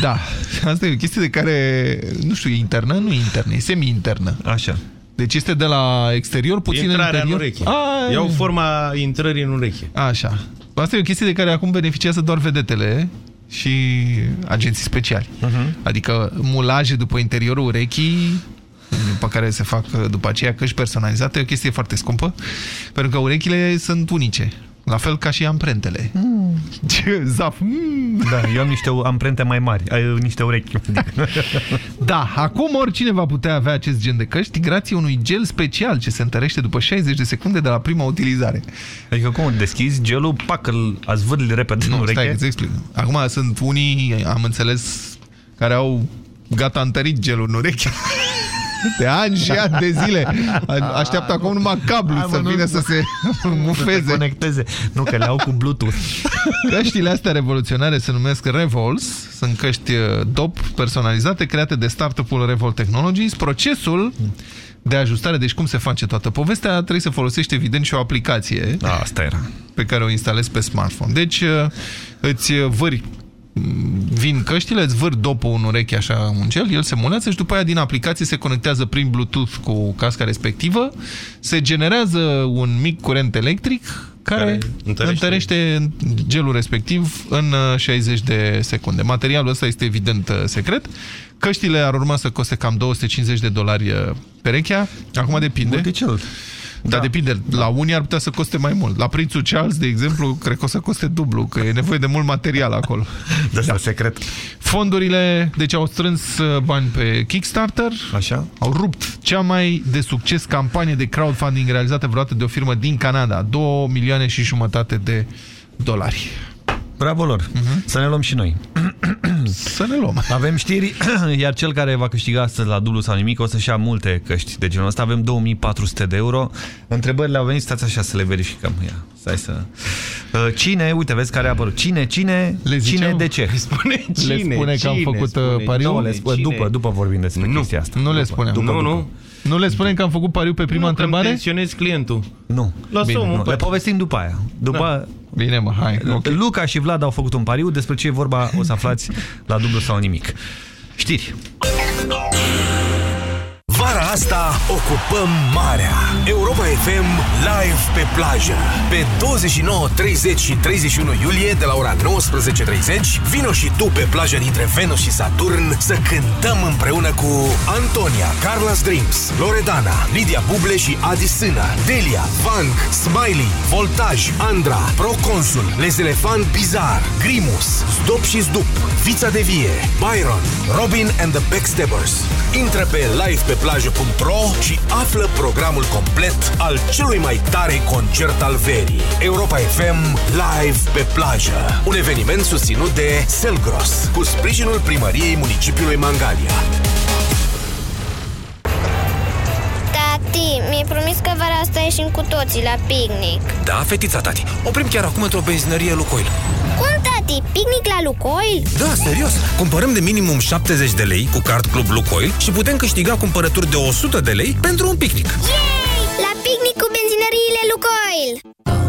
Da. Asta e o chestie de care, nu știu, e internă? Nu e internă, e semi-internă.
Așa.
Deci este de la exterior, puțin
Intrarea
în
în
interior.
ureche.
Ah,
Iau forma intrării în ureche.
Așa. Asta e o chestie de care acum beneficiază doar vedetele și agenții speciali.
Mhm.
Adică mulaje după interiorul urechii pe care se fac după aceea căști personalizate, e o chestie foarte scumpă, pentru că urechile sunt unice. La fel ca și amprentele. <laughs> Ce zaf! Mm.
Da, eu am niște amprente mai mari, ai niște urechi. <laughs>
Da, acum oricine va putea avea acest gen de căști grație unui gel special ce se întărește după 60 de secunde de la prima utilizare.
Adică cum deschizi gelul, pac, îl azvârli repede în
Nu,
ureche.
stai, îți explic. Acum sunt unii, am înțeles, care au gata întărit gelul în ureche. De ani și ani de zile. A- Așteaptă acum numai cablu
Hai, mă,
să
nu-
vină să se <laughs>
Să te
mufeze.
conecteze. Nu, că le au cu Bluetooth.
Căștile astea revoluționare se numesc Revols, sunt căști uh, DOP personalizate create de startup-ul Revol Technologies. Procesul de ajustare, deci cum se face toată povestea, trebuie să folosești evident și o aplicație
Da, asta era.
pe care o instalezi pe smartphone. Deci uh, îți vâri vin căștile, îți vâr dopul în ureche așa un gel, el se mulează și după aia din aplicație se conectează prin Bluetooth cu casca respectivă, se generează un mic curent electric care,
Care întărește.
întărește gelul respectiv în uh, 60 de secunde. Materialul ăsta este evident uh, secret. Căștile ar urma să coste cam 250 de dolari uh, perechea. Acum depinde.
Multicel.
Da, depinde. La unii ar putea să coste mai mult. La prințul Charles, de exemplu, cred că o să coste dublu, că e nevoie de mult material acolo. <laughs>
De asta secret.
Fondurile, deci au strâns uh, bani pe Kickstarter.
Așa.
Au rupt cea mai de succes campanie de crowdfunding realizată vreodată de o firmă din Canada. 2 milioane și jumătate de dolari.
Bravo lor. Să ne luăm și noi. <clears throat>
Să ne luăm.
Avem știri, <clears throat> iar cel care va câștiga astăzi la dublu sau nimic o să-și ia multe căști de genul ăsta. Avem 2400 de euro. Întrebările au venit, stați așa să le verificăm. Ia, stai să... Uh, Cine, uite, vezi care a apărut. Cine, cine,
Le ziceam?
cine, de ce?
Spune
Le
cine,
spune că am
cine,
făcut uh,
spune,
pariu?
Nu, le spune,
cine?
după, după vorbim despre
Nu.
chestia asta.
Nu le
După,
spunem.
După,
Nu,
după.
nu.
Nu le spunem că am făcut pariu pe prima
Nu, că îmi
întrebare?
tensionezi clientul.
Nu.
Lasă
Bine,
omul
nu.
pe-
Le povestim după aia. După...
Bine, mă, hai.
Ok. Luca și Vlad au făcut un pariu, despre ce e vorba o să aflați la dublu sau nimic. Știri.
Vara asta ocupăm marea. Europa FM live pe plajă. Pe 29, 30 și 31 iulie de la ora 19.30 vino și tu pe plajă dintre Venus și Saturn să cântăm împreună cu Antonia, Carlos Dreams, Loredana, Lidia Buble și Adi Sână, Delia, Vank, Smiley, Voltaj, Andra, Proconsul, Les Elefant Bizar, Grimus, Zdop și Zdup, Vița de Vie, Byron, Robin and the Backstabbers. Intră pe livepeplajă.ro și află programul complet al celui mai tare concert al verii. Europa FM Live pe plajă. Un eveniment susținut de Selgros, cu sprijinul primăriei municipiului Mangalia.
Tati, mi-ai promis că vara asta ieșim cu toții la picnic.
Da, fetița tati. Oprim chiar acum într-o benzinărie Lucoil.
Cum, tati? Picnic la Lucoil?
Da, serios. Cumpărăm de minimum 70 de lei cu card Club Lucoil și putem câștiga cumpărături de 100 de lei pentru un picnic.
Yay! La picnic cu benzinăriile Lucoil!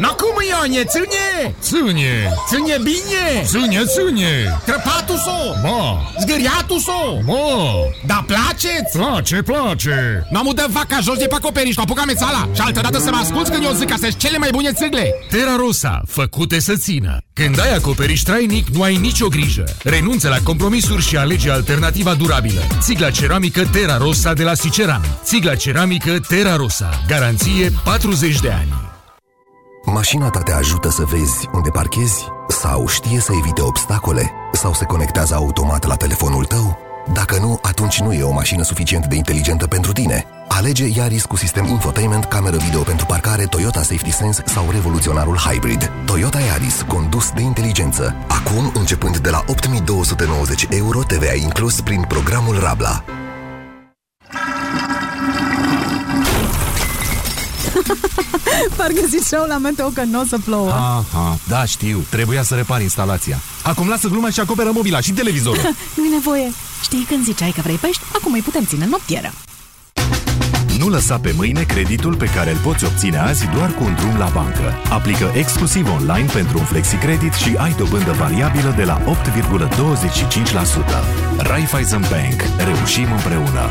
No cum, Ionie, ține! Ține! Ține bine!
Ține, ține!
Crăpatul so!
Ma!
Zgâriatul so!
Ma!
Da place-ți?
Place, place!
Nu am dă vaca jos de pe acoperiș, nu apuca mețala Și altă dată să mă asculți când eu zic că sunt cele mai bune țigle
Terra Rosa, făcute să țină. Când ai acoperiș trainic, nu ai nicio grijă. Renunță la compromisuri și alege alternativa durabilă. Țigla ceramică Terra Rosa de la Siceran. Țigla ceramică Terra Rosa. Garanție 40 de ani.
Mașina ta te ajută să vezi unde parchezi? Sau știe să evite obstacole? Sau se conectează automat la telefonul tău? Dacă nu, atunci nu e o mașină suficient de inteligentă pentru tine. Alege Yaris cu sistem infotainment, cameră video pentru parcare, Toyota Safety Sense sau revoluționarul Hybrid. Toyota Yaris, condus de inteligență. Acum, începând de la 8290 euro, TVA inclus prin programul Rabla. <laughs>
Parcă ziceau la meteo că nu o să plouă.
Aha, da, știu. Trebuia să repar instalația. Acum lasă gluma și acoperă mobila și televizorul. <laughs>
Nu-i nevoie. Știi când ziceai că vrei pești? Acum îi putem ține în noptieră.
Nu lăsa pe mâine creditul pe care îl poți obține azi doar cu un drum la bancă. Aplică exclusiv online pentru un flexicredit și ai dobândă variabilă de la 8,25%. Raiffeisen Bank. Reușim împreună.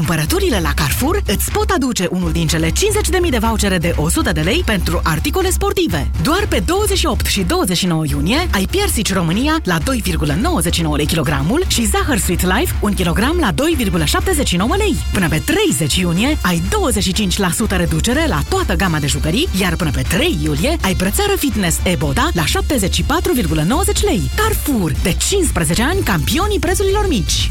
cumpărăturile la Carrefour îți pot aduce unul din cele 50.000 de vouchere de 100 de lei pentru articole sportive. Doar pe 28 și 29 iunie ai Piersici România la 2,99 lei kilogramul și Zahăr Sweet Life 1 kg la 2,79 lei. Până pe 30 iunie ai 25% reducere la toată gama de jucării, iar până pe 3 iulie ai brățară fitness Eboda la 74,90 lei. Carrefour, de 15 ani campionii prețurilor mici.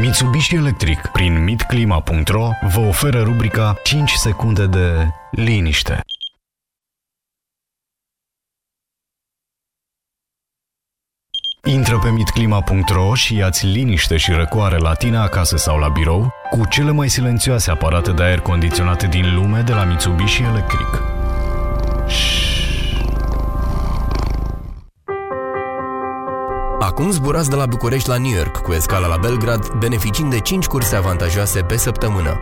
Mitsubishi Electric prin mitclima.ro vă oferă rubrica 5 secunde de liniște. Intră pe mitclima.ro și ia-ți liniște și răcoare la tine acasă sau la birou cu cele mai silențioase aparate de aer condiționate din lume de la Mitsubishi Electric.
Acum zburați de la București la New York cu escala la Belgrad, beneficiind de 5 curse avantajoase pe săptămână.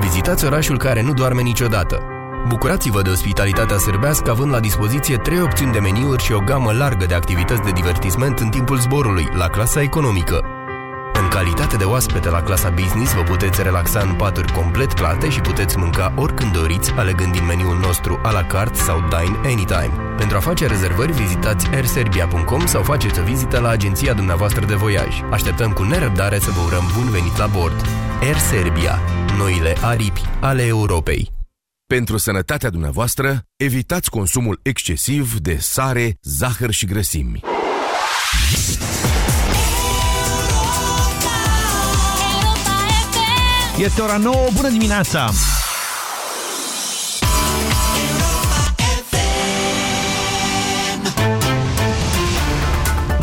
Vizitați orașul care nu doarme niciodată. Bucurați-vă de ospitalitatea sârbească având la dispoziție trei opțiuni de meniuri și o gamă largă de activități de divertisment în timpul zborului, la clasa economică. În calitate de oaspete la clasa business vă puteți relaxa în paturi complet plate și puteți mânca oricând doriți, alegând din meniul nostru a la carte sau Dine Anytime. Pentru a face rezervări, vizitați airserbia.com sau faceți o vizită la agenția dumneavoastră de voiaj. Așteptăm cu nerăbdare să vă urăm bun venit la bord. Air Serbia, noile aripi ale Europei.
Pentru sănătatea dumneavoastră, evitați consumul excesiv de sare, zahăr și grăsimi.
Este ora 9, bună dimineața!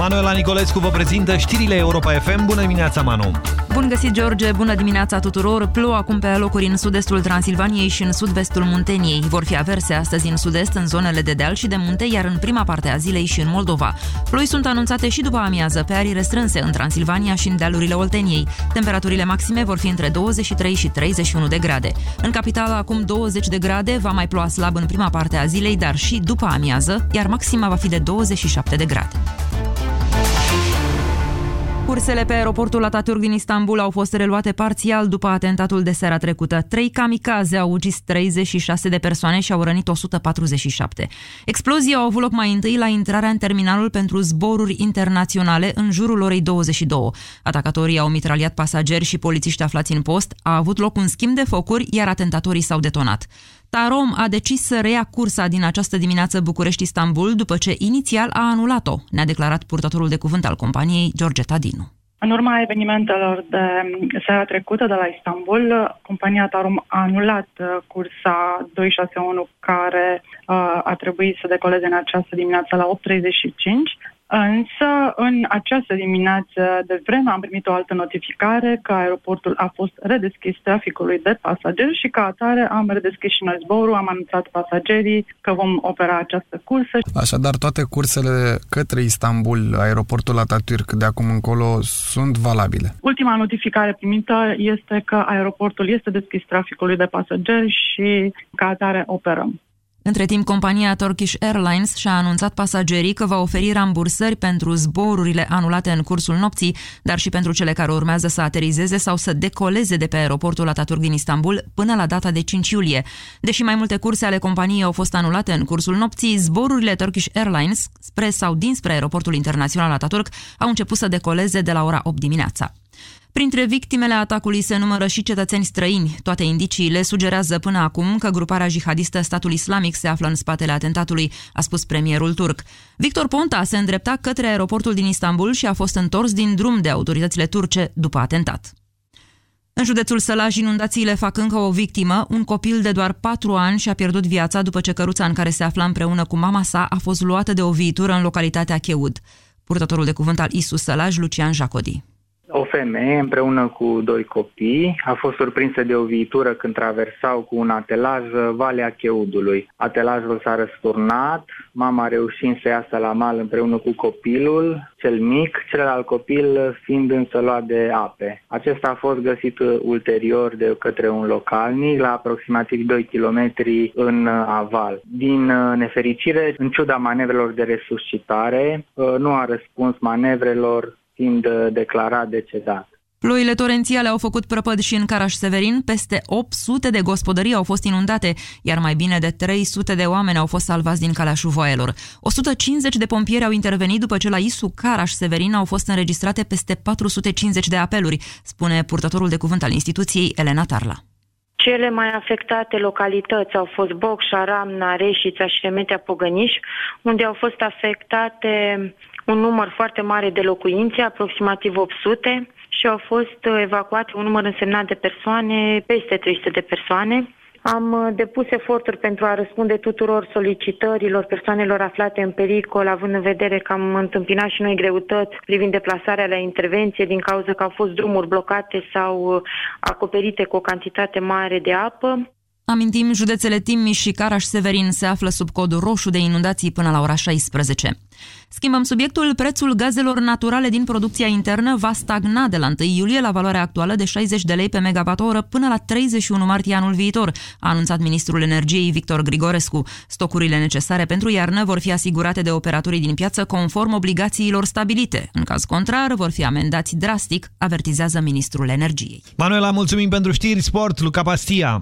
Manuela Nicolescu vă prezintă știrile Europa FM. Bună dimineața, Manu!
Bun găsit, George! Bună dimineața tuturor! Plouă acum pe locuri în sud-estul Transilvaniei și în sud-vestul Munteniei. Vor fi averse astăzi în sud-est, în zonele de deal și de munte, iar în prima parte a zilei și în Moldova. Ploi sunt anunțate și după amiază pe arii restrânse în Transilvania și în dealurile Olteniei. Temperaturile maxime vor fi între 23 și 31 de grade. În capitală acum 20 de grade, va mai ploua slab în prima parte a zilei, dar și după amiază, iar maxima va fi de 27 de grade. Cursele pe aeroportul Ataturk din Istanbul au fost reluate parțial după atentatul de seara trecută. Trei kamikaze au ucis 36 de persoane și au rănit 147. Explozii au avut loc mai întâi la intrarea în terminalul pentru zboruri internaționale în jurul orei 22. Atacatorii au mitraliat pasageri și polițiști aflați în post. A avut loc un schimb de focuri, iar atentatorii s-au detonat. Tarom a decis să reia cursa din această dimineață București-Istanbul după ce inițial a anulat-o, ne-a declarat purtătorul de cuvânt al companiei, George Tadinu.
În urma evenimentelor de seara trecută de la Istanbul, compania Tarom a anulat uh, cursa 261 care uh, a trebuit să decoleze în această dimineață la 8.35. Însă, în această dimineață de vreme am primit o altă notificare că aeroportul a fost redeschis traficului de pasageri și ca atare am redeschis și noi zborul, am anunțat pasagerii că vom opera această cursă.
Așadar, toate cursele către Istanbul, aeroportul Atatürk, de acum încolo, sunt valabile.
Ultima notificare primită este că aeroportul este deschis traficului de pasageri și ca atare operăm.
Între timp, compania Turkish Airlines și-a anunțat pasagerii că va oferi rambursări pentru zborurile anulate în cursul nopții, dar și pentru cele care urmează să aterizeze sau să decoleze de pe aeroportul Ataturk din Istanbul până la data de 5 iulie. Deși mai multe curse ale companiei au fost anulate în cursul nopții, zborurile Turkish Airlines spre sau dinspre aeroportul internațional Ataturk au început să decoleze de la ora 8 dimineața. Printre victimele atacului se numără și cetățeni străini. Toate indiciile sugerează până acum că gruparea jihadistă Statul Islamic se află în spatele atentatului, a spus premierul turc. Victor Ponta se îndrepta către aeroportul din Istanbul și a fost întors din drum de autoritățile turce după atentat. În județul Sălaj, inundațiile fac încă o victimă. Un copil de doar 4 ani și-a pierdut viața după ce căruța în care se afla împreună cu mama sa a fost luată de o viitură în localitatea Cheud. Purtătorul de cuvânt al ISU Sălaj, Lucian Jacodi.
O femeie împreună cu doi copii a fost surprinsă de o viitură când traversau cu un atelaj Valea Cheudului. Atelajul s-a răsturnat, mama reușind să iasă la mal împreună cu copilul, cel mic, celălalt copil fiind însă luat de ape. Acesta a fost găsit ulterior de către un localnic la aproximativ 2 km în aval. Din nefericire, în ciuda manevrelor de resuscitare, nu a răspuns manevrelor fiind uh, declarat decedat.
Ploile torențiale au făcut prăpăd și în Caraș-Severin, peste 800 de gospodării au fost inundate, iar mai bine de 300 de oameni au fost salvați din calea șuvoaielor. 150 de pompieri au intervenit după ce la ISU Caraș-Severin au fost înregistrate peste 450 de apeluri, spune purtătorul de cuvânt al instituției, Elena Tarla.
Cele mai afectate localități au fost Bocșa, Ramna, Reșița și Remetea Pogăniș, unde au fost afectate un număr foarte mare de locuințe, aproximativ 800, și au fost evacuate un număr însemnat de persoane, peste 300 de persoane. Am depus eforturi pentru a răspunde tuturor solicitărilor persoanelor aflate în pericol, având în vedere că am întâmpinat și noi greutăți privind deplasarea la intervenție din cauza că au fost drumuri blocate sau acoperite cu o cantitate mare de apă.
Amintim, județele Timiș și Caraș-Severin se află sub cod roșu de inundații până la ora 16. Schimbăm subiectul, prețul gazelor naturale din producția internă va stagna de la 1 iulie la valoarea actuală de 60 de lei pe megawatt-oră până la 31 martie anul viitor, a anunțat ministrul energiei Victor Grigorescu. Stocurile necesare pentru iarnă vor fi asigurate de operatorii din piață conform obligațiilor stabilite. În caz contrar, vor fi amendați drastic, avertizează ministrul energiei.
Manuela, mulțumim pentru știri, sport, Luca Pastia.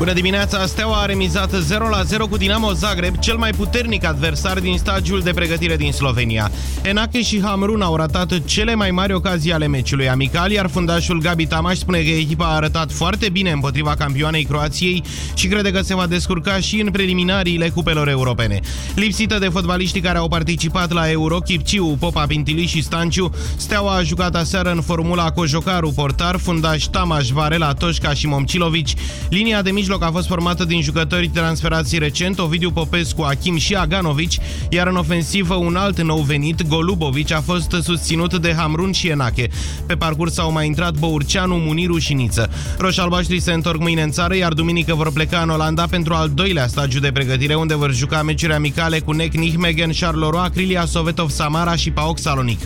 Bună dimineața! Steaua a remizat 0-0 cu Dinamo Zagreb, cel mai puternic adversar din stagiul de pregătire din Slovenia. Enache și Hamrun au ratat cele mai mari ocazii ale meciului amical, iar fundașul Gabi Tamaș spune că echipa a arătat foarte bine împotriva campioanei Croației și crede că se va descurca și în preliminariile cupelor europene. Lipsită de fotbaliștii care au participat la Euro, Chipciu, Popa, Pintili și Stanciu, Steaua a jucat aseară în formula Cojocaru, portar, fundaș Tamaș, Varela, Toșca și Momcilovici. Linia de mijloc mijloc a fost formată din jucători transferați recent, Ovidiu Popescu, Achim și Aganovici, iar în ofensivă un alt nou venit, Golubovici, a fost susținut de Hamrun și Enache. Pe parcurs au mai intrat Bourceanu, Muniru și Niță. Roșalbaștrii se întorc mâine în țară, iar duminică vor pleca în Olanda pentru al doilea stagiu de pregătire, unde vor juca meciuri amicale cu Nec Nijmegen, Charleroi, Acrilia, Sovetov, Samara și PAOK Salonic.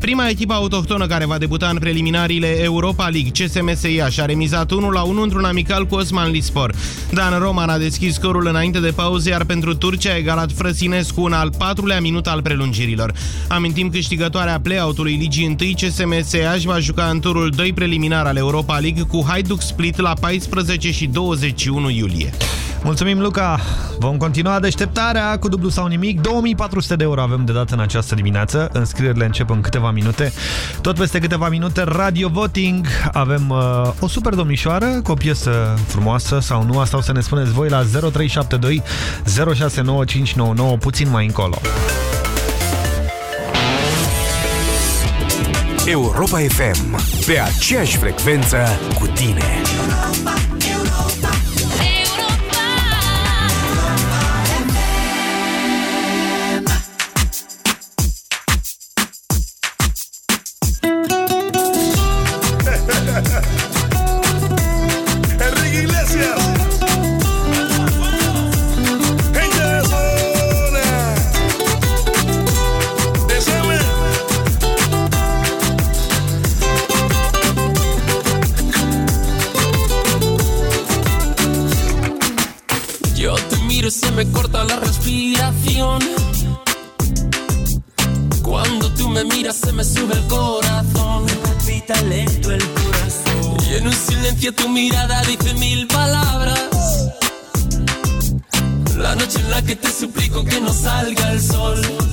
Prima echipă autohtonă care va debuta în preliminariile Europa League, CSMS Iași, a remizat 1-1 într-un amical cu Osman Lispor scor. Dan Roman a deschis scorul înainte de pauză, iar pentru Turcia a egalat Frăsinescu în al patrulea minut al prelungirilor. Amintim câștigătoarea play-out-ului Ligii 1, CSMS Iași va juca în turul 2 preliminar al Europa League cu Hajduk Split la 14 și 21 iulie.
Mulțumim, Luca! Vom continua deșteptarea cu dublu sau nimic. 2400 de euro avem de dat în această dimineață. Înscrierile încep în câteva minute. Tot peste câteva minute, Radio Voting. Avem uh, o super domnișoară cu o piesă frumoasă sau nu. Asta o să ne spuneți voi la 0372 069599 puțin mai încolo.
Europa FM. Pe aceeași frecvență cu tine. Europa.
Silencio tu mirada dice mil palabras. La noche en la que te suplico que no salga el sol.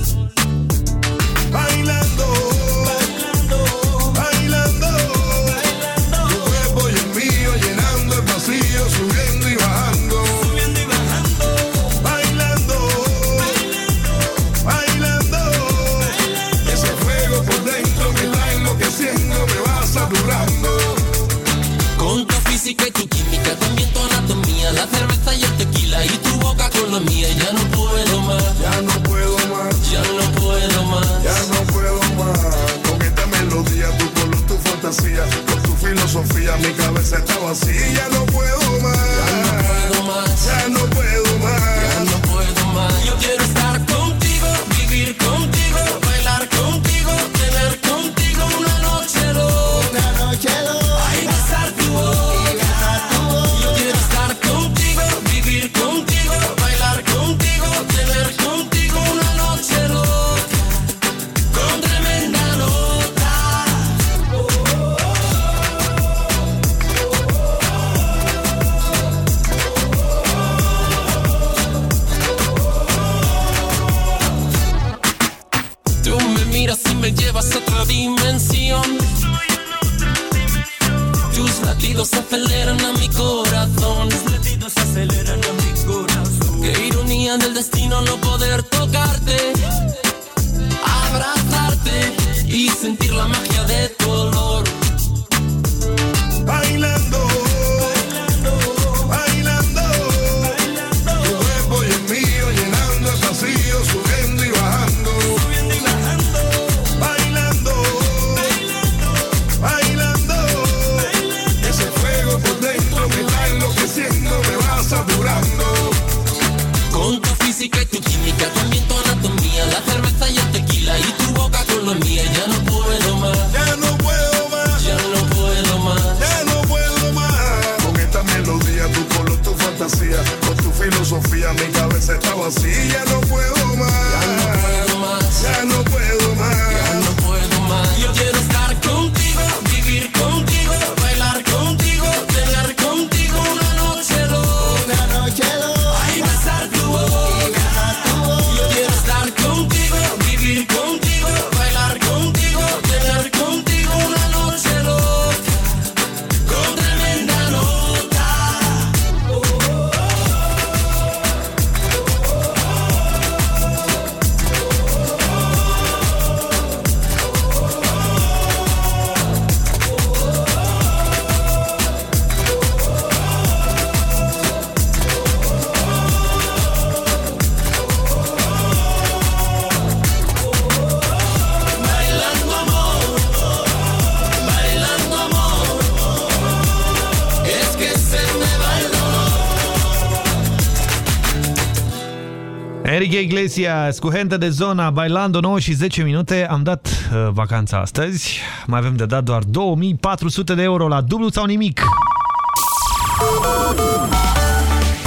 Enrique Iglesias cu Hente de Zona, Bailando 9 și 10 minute. Am dat uh, vacanța astăzi. Mai avem de dat doar 2400 de euro la dublu sau nimic.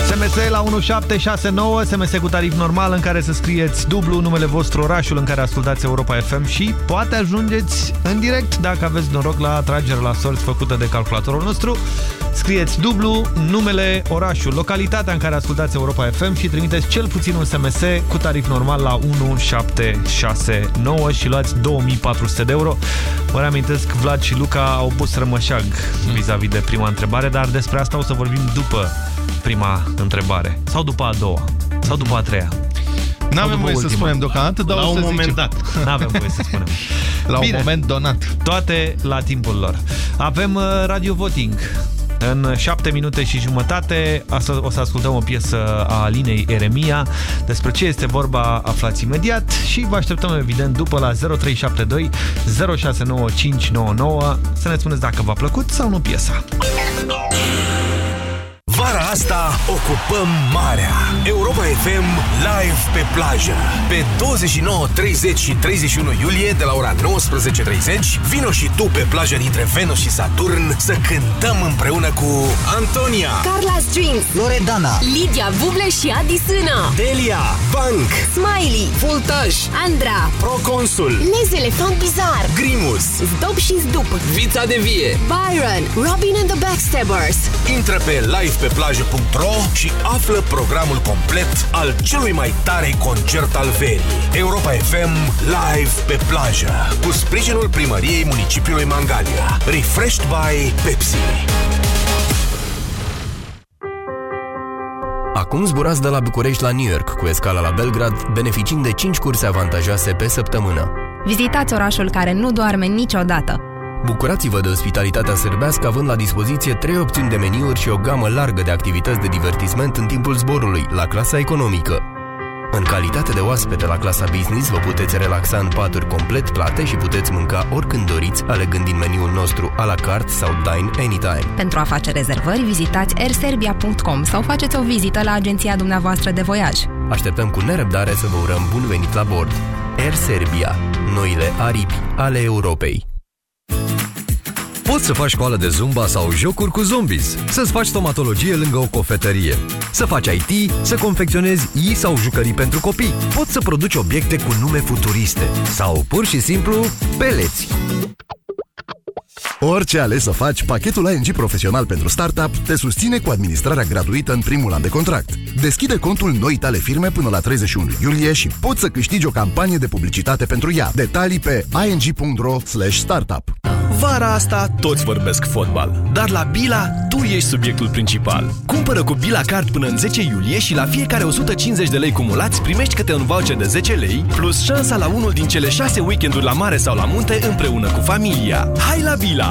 SMS la 1769, SMS cu tarif normal în care să scrieți dublu numele vostru, orașul în care ascultați Europa FM și poate ajungeți în direct dacă aveți noroc la atragere la sorți făcută de calculatorul nostru. Scrieți dublu numele, orașul, localitatea în care ascultați Europa FM și trimiteți cel puțin un SMS cu tarif normal la 1769 și luați 2400 de euro. Vă reamintesc, Vlad și Luca au pus rămășag vis-a-vis -vis de prima întrebare, dar despre asta o să vorbim după prima întrebare. Sau după a doua. Sau după a treia.
N-avem voie să spunem deocamdată, dar
la
o
un
să
moment
zicem.
dat. <laughs> N-avem voie să spunem.
La
Bine.
un moment donat.
Toate la timpul lor. Avem uh, radio voting. În șapte minute și jumătate asta- o să ascultăm o piesă a Alinei Eremia. Despre ce este vorba aflați imediat și vă așteptăm evident după la 0372 069599 să ne spuneți dacă v-a plăcut sau nu piesa.
Vara asta ocupăm marea. Europa FM live pe plajă. Pe 29, 30 și 31 iulie de la ora 19.30 vino și tu pe plaja dintre Venus și Saturn să cântăm împreună cu Antonia,
Carla Streams
Loredana,
Lidia Buble și Adi Sână
Delia, Bank,
Smiley
Voltaj,
Andra
Proconsul,
Les Elefant Bizar
Grimus,
Zdob și Zdup
Vița de Vie.
Byron Robin and the Backstabbers
Intră pe livepeplajă.ro și află programul complet al celui mai tare concert al verii. Europa FM Live pe plajă, cu sprijinul primăriei municipiului Mangalia. Refreshed by Pepsi.
Acum zburați de la București la New York cu escala la Belgrad, beneficiind de 5 curse avantajoase pe săptămână.
Vizitați orașul care nu doarme niciodată.
Bucurați-vă de ospitalitatea sârbească având la dispoziție 3 opțiuni de meniuri și o gamă largă de activități de divertisment în timpul zborului, la clasa economică. În calitate de oaspete la clasa business vă puteți relaxa în paturi complet plate și puteți mânca oricând doriți, alegând din meniul nostru a la carte sau dine anytime.
Pentru a face rezervări, vizitați airserbia.com sau faceți o vizită la agenția dumneavoastră de voiaj.
Așteptăm cu nerăbdare să vă urăm bun venit la bord. Air Serbia, noile aripi ale Europei.
Poți să faci școală de zumba sau jocuri cu zombies, să-ți faci stomatologie lângă o cofetărie, să faci IT, să confecționezi i sau jucării pentru copii. Poți să produci obiecte cu nume futuriste sau pur și simplu peleți.
Orice ales să faci, pachetul ING Profesional pentru Startup te susține cu administrarea gratuită în primul an de contract. Deschide contul noi tale firme până la 31 iulie și poți să câștigi o campanie de publicitate pentru ea. Detalii pe ing.ro startup.
Vara asta toți vorbesc fotbal, dar la Bila tu ești subiectul principal. Cumpără cu Bila Card până în 10 iulie și la fiecare 150 de lei cumulați primești câte un voucher de 10 lei plus șansa la unul din cele 6 weekenduri la mare sau la munte împreună cu familia. Hai la Bila!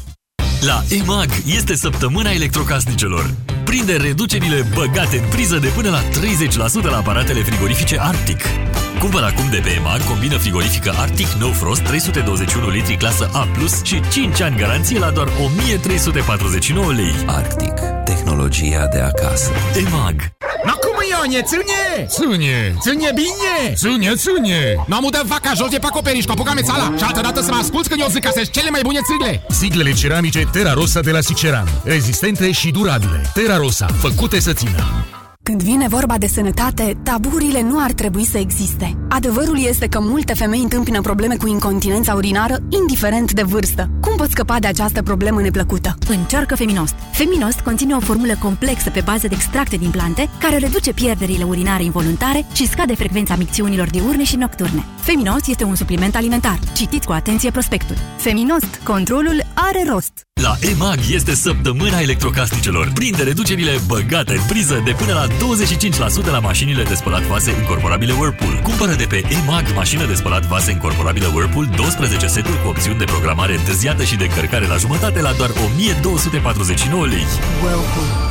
La EMAG este săptămâna electrocasnicelor. Prinde reducerile băgate în priză de până la 30% la aparatele frigorifice Arctic. Cumpăr acum de pe EMAG combină frigorifică Arctic No Frost 321 litri clasă A+, și 5 ani garanție la doar 1349 lei.
Arctic. Tehnologia de acasă.
EMAG.
No cum Ionie, ține! Ține! Ține bine! Ține, ține! Nu am udat vaca jos de pe acoperiș cu apucame țala și altă dată să mă asculți când eu zic că sunt cele mai bune țigle!
Siglele ceramice Terra Rosa de la Siceran. Rezistente și durabile. Terra Rosa. Făcute să țină.
Când vine vorba de sănătate, taburile nu ar trebui să existe. Adevărul este că multe femei întâmpină probleme cu incontinența urinară, indiferent de vârstă. Cum poți scăpa de această problemă neplăcută?
Încearcă Feminost. Feminost conține o formulă complexă pe bază de extracte din plante, care reduce pierderile urinare involuntare și scade frecvența micțiunilor diurne și nocturne. Feminost este un supliment alimentar. Citiți cu atenție prospectul. Feminost. Controlul are rost.
La EMAG este săptămâna electrocasnicelor. Prinde reducerile băgate în priză de până la 25% la mașinile de spălat vase incorporabile Whirlpool. Cumpără de pe EMAG mașină de spălat vase incorporabile Whirlpool 12 seturi cu opțiuni de programare întârziată și de încărcare la jumătate la doar 1249 lei.
Whirlpool.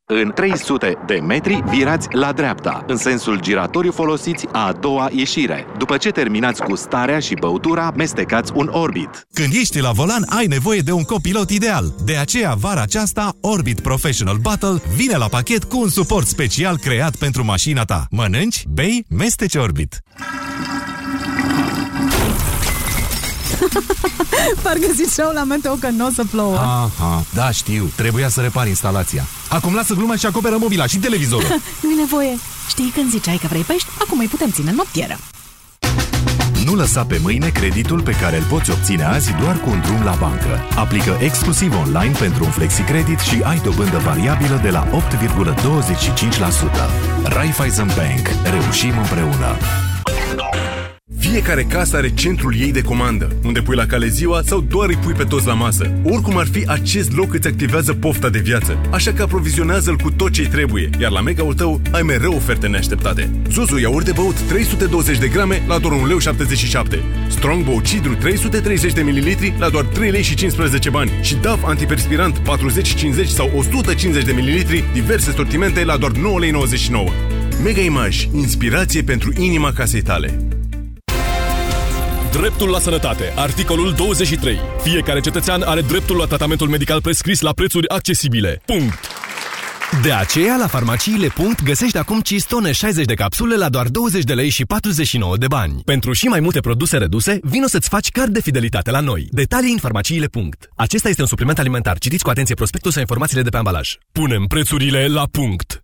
În 300 de metri virați la dreapta, în sensul giratoriu folosiți a doua ieșire. După ce terminați cu starea și băutura, mestecați un Orbit.
Când ești la volan, ai nevoie de un copilot ideal. De aceea, vara aceasta, Orbit Professional Battle vine la pachet cu un suport special creat pentru mașina ta. Mănânci, bei, mesteci Orbit. <laughs>
Parcă ziceau la meteo că nu o să plouă.
Aha, da, știu. Trebuia să repar instalația. Acum lasă gluma și acoperă mobila și televizorul. <laughs>
Nu-i nevoie. Știi când ziceai că vrei pești? Acum îi putem ține în noptieră.
Nu lăsa pe mâine creditul pe care îl poți obține azi doar cu un drum la bancă. Aplică exclusiv online pentru un flexicredit și ai dobândă variabilă de la 8,25%. Raiffeisen Bank. Reușim împreună.
Fiecare casă are centrul ei de comandă, unde pui la cale ziua sau doar îi pui pe toți la masă. Oricum ar fi, acest loc îți activează pofta de viață, așa că aprovizionează-l cu tot ce trebuie, iar la mega-ul tău ai mereu oferte neașteptate. Zuzu iaurt de băut 320 de grame la doar 1,77 lei. Strongbow Cidru 330 de ml la doar 3 lei și 15 bani. Și DAF antiperspirant 40, 50 sau 150 de ml, diverse sortimente la doar 9,99 lei. Mega Image, inspirație pentru inima casei tale.
Dreptul la sănătate. Articolul 23. Fiecare cetățean are dreptul la tratamentul medical prescris la prețuri accesibile. Punct.
De aceea, la farmaciile. Punct, găsești acum cistone 60 de capsule la doar 20 de lei și 49 de bani. Pentru și mai multe produse reduse, vino să-ți faci card de fidelitate la noi. Detalii în farmaciile. Punct. Acesta este un supliment alimentar. Citiți cu atenție prospectul sau informațiile de pe ambalaj.
Punem prețurile la punct.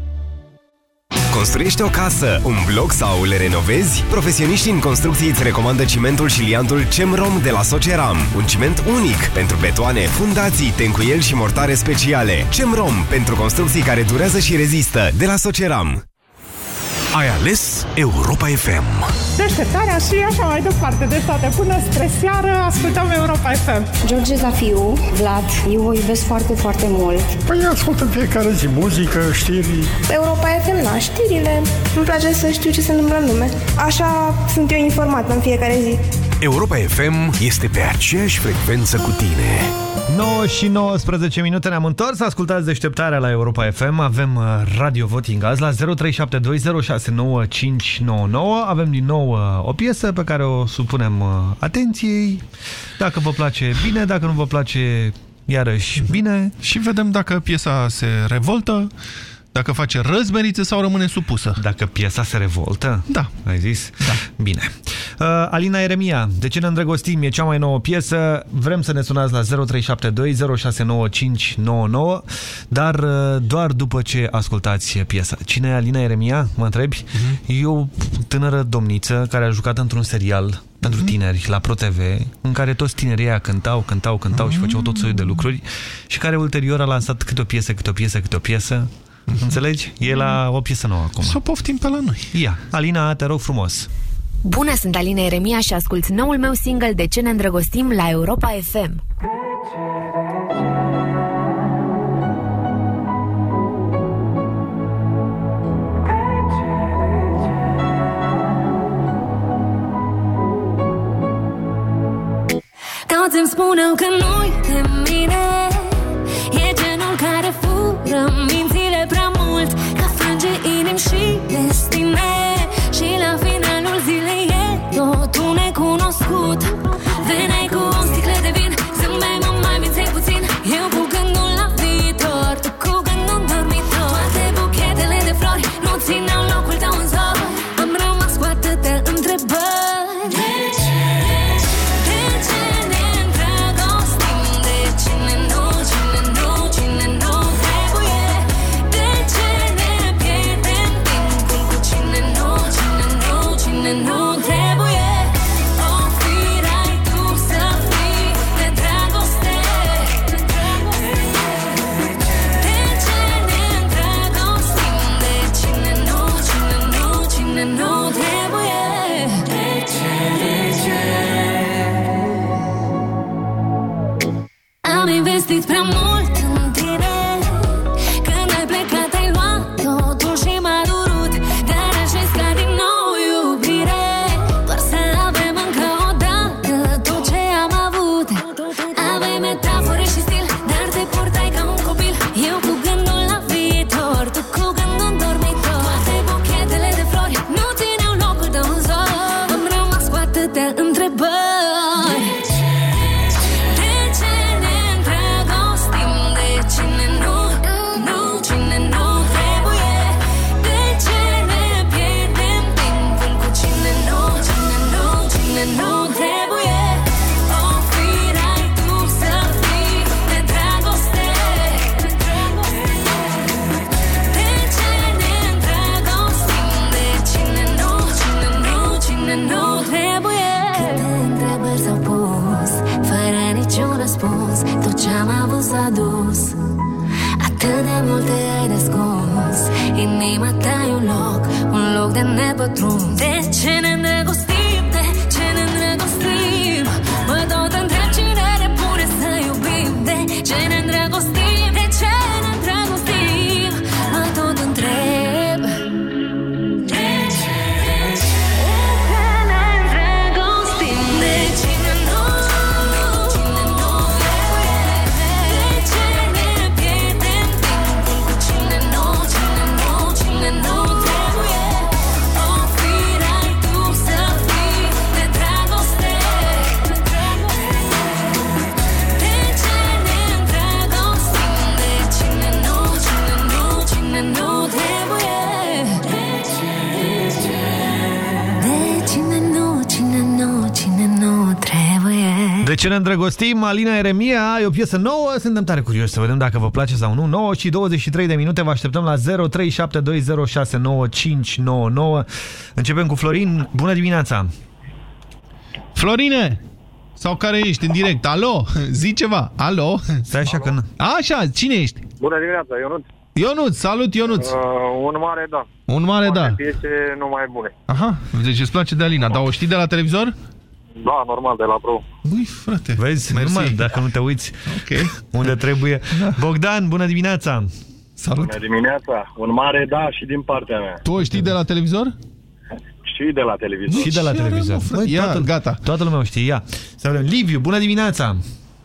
Construiești o casă, un bloc sau le renovezi? Profesioniștii în construcții îți recomandă cimentul și liantul CEMROM de la Soceram. Un ciment unic pentru betoane, fundații, tencuieli și mortare speciale. CEMROM pentru construcții care durează și rezistă de la Soceram.
Ai ales Europa FM.
Deșteptarea și așa mai departe. Deci toate până spre seară ascultăm Europa FM.
George Zafiu, Vlad, eu o iubesc foarte, foarte mult.
Păi ascult în fiecare zi muzică, știri.
Europa FM, na, știrile. Îmi place să știu ce se întâmplă în lume. Așa sunt eu informată în fiecare zi.
Europa FM este pe aceeași frecvență cu tine.
9 și 19 minute ne-am întors, ascultați deșteptarea la Europa FM, avem uh, radio voting azi la 0372069599, avem din nou uh, o piesă pe care o supunem uh, atenției, dacă vă place bine, dacă nu vă place iarăși bine.
Și vedem dacă piesa se revoltă, dacă face răzmeriță sau rămâne supusă.
Dacă piesa se revoltă?
Da.
Ai zis? Da. Bine. Uh, Alina Eremia, De ce ne îndrăgostim? E cea mai nouă piesă. Vrem să ne sunați la 0372 dar uh, doar după ce ascultați piesa. Cine e Alina Eremia? Mă întrebi? Uh -huh. E o tânără domniță care a jucat într-un serial pentru mhm. tineri la ProTV, în care toți tinerii aia cântau, cântau, cântau mm -hmm. și făceau tot soiul de lucruri și care ulterior a lansat câte o piesă, câte o piesă, câte o piesă Înțelegi? E la o piesă nouă acum.
Să poftim pe la noi.
Ia, Alina, te rog frumos.
Bună, sunt Alina Eremia și ascult noul meu single De ce ne îndrăgostim la Europa FM. Toți îmi spuneau că nu-i de mine E genul care fură mințile ne îndrăgostim?
Alina Eremia, e o piesă nouă, suntem tare curioși să vedem dacă vă place sau nu. 9 și 23 de minute, vă așteptăm la 0372069599. Începem cu Florin, bună dimineața!
Florine! Sau care ești în direct? Alo? Zi ceva. Alo?
Stai așa că...
Așa, cine ești?
Bună dimineața, Ionut.
Ionuț, salut Ionuț!
Uh, un mare da.
Un mare da.
Piese numai bune.
Aha, deci îți place de Alina, dar o știi de la televizor?
Da, normal, de la Pro.
Băi, frate.
Vezi,
Mersi.
numai dacă nu te uiți
Ok. <laughs>
unde trebuie. Bogdan, bună dimineața!
Salut!
Bună dimineața, un mare da și din partea mea.
Tu o știi de la televizor?
Și de la televizor.
Și de la televizor. Băi,
Ia,
toată,
gata.
Toată lumea o știe. Ia. Să vedem. Liviu, bună dimineața!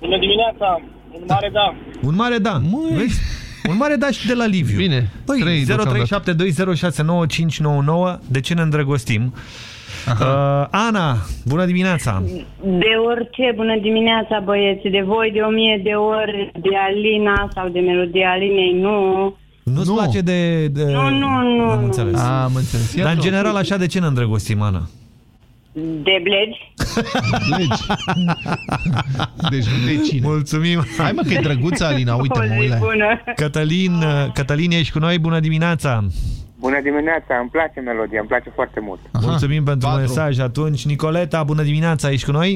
Bună dimineața! Un mare da!
Un mare da. Vezi? Un mare da și de la Liviu.
Bine.
Păi,
Trei
0372069599. De ce ne îndrăgostim? Uh, Ana, bună dimineața!
De orice, bună dimineața băieți, de voi de o mie de ori, de Alina sau de melodia Alinei, nu.
Nu-ți place de... de...
Nu, nu, nu,
Am
nu.
înțeles.
Am înțeles.
Dar în general așa de ce ne îndrăgostim, Ana?
De blegi.
Legi. <laughs> Deci nu de cine.
Mulțumim!
Hai mă că e drăguță Alina, uite mă, uite.
bună.
Cătălin, uh, Cătălin, ești cu noi, bună dimineața!
Bună dimineața, îmi place melodia, îmi place foarte mult.
Aha, Mulțumim pentru
patru.
mesaj atunci. Nicoleta, bună dimineața, ești cu noi?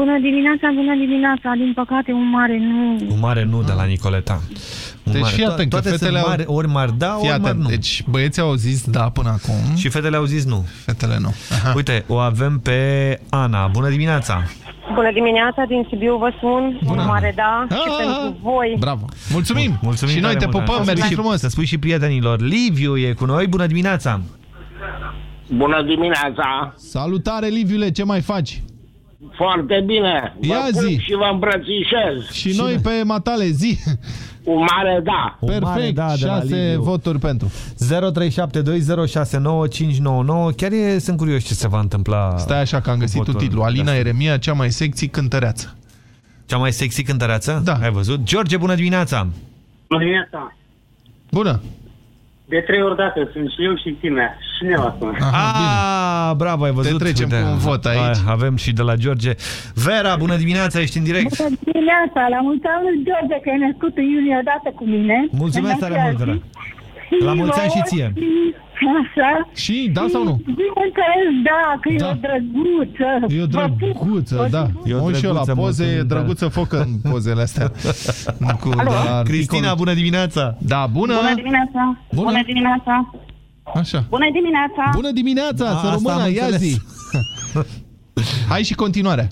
Bună dimineața, bună dimineața, din păcate un mare nu.
Un mare nu de la Nicoleta. Un
Deci
mare.
fii
To-
atent, că
Toate
fetele
sunt
au-
mari, ori mari da,
Fii
ori mari
atent,
nu.
deci băieții au zis da până acum.
Și fetele au zis nu.
Fetele nu. Aha.
Uite, o avem pe Ana. Bună dimineața!
Bună dimineața, din Sibiu vă sun,
Bună.
un mare da și
Ah,
pentru voi.
Bravo. Mulțumim.
Mulțumim
și noi
tare
te
mult,
pupăm,
Ana.
mersi
Să spui
frumos.
și- Să spui și prietenilor. Liviu e cu noi. Bună dimineața!
Bună dimineața!
Salutare, Liviule, ce mai faci?
Foarte bine! Vă
Ia
pup
zi.
și vă îmbrățișez!
Și noi pe matale zi.
Un mare da!
Un mare
Perfect,
da de la
șase
Liviu.
voturi pentru.
0372069599. Chiar e, sunt curios ce se va întâmpla.
Stai așa că am găsit
cu
un
votul
titlu. Alina
de
Eremia, cea mai sexy cântăreață.
Cea mai sexy cântăreață?
Da.
Ai văzut? George, bună dimineața!
Bună dimineața!
Bună.
De trei ori dată sunt și eu și Timea și nevastă
Ah, bravo, ai văzut?
Te trecem cu un vot aici.
Hai, Avem și de la George. Vera, bună dimineața, ești în direct.
Bună dimineața, la mulți ani lui George, că e născut în iunie odată cu mine.
Mulțumesc
În
tare
aceeași
mult, Vera.
Zi.
La mulți ani și ție.
Așa.
Și da sau nu?
Bineînțeles, da, că
Da.
e o drăguță.
E o
Vă pup.
drăguță, da.
E o
Mă uit și eu la
drăguță,
poze, e
mulțumim, da.
drăguță focă în <laughs> pozele astea. Cu,
Alo?
la
Cristina,
iconul-
bună dimineața!
Da, bună!
Bună dimineața.
Bună.
Bună dimineața.
Așa.
Bună dimineața.
Bună dimineața,
A,
să
asta
rămână,
am
ia
înțeles.
zi. <laughs> Hai și continuarea.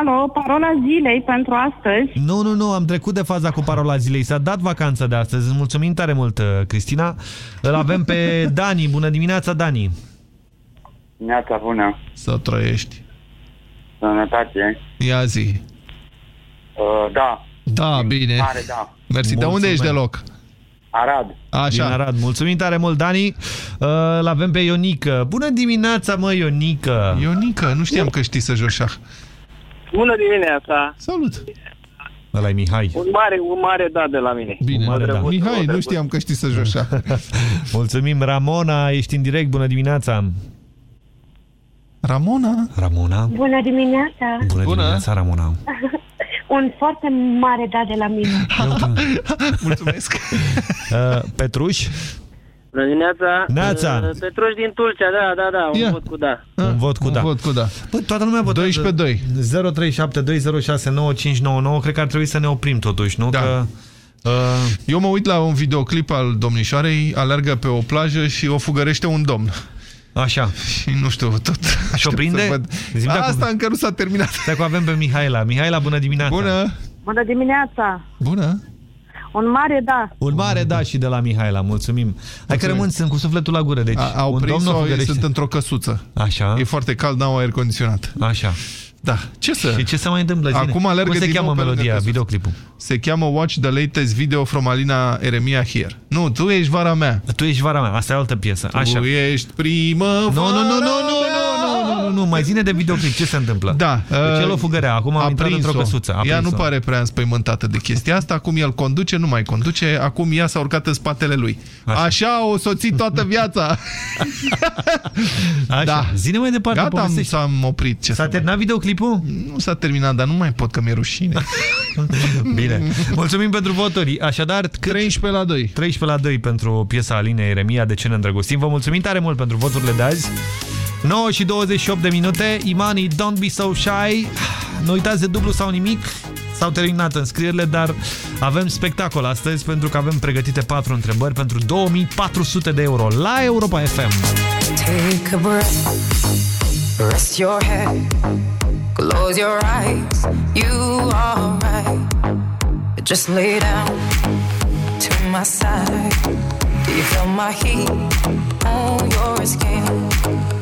Alo, parola zilei pentru astăzi.
Nu, nu, nu, am trecut de faza cu parola zilei. S-a dat vacanță de astăzi. Îți mulțumim tare mult, uh, Cristina. Îl avem pe <laughs> Dani. Bună dimineața, Dani.
Neața bună,
Să trăiești.
sănătate.
Ia zi.
Uh, da,
Da, bine.
mare da.
Mersi. De unde
Mulțumesc.
ești de loc?
Arad.
Din
Așa.
Arad. Mulțumim tare mult, Dani. Uh, Îl avem pe Ionică. Bună dimineața, mă, Ionică.
Ionică, nu știam că știi să joci șah.
Bună dimineața!
Salut.
ăla e Mihai.
Un mare, un mare da de la mine.
Bine,
mare da.
Mihai, nu știam că știi să joci șah. <laughs>
Mulțumim, Ramona. Ești în direct. Bună dimineața.
Ramona?
Ramona.
Bună dimineața.
Bună,
Bună.
dimineața, Ramona. <laughs>
Un foarte mare da de la mine. <laughs>
Mulțumesc.
Uh, Petruș.
Bună dimineața!
Neața.
Uh, Petruș din Tulcea, da, da, da, un
Ia.
vot cu da.
Un vot cu
Un
da.
vot cu da.
Bă, toată lumea votează.
12-2.
0372069599. Cred că ar trebui să ne oprim totuși, nu?
Da.
Că, uh,
Eu mă uit la un videoclip al domnișoarei, alergă pe o plajă și o fugărește un domn.
așa.
Și nu știu, tot...
Și o prinde?
să văd.
Zi-mi dacă-
Asta încă nu s-a terminat.
Stai că avem pe Mihaela. Mihaela, bună dimineața.
Bună!
Bună dimineața.
Bună!
Un mare da.
Un mare da și de la Mihaela, mulțumim. Hai că rămân, sunt cu sufletul la gură. Deci,
A, au
un domn o
prins-o,
fugărește.
sunt într-o căsuță.
Așa,
E foarte cald, n-au aer condiționat.
așa.
Da, ce să...
Și ce se mai întâmplă? Zine.
Acum alergă
Cum se
din
cheamă
nou pe lângă
melodia,
căsuță.
videoclipul?
Se cheamă Watch the latest video from Alina Eremia here. Nu, tu ești vara mea.
Tu ești vara mea, asta e o altă piesă. Așa.
Tu ești primăvara
Nu, nu, nu, nu, nu,
mea.
nu, nu, nu, nu, mai zine de videoclip, ce se întâmplă?
Da.
Deci el o fugărea, acum am
a
intrat într-o
prins-o.
căsuță. A
Ea nu
prins-o.
pare prea înspăimântată de chestia asta. Acum el conduce, nu mai conduce. Acum ea s-a urcat în spatele lui. Așa,
Așa.
o soțit toată viața.
Așa.
Da.
Zine mai departe,
Gata, am,
povestește.
s-am oprit. Ce
S-a
să
terminat videoclipul?
mai- Nu s-a terminat, dar nu mai pot că mi-e rușine. <laughs>
Bine. Mulțumim pentru voturi. Așadar, cât...
13 la 2.
13 la 2 pentru piesa Alinei Eremia, De ce ne îndrăgostim. Vă mulțumim tare mult pentru voturile de azi. 9 și 28 de minute. Imani, don't be so shy. <sighs> Nu uitați de dublu sau nimic. S-au terminat înscrierile, dar avem spectacol astăzi pentru că avem pregătite patru întrebări pentru 2400 de euro la Europa FM.
Take a breath, rest your head, close your eyes. You are right. Just lay down to my side. Do you feel my heat on your skin?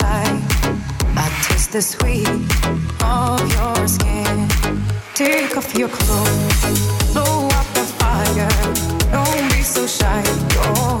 The sweet of your skin. Take off your clothes, blow up the fire. Don't be so shy. You're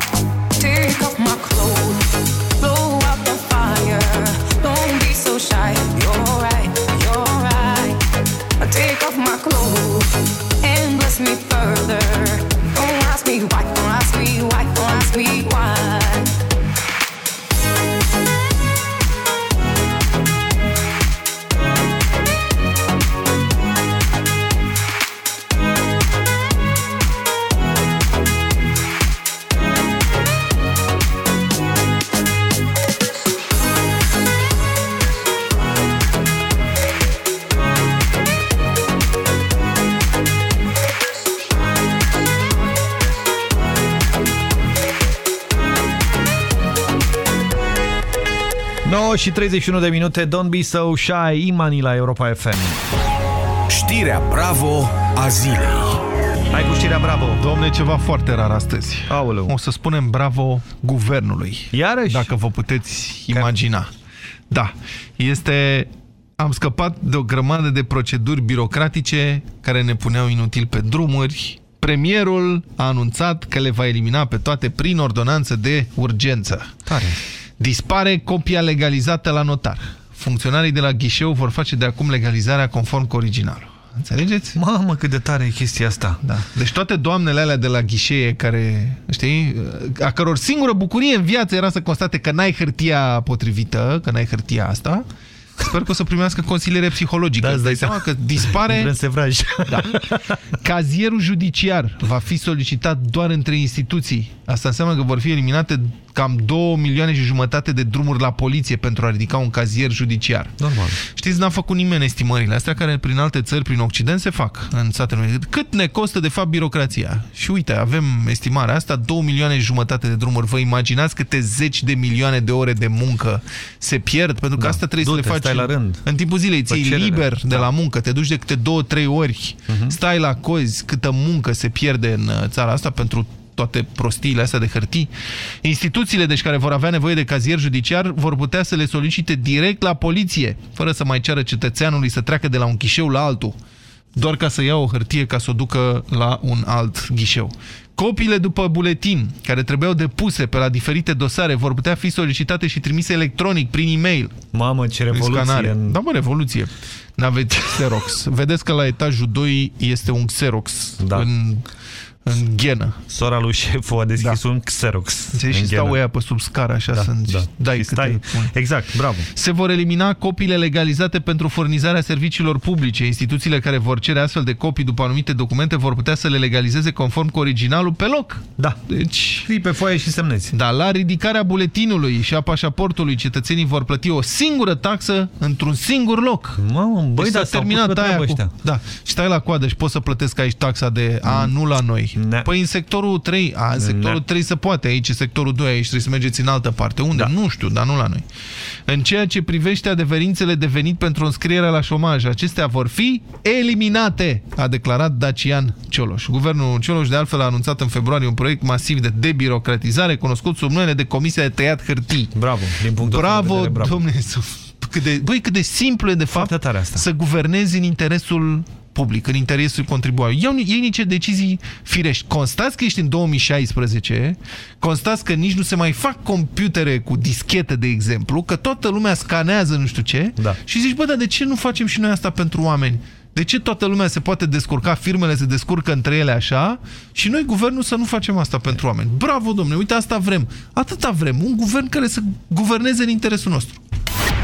9 și 31 de minute. Don't be so shy. Imani la Europa FM.
Știrea Bravo a zilei.
Hai cu știrea bravo.
Domne, ceva foarte rar astăzi.
Aoleu.
O să spunem bravo guvernului.
Iarăși?
Dacă vă puteți imagina. Da. Este... Am scăpat de o grămadă de proceduri birocratice care ne puneau inutil pe drumuri. Premierul a anunțat că le va elimina pe toate prin ordonanță de urgență.
Tare.
Dispare copia legalizată la notar. Funcționarii de la ghișeu vor face de acum legalizarea conform cu originalul. Înțelegeți?
Mamă, cât de tare e chestia asta.
Da. Deci toate doamnele alea de la ghișee care, știi, a căror singură bucurie în viață era să constate că n-ai hârtia potrivită, că n-ai hârtia asta, Sper că o să primească consiliere psihologică.
Da, îți dai
seama că dispare...
Vrem sevraj.
Da. Cazierul judiciar va fi solicitat doar între instituții. Asta înseamnă că vor fi eliminate cam 2 milioane și jumătate de drumuri la poliție pentru a ridica un cazier judiciar.
Normal.
Știți, n-a făcut nimeni estimările astea care prin alte țări, prin Occident, se fac în Statele Unite. Cât ne costă, de fapt, birocrația? Și uite, avem estimarea asta, 2 milioane și jumătate de drumuri. Vă imaginați câte zeci de milioane de ore de muncă se pierd? Pentru că
Da.
asta trebuie
Du-te,
să le faci
stai la rând.
în timpul zilei. Ții
cerere.
liber de
Da.
la muncă, te duci de câte două, trei ori, stai la cozi, câtă muncă se pierde în uh, țara asta pentru toate prostiile astea de hârtii. Instituțiile, deci, care vor avea nevoie de cazier judiciar, vor putea să le solicite direct la poliție, fără să mai ceară cetățeanului să treacă de la un ghișeu la altul, doar ca să ia o hârtie ca să o ducă la un alt ghișeu. Copiile după buletin, care trebuiau depuse pe la diferite dosare, vor putea fi solicitate și trimise electronic, prin e-mail.
Mamă, ce revoluție.
Scanare.
În...
Da, mă, revoluție. N-aveți Xerox. Vedeți că la etajul 2 este un Xerox
Da.
în în ghenă.
Sora lui șeful a deschis da. un Xerox.
Înțelegi? Și
în
stau
ghenă.
ăia pe sub scară, așa
Da,
sunt.
da.
Dai
Și stai.
câte-
Exact, bravo.
Se vor elimina copiile legalizate pentru furnizarea serviciilor publice. Instituțiile care vor cere astfel de copii după anumite documente vor putea să le legalizeze conform cu originalul pe loc.
Da.
Deci...
Scrii pe foaie și semnezi.
Da, la ridicarea buletinului și a pașaportului, cetățenii vor plăti o singură taxă într-un singur loc.
Mamă, băi,
Deci
da,
s-a
s-au
terminat
pus pe
aia
treabă
cu...
ăștia.
Da, și stai la coadă și poți să plătesc aici taxa de A, nu la noi.
Ne.
Păi în sectorul 3, a, în sectorul
Ne.
3 se poate, aici e sectorul 2, aici trebuie să mergeți în altă parte. Unde? Da. Nu știu, dar nu la noi. În ceea ce privește adeverințele de venit pentru înscrierea la șomaj, acestea vor fi eliminate, a declarat Dacian Cioloș. Guvernul Cioloș de altfel a anunțat în februarie un proiect masiv de debirocratizare cunoscut sub numele de Comisia de Tăiat Hârtii.
Bravo, din punctul ăsta de
Bravo,
vedere, bravo.
domnule, cât de, băi, cât de simplu e de fapt
tare asta.
să guvernezi în interesul public, în interesul contribuabilului. Iau, iei niște decizii firești. Constați că ești în 2016, constați că nici nu se mai fac computere cu dischete, de exemplu, că toată lumea scanează nu știu ce
Da.
și zici, bă, dar de ce nu facem și noi asta pentru oameni? De ce toată lumea se poate descurca, firmele se descurcă între ele așa și noi, guvernul, să nu facem asta pentru oameni? Bravo, domnule, uite, asta vrem. Atâta vrem. Un guvern care să guverneze în interesul nostru.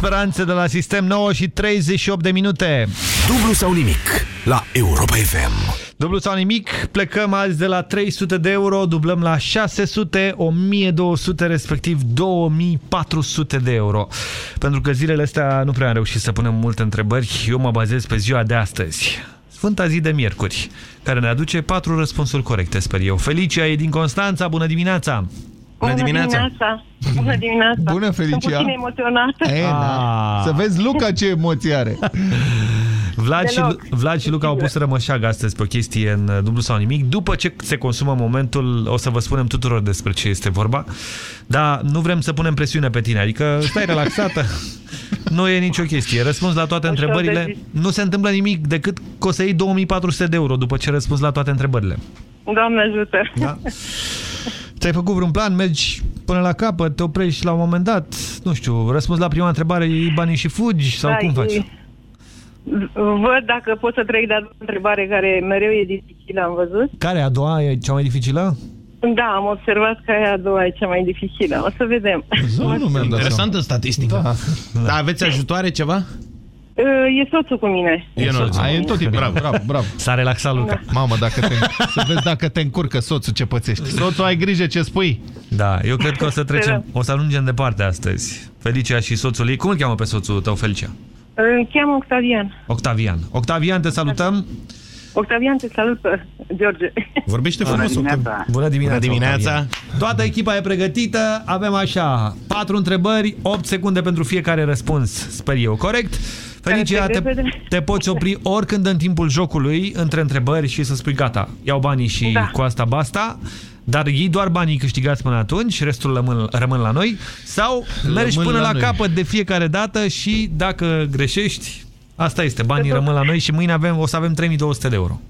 Speranțe de la sistem 9 și 38 de minute.
Dublu sau nimic la Europa FM.
Dublu sau nimic, plecăm azi de la 300 de euro, dublăm la 600, 1200, respectiv 2400 de euro. Pentru că zilele astea nu prea am reușit să punem multe întrebări, eu mă bazez pe ziua de astăzi. Sfânta zi de miercuri, care ne aduce patru răspunsuri corecte, sper eu. Felicia e din Constanța, bună dimineața!
Bună dimineața! Bună dimineața!
Bună, Felicia!
Sunt puțin emoționată.
E,
Ah.
Să vezi Luca ce emoții are. <laughs>
Vlad și,
Deloc.
Vlad și Luca au pus rămășag astăzi pe o chestie în uh, dublu sau nimic. După ce se consumă momentul, o să vă spunem tuturor despre ce este vorba. Dar nu vrem să punem presiune pe tine, adică stai relaxată. <laughs> Nu e nicio chestie. Răspuns la toate
Ușor de
întrebările. Nu se întâmplă nimic decât că o să iei 2400 de euro după ce răspunzi la toate întrebările.
Doamne ajută!
Da? <laughs> Ți-ai făcut vreun plan? Mergi până la capăt, te oprești la un moment dat? Nu știu, răspunzi la prima întrebare, iei banii și fugi? Sau
Da,
cum faci?
e- Văd dacă pot să trec de a doua întrebare care mereu e dificilă, am văzut.
Care a doua e cea mai dificilă?
Da, am observat că aia a doua e cea mai dificilă. O să vedem. <laughs>
Interesantă statistică. Da. da. Aveți ajutoare ceva?
E soțul cu mine.
E soțul.
Ai în tot timpul. Bravo, bravo, bravo.
S-a relaxat Luca.
Mamă, dacă te, <laughs> să vezi dacă te încurcă soțul ce pățești. Soțul, ai grijă ce spui.
Da, eu cred că o să trecem, o să ajungem departe astăzi. Felicia și soțul ei. Cum îl cheamă pe soțul tău, Felicia?
Îl cheamă Octavian.
Octavian. Octavian, te salutăm.
Octavian, te salută, George.
Vorbește
Bună
frumos.
dimineața.
Bună dimineața,
Bună dimineața.
Octavian. Toată echipa e pregătită. Avem așa, patru întrebări, 8 secunde pentru fiecare răspuns. Sper eu, corect? Felicia,
Foarte
te,
repede.
te poți opri oricând în timpul jocului între întrebări și să spui gata, iau banii și
Da.
cu asta basta. Dar iei doar banii câștigați până atunci, restul rămân, rămân la noi. Sau mergi
Rămân
până
la
la,
noi.
capăt de fiecare dată și dacă greșești, asta este, banii rămân la noi și mâine avem, o să avem 3200 de euro.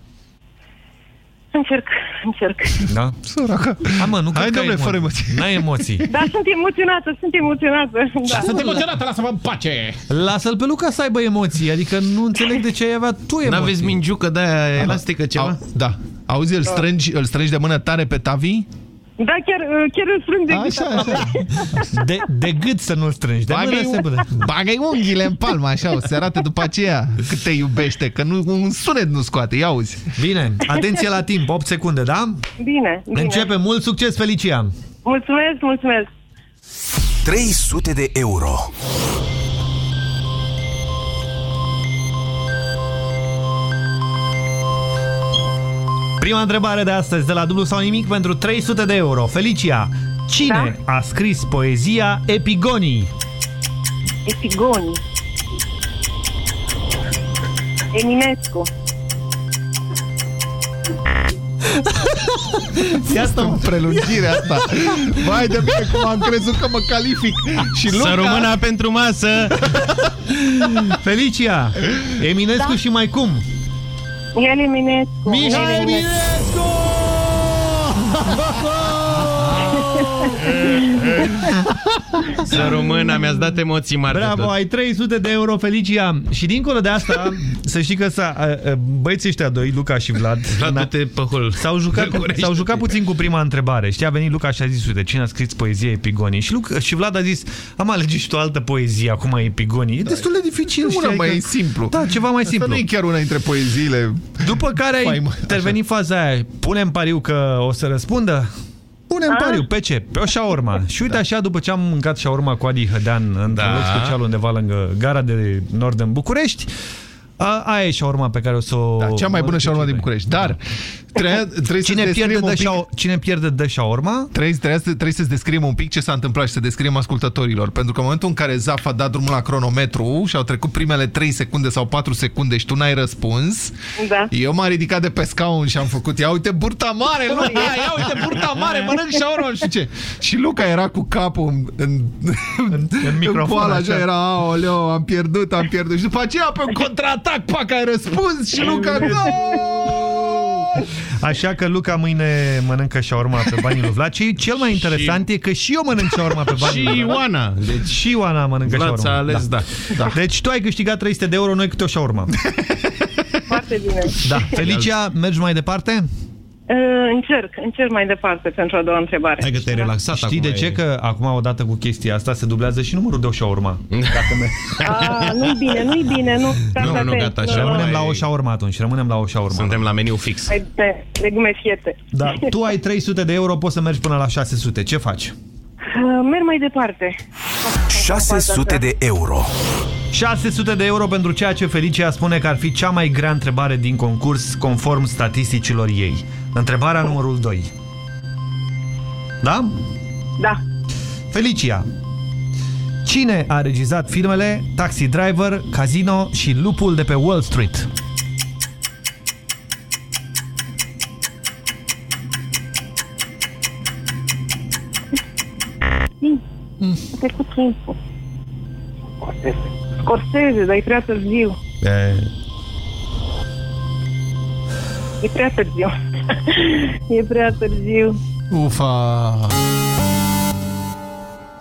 Încerc, încerc.
Da?
Săraca.
Hai mă, nu
Hai,
cred că
domnule,
ai
fără
emoții. N-ai emoții. <laughs>
Da, sunt emoționată, sunt emoționată. Da.
Sunt emoționată, lasă-mă în pace.
Lasă-l pe Luca să aibă emoții, adică nu înțeleg de ce ai avea tu emoții.
N-aveți mingiucă de aia elastică ceva?
Au, da. Auzi, îl strângi, îl strângi de mână tare pe Tavi?
Da, chiar, chiar îl strâng de
Așa,
gât.
așa. <laughs>
De, de gât să nu-l strângi, de mână se putea.
bagă unghiile în palmă, așa, o să arate după aceea cât te iubește, că nu, un sunet nu scoate, ia auzi.
Bine, atenție la timp, 8 secunde, da?
Bine, bine.
Începe, mult succes, Felicia!
Mulțumesc, mulțumesc.
300 de euro.
Prima întrebare de astăzi de la dublu sau nimic pentru 300 de euro. Felicia, cine
Da?
a scris poezia Epigonii?
Epigoni. Eminescu.
Ia asta în prelungirea asta. Vai de mine cum am crezut că mă calific. Și Luca...
Să rămână pentru masă. <laughs>
Felicia, Eminescu
Da.
și mai cum?
El Eminescu.
Mihai
El
Eminescu! <laughs>
Să rămână, mi-ați dat emoții mari de
Bravo,
tot.
ai 300 de euro, Felicia. Și dincolo de asta, să știi că s-a, a, a, băieții ăștia doi, Luca și Vlad,
Vlad,
na-
du-te pe hol.
s-au jucat,
Răcorește-te.
s-au jucat puțin cu prima întrebare. Știi, a venit Luca și a zis, uite, cine a scris poezie Epigonii? Și, Luca, și Vlad a zis, am alege și tu o altă poezie acum Epigonii. E destul de dificil.
Una
știi,
mai
adică-
simplu.
Da, ceva mai
Asta
simplu.
nu e chiar una dintre poeziile.
După care ai
Faimă,
intervenit faza aia. Punem pariu că o să răspundă? Punem pariu. Pe ce? Pe o șaorma. Și uite așa, după ce am mâncat șaorma cu Adi Hădean într-un
Da.
loc special undeva lângă gara de nord în București, a, aia e șaorma pe care o să o...
Da, cea mai bună
o-
șaurma din București. Dar trebuie, trebuie
Cine
să
pierde,
descriem
dă
un pic...
șao, cine pierde dă șaorma?
Trebuie, trebuie, să- trebuie să descriem un pic ce s-a întâmplat și să descriem ascultătorilor. Pentru că în momentul în care Zaf a dat drumul la cronometru și au trecut primele 3 secunde sau 4 secunde și tu n-ai răspuns,
Da.
eu m-am ridicat de pe scaun și am făcut, ia uite burta mare, Luca, ia uite burta mare, mănânc șaurma, nu știu ce. Și Luca era cu capul în, în, în, în
microfon,
poală,
așa.
așa, era, aoleo, am pierdut, am pierdut. Și după aceea pe un contraatac, pac, ai răspuns și Luca, "No!"
Așa că Luca mâine mănâncă șaorma pe banii lui Vlad. Și cel mai interesant e că și eu mănânc șaorma pe banii
Și
lui Vlad.
Ioana.
Deci și Ioana mănâncă
Vlad
șaorma.
s-a ales, da.
da. Deci tu ai câștigat 300 de euro, noi câte o șaorma.
Foarte bine.
Da. Felicia, mergi mai departe?
Uh, încerc, încerc mai departe pentru a doua întrebare.
Hai că te-ai relaxat
Știi
acum.
de ce?
e-
Că acum, odată cu chestia asta, se dublează și numărul de urma. Dacă me...
A, <laughs> nu-i bine, nu-i bine, nu. stați
Nu, nu,
atenți,
gata, și
nu,
Rămânem
mai-
la o șaurma atunci, rămânem la o șaurma.
Suntem la meniu fix.
Hai de legume fiete.
Da, <laughs> tu ai 300 de euro, poți să mergi până la 600. Ce faci?
Uh, Merg mai departe.
600 de euro.
600 de euro pentru ceea ce Felicia spune că ar fi cea mai grea întrebare din concurs, conform statisticilor ei. Întrebarea numărul 2. Da?
Da.
Felicia, cine a regizat filmele Taxi Driver, Casino și Lupul de pe Wall Street?
A trecut timpul. Scorsese, dar e prea târziu.
E...
E prea târziu. <laughs> e prea târziu.
Ufa!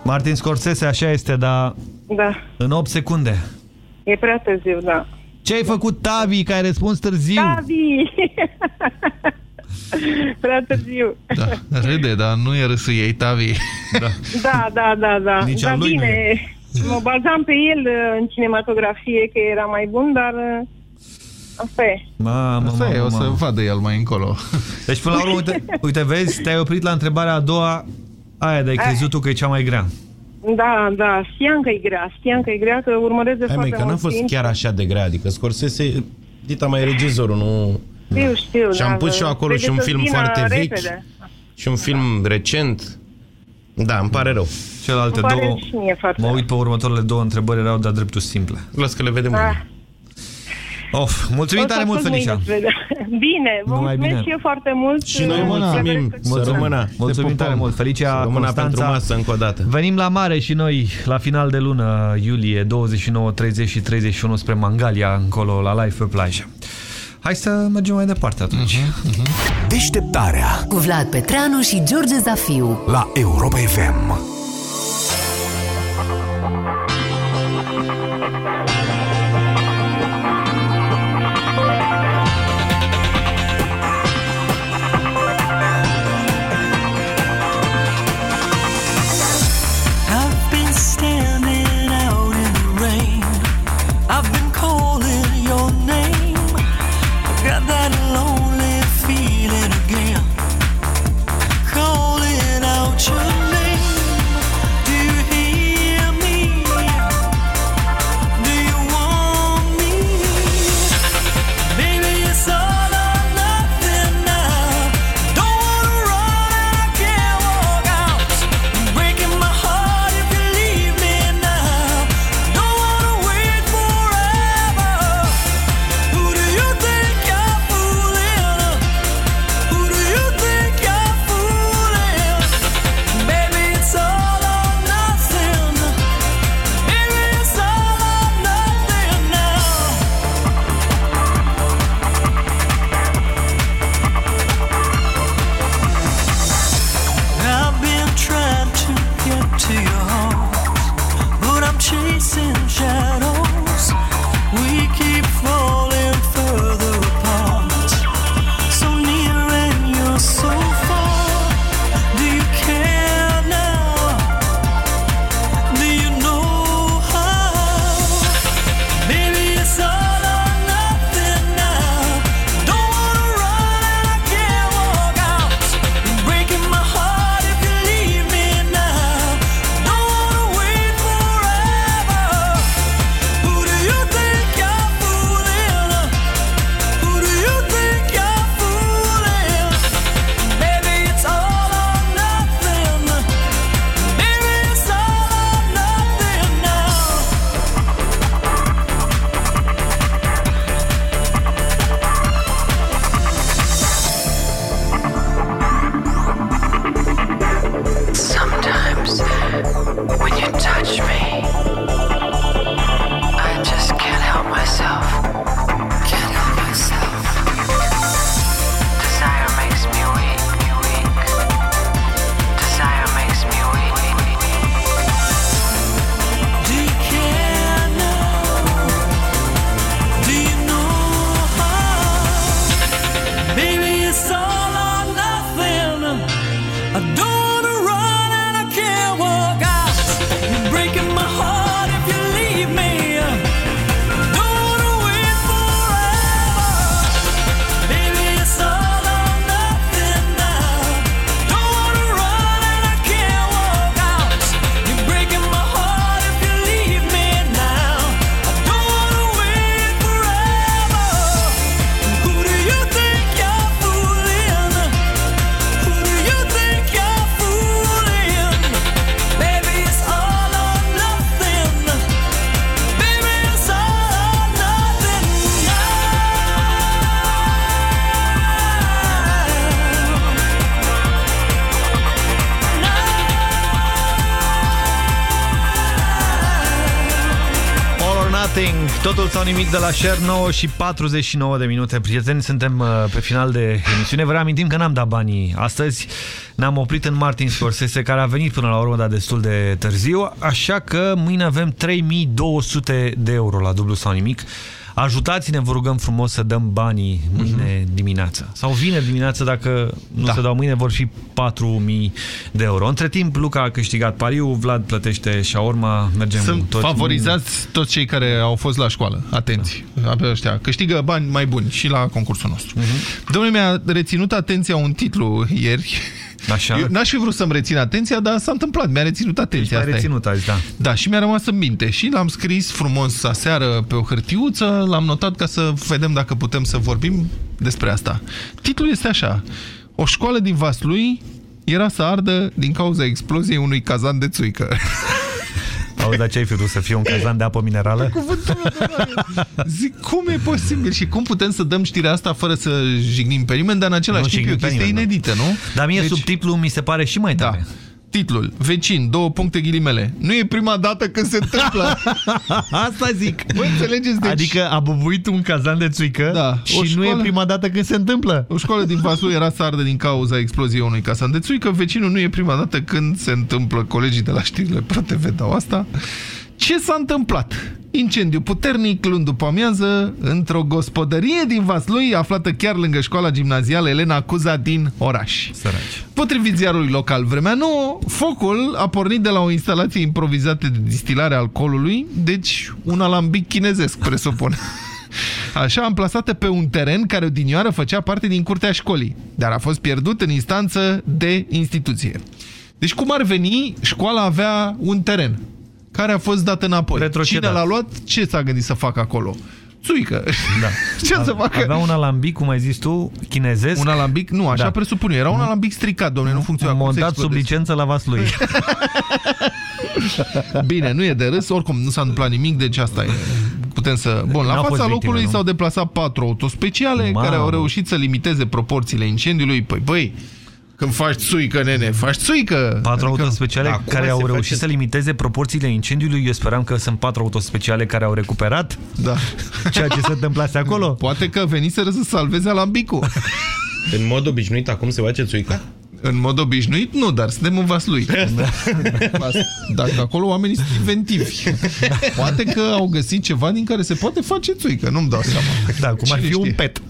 Martin Scorsese, așa este, dar
Da,
în 8 secunde.
e prea târziu, da.
Ce ai făcut, Tavi, că ai răspuns târziu?
Tavi! <laughs> prea târziu.
Da, râde, dar nu e râsul ei, Tavi.
Da.
Da, da, da, da.
Nici
dar
al lui nu
bine, mă bazam pe el uh, în cinematografie, că era mai bun, dar uh, asta e.
Mamă,
Asta e,
mamă,
o să
mamă.
vadă el mai încolo.
Deci, până la urmă, uite, uite, vezi, te-ai oprit la întrebarea a doua, aia de-ai crezut tu că e cea mai grea.
Da, da, știam că e grea, știam că e grea, că urmăresc de
Hai măi,
foarte
că n-a
mult
fost
timp.
chiar așa de grea. Adică Scorsese, dita mai regizorul, nu...
Știu, știu,
Și am
da,
pus și eu acolo și un
trebuie să
film
vină
foarte vechi.
repede.
Și un film recent. Da, îmi pare rău.
Celelalte
Îmi pare
două,
și mie foarte
mă uit pe următoarele două întrebări, erau de-a dreptul simple.
Las că le vedem.
Ah.
mâine.
Of, mulțumim
O să
tare mult,
ascult
Felicia.
mâine, să vedem. <laughs> Bine, vă
Numai
mulțumesc
bine.
și eu foarte mult.
Și noi
Uh,
mulțumim.
să
Să rămână.
Mulțumim tare mult, Felicia
Să rămână
Constanța.
pentru masă încă o dată.
Venim la mare și noi la final de lună, iulie, 29, 30 și 31 spre Mangalia, încolo, la live pe plajă. Hai să mergem mai departe atunci.
Deșteptarea
Cu Vlad Petreanu și George Zafiu.
la Europa FM.
Nimic de la Share 9 și 49 de minute. Prieteni, suntem uh, pe final de emisiune. Vă reamintim că n-am dat banii astăzi. Ne-am oprit în Martin Scorsese, care a venit până la urmă, dar destul de târziu. Așa că mâine avem 3200 de euro la dublu sau nimic. Ajutați-ne, vă rugăm frumos să dăm banii mâine dimineață. Sau vineri dimineață, dacă nu
Da.
se dau mâine, vor fi 4000 de euro. Între timp, Luca a câștigat pariu, Vlad plătește șaorma, mergem
Sunt
toți
favorizați toți cei care au fost la școală. Atenți. Da. Ăștia. Câștigă bani mai buni și la concursul nostru. Uh
Mhm.
-huh. Domnule, mi-a reținut atenția un titlu ieri.
Așa.
Eu n-aș fi vrut să-mi rețin atenția, dar s-a întâmplat. Mi-a reținut atenția.
Deci
asta
mai
e.
reținut azi, da.
Da, și mi-a rămas în minte. Și l-am scris frumos aseară pe o hârtiuță, l-am notat ca să vedem dacă putem să vorbim despre asta. Titlul este așa. O școală din Vaslui era să ardă din cauza exploziei unui cazan de țuică. <laughs>
Auzi, dar ce ai fi vrut să fie un cazan de apă minerală?
Zic, cum e posibil și cum putem să dăm știrea asta fără să jignim pe nimeni, dar în același
Nu
timp e o
jignim pe
chestie
nimeni, da.
inedită, nu?
Dar mie
Deci-
subtitlul mi se pare și mai tare.
Da. Titlul, vecin, două puncte ghilimele. Nu e prima dată când se întâmplă. <laughs>
Asta zic.
Bă, înțelegeți? Deci...
Adică a bubuit un cazan de țuică
Da.
și
O
nu e
școală-
prima dată când se întâmplă.
O școală din Vaslui era să ardă din cauza exploziei unui casan de țuică. Vecinul nu e prima dată când se întâmplă. Colegii de la știrile ProTV dau asta. Ce s-a întâmplat? Incendiu puternic, luni după amiază, într-o gospodărie din Vaslui, aflată chiar lângă școala gimnazială Elena Cuza din oraș.
Săraci.
Potrivit ziarului local Vremea Nouă, focul a pornit de la o instalație improvizată de distilare a alcoolului, deci un alambic chinezesc, presupun. <laughs> Așa, amplasată pe un teren care odinioară făcea parte din curtea școlii, dar a fost pierdut în instanță de instituție. Deci cum ar veni, școala avea un teren care a fost dat înapoi.
Retrocedat.
Cine l-a luat, ce s-a gândit să facă acolo? Țuică.
Da. <laughs>
ce să facă?
Avea un alambic, cum ai zis tu, chinezesc.
Un alambic? Nu, așa
Da.
presupun eu. Era un alambic stricat, domnule, nu funcționa. Cum să
montat sub
explodeze?
licență la Vaslui. <laughs>
Bine, nu e de râs, oricum nu s-a întâmplat nimic, deci asta e. Putem să... Bun, la
N-au fost
fața
victime,
locului
nu?
s-au deplasat patru autospeciale
Mamă.
care au reușit să limiteze proporțiile incendiului. Păi, băi, când faci țuică, nene, faci țuică!
Patru
Adică-
autospeciale
Da, cum
care
se
au
face?
reușit să limiteze proporțiile incendiului. Eu speram că sunt patru autospeciale care au recuperat
Da.
ceea ce se întâmplase acolo.
Poate că veniseră să salveze alambicul.
În mod obișnuit, acum se face țuica?
În mod obișnuit, nu, dar suntem în Vaslui. <laughs> Dacă acolo oamenii sunt inventivi. Poate că au găsit ceva din care se poate face țuică, nu-mi dau seama.
Da, cum ar
Cine
fi un
știe?
pet. <laughs>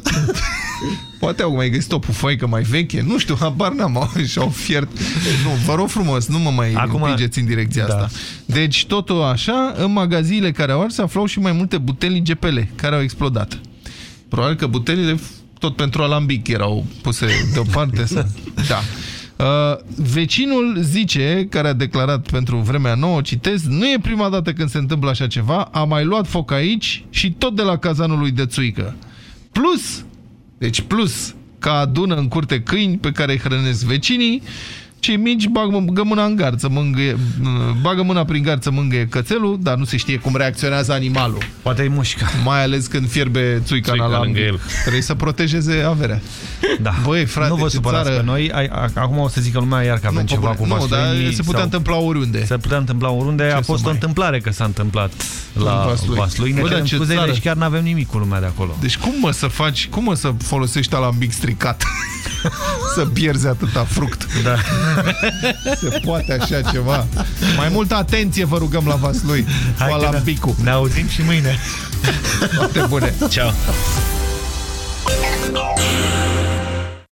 Poate au mai găsit o pufoaică mai veche, nu știu, habar n-am, au- și-au fiert. Nu, vă rog frumos, nu mă mai
Acum-
împingeți în direcția
Da.
asta. Deci, totul așa, în magaziile care au ars se aflau și mai multe butelii GPL care au explodat. Probabil că butelile tot pentru alambic erau puse deoparte. să... <laughs> Da. Uh, vecinul zice, care a declarat pentru vremea nouă, citez, nu e prima dată când se întâmplă așa ceva, a mai luat foc aici și tot de la cazanul lui de țuică. Plus, deci plus, că adună în curte câini pe care îi hrănesc vecinii, cei mici bagă mâna în garță, mângâie, bagă mâna prin garță, mângâie cățelul, dar nu se știe cum reacționează animalul.
Poate îi mușcă.
Mai ales când fierbe țuica în
Țuica
alambic.
lângă el.
Trebuie să protejeze averea.
Da.
Băi, frate,
nu vă
ce
supărați
țară-
pe noi. Ai, a, acum o să zică lumea iar că avem
Nu,
ceva
pe
cu
bune. Nu, dar
vasluinii
se putea
sau-
întâmpla oriunde.
Se putea întâmpla oriunde. a
să
fost o
mai-
întâmplare că s-a întâmplat la
Vaslui.
Vaslui. Ne
Bă, dar
cerem
ce
scuze,
țară.
deci chiar nu avem nimic cu lumea de acolo.
Deci cum mă să faci, cum mă să folosești alambic stricat? <laughs> să pierzi atâta fruct.
Da. <laughs>
Se poate așa ceva. Mai multă atenție vă rugăm la Vaslui.
Hai
cu
că
alambicul.
Ne auzim și mâine.
Toate bune.
Ciao.